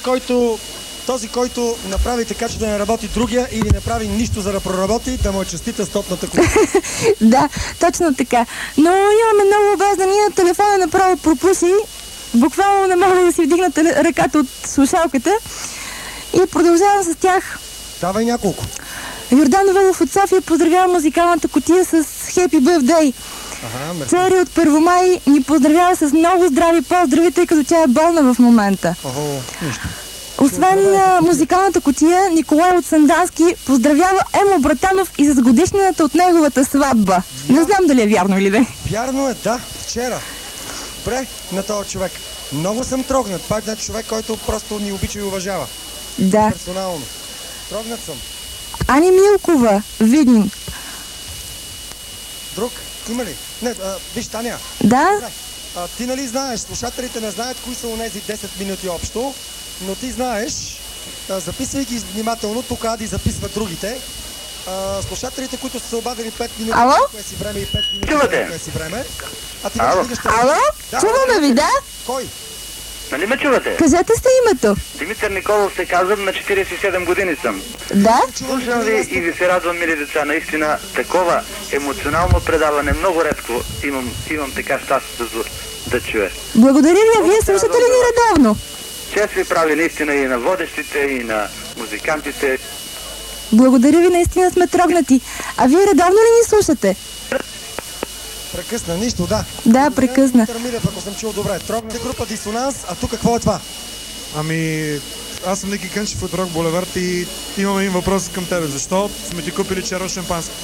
който този, който направи така, че да не работи другия или не прави нищо за да проработи, да му е честита стопната кула. Да, точно така. Но имаме много обаждания, телефона направо пропуси. Буквално не мога да си вдигна ръката от слушалката. И продължавам с тях. Давай няколко. Йордан Велов от София поздравява музикалната котия с Happy Birthday. Ага. Цари от Първомай ни поздравява с много здрави поздрави, тъй като тя е болна в момента. Охо, нищо. Освен на музикалната котия, Николай от Сандански поздравява Емо Братанов и с годишнината от неговата сватба. Не знам дали е вярно или не. Вярно е, да, вчера. Добре, на този човек. Много съм трогнат. Пак на човек, който просто ни обича и уважава. Да. Персонално. Трогнат съм. Ани Милкова, Видин. Друг? Има ли? Не, а, виж, Таня. Да? А, ти нали знаеш, слушателите не знаят кои са онези 10 минути общо, но ти знаеш, а, записвайки внимателно, тук Ади записва другите. А, слушателите, които са се обадили 5 минути, Ало? кое си време и 5 минути, кое си време. А ти Ало? вече стигаш Ало? Чуваме ви, да? Кой? Нали ме чувате? Кажете сте името. Димитър Николов се казвам, на 47 години съм. Да? Слушам ви и ви се радвам, мили деца. Наистина, такова емоционално предаване много редко имам, имам така щастието да, да чуя. Благодаря ви, а вие слушате ли ни редовно? Чест ви прави наистина и на водещите, и на музикантите. Благодаря ви, наистина сме трогнати. А вие редовно ли ни слушате? Прекъсна, нищо, да. Да, прекъсна. Димитър Милев, ако съм чул добре. Трогната група Дисонанс, а тук какво е това? Ами, аз съм Ники Кънчев от Рок Булевард и имам един въпрос към тебе. Защо сме ти купили черно шампанско?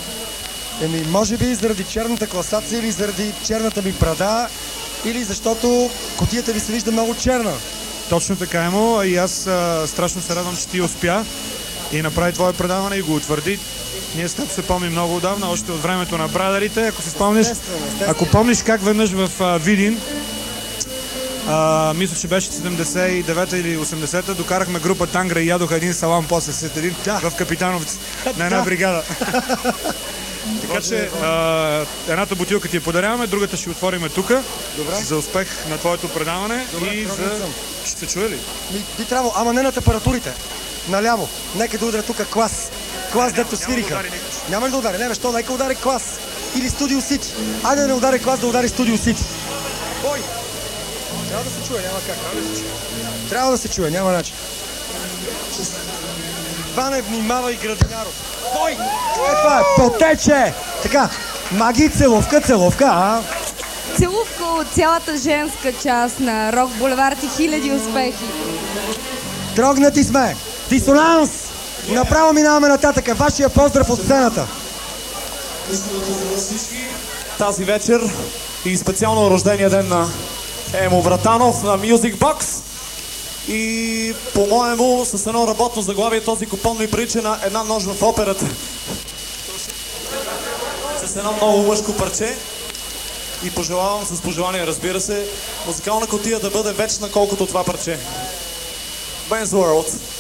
Еми, може би заради черната класация или заради черната ми брада, или защото котията ви се вижда много черна. Точно така е му и аз а, страшно се радвам, че ти успя и направи твое предаване и го утвърди. Ние с теб се помним много отдавна, още от времето на брадарите. Ако си спомниш, ако помниш как веднъж в а, Видин, а, мисля, че беше 79-та или 80-та, докарахме група Тангра и ядоха един салам после след един в Капитановци на една Да. бригада. Така че а, едната бутилка ти я подаряваме, другата ще отвориме тук за успех на твоето предаване и трогнат за... съм. Ще се чуе ли? Ми, би трябвало, ама не на температурите. Наляво. Нека да ударя тук клас. Клас, дето свириха. Няма ли да удари? Не, бе, що? Нека удари клас. Или Студио Сити. Айде да не удари клас, да удари Студио Сити. Бой! Трябва да се чуе, няма как. Трябва да се чуе. Трябва да се чуе, няма начин. Ване, внимавай, Градинаров. Бой! Е, това е, потече! Така, маги, целовка, целовка, а? Целувка от цялата женска част на Рок Булевард и хиляди успехи. Трогнати сме! Дисонанс! Направо минаваме нататък. Вашия поздрав от сцената. тази вечер и специално рождения ден на Емо Вратанов на Music Box. И по-моему с едно работно заглавие този купон ми прилича на една нож в операта. С едно много мъжко парче. И пожелавам с пожелание, разбира се, музикална котия да бъде вечна колкото това парче. Ben's World.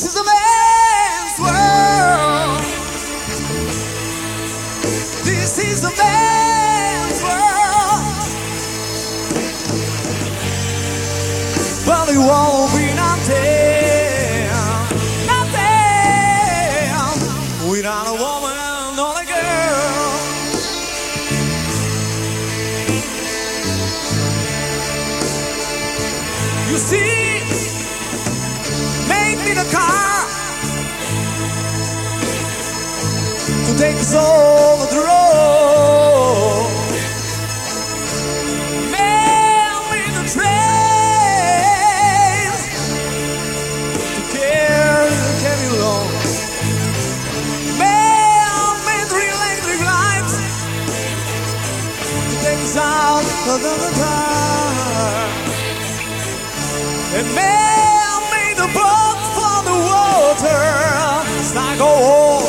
This is a man's world. This is a man's world. Well, it won't be nothing, takes all the road. Man with the train to carry the heavy load. Man with electric lights takes out the time. And man made the boat for the water. It's like a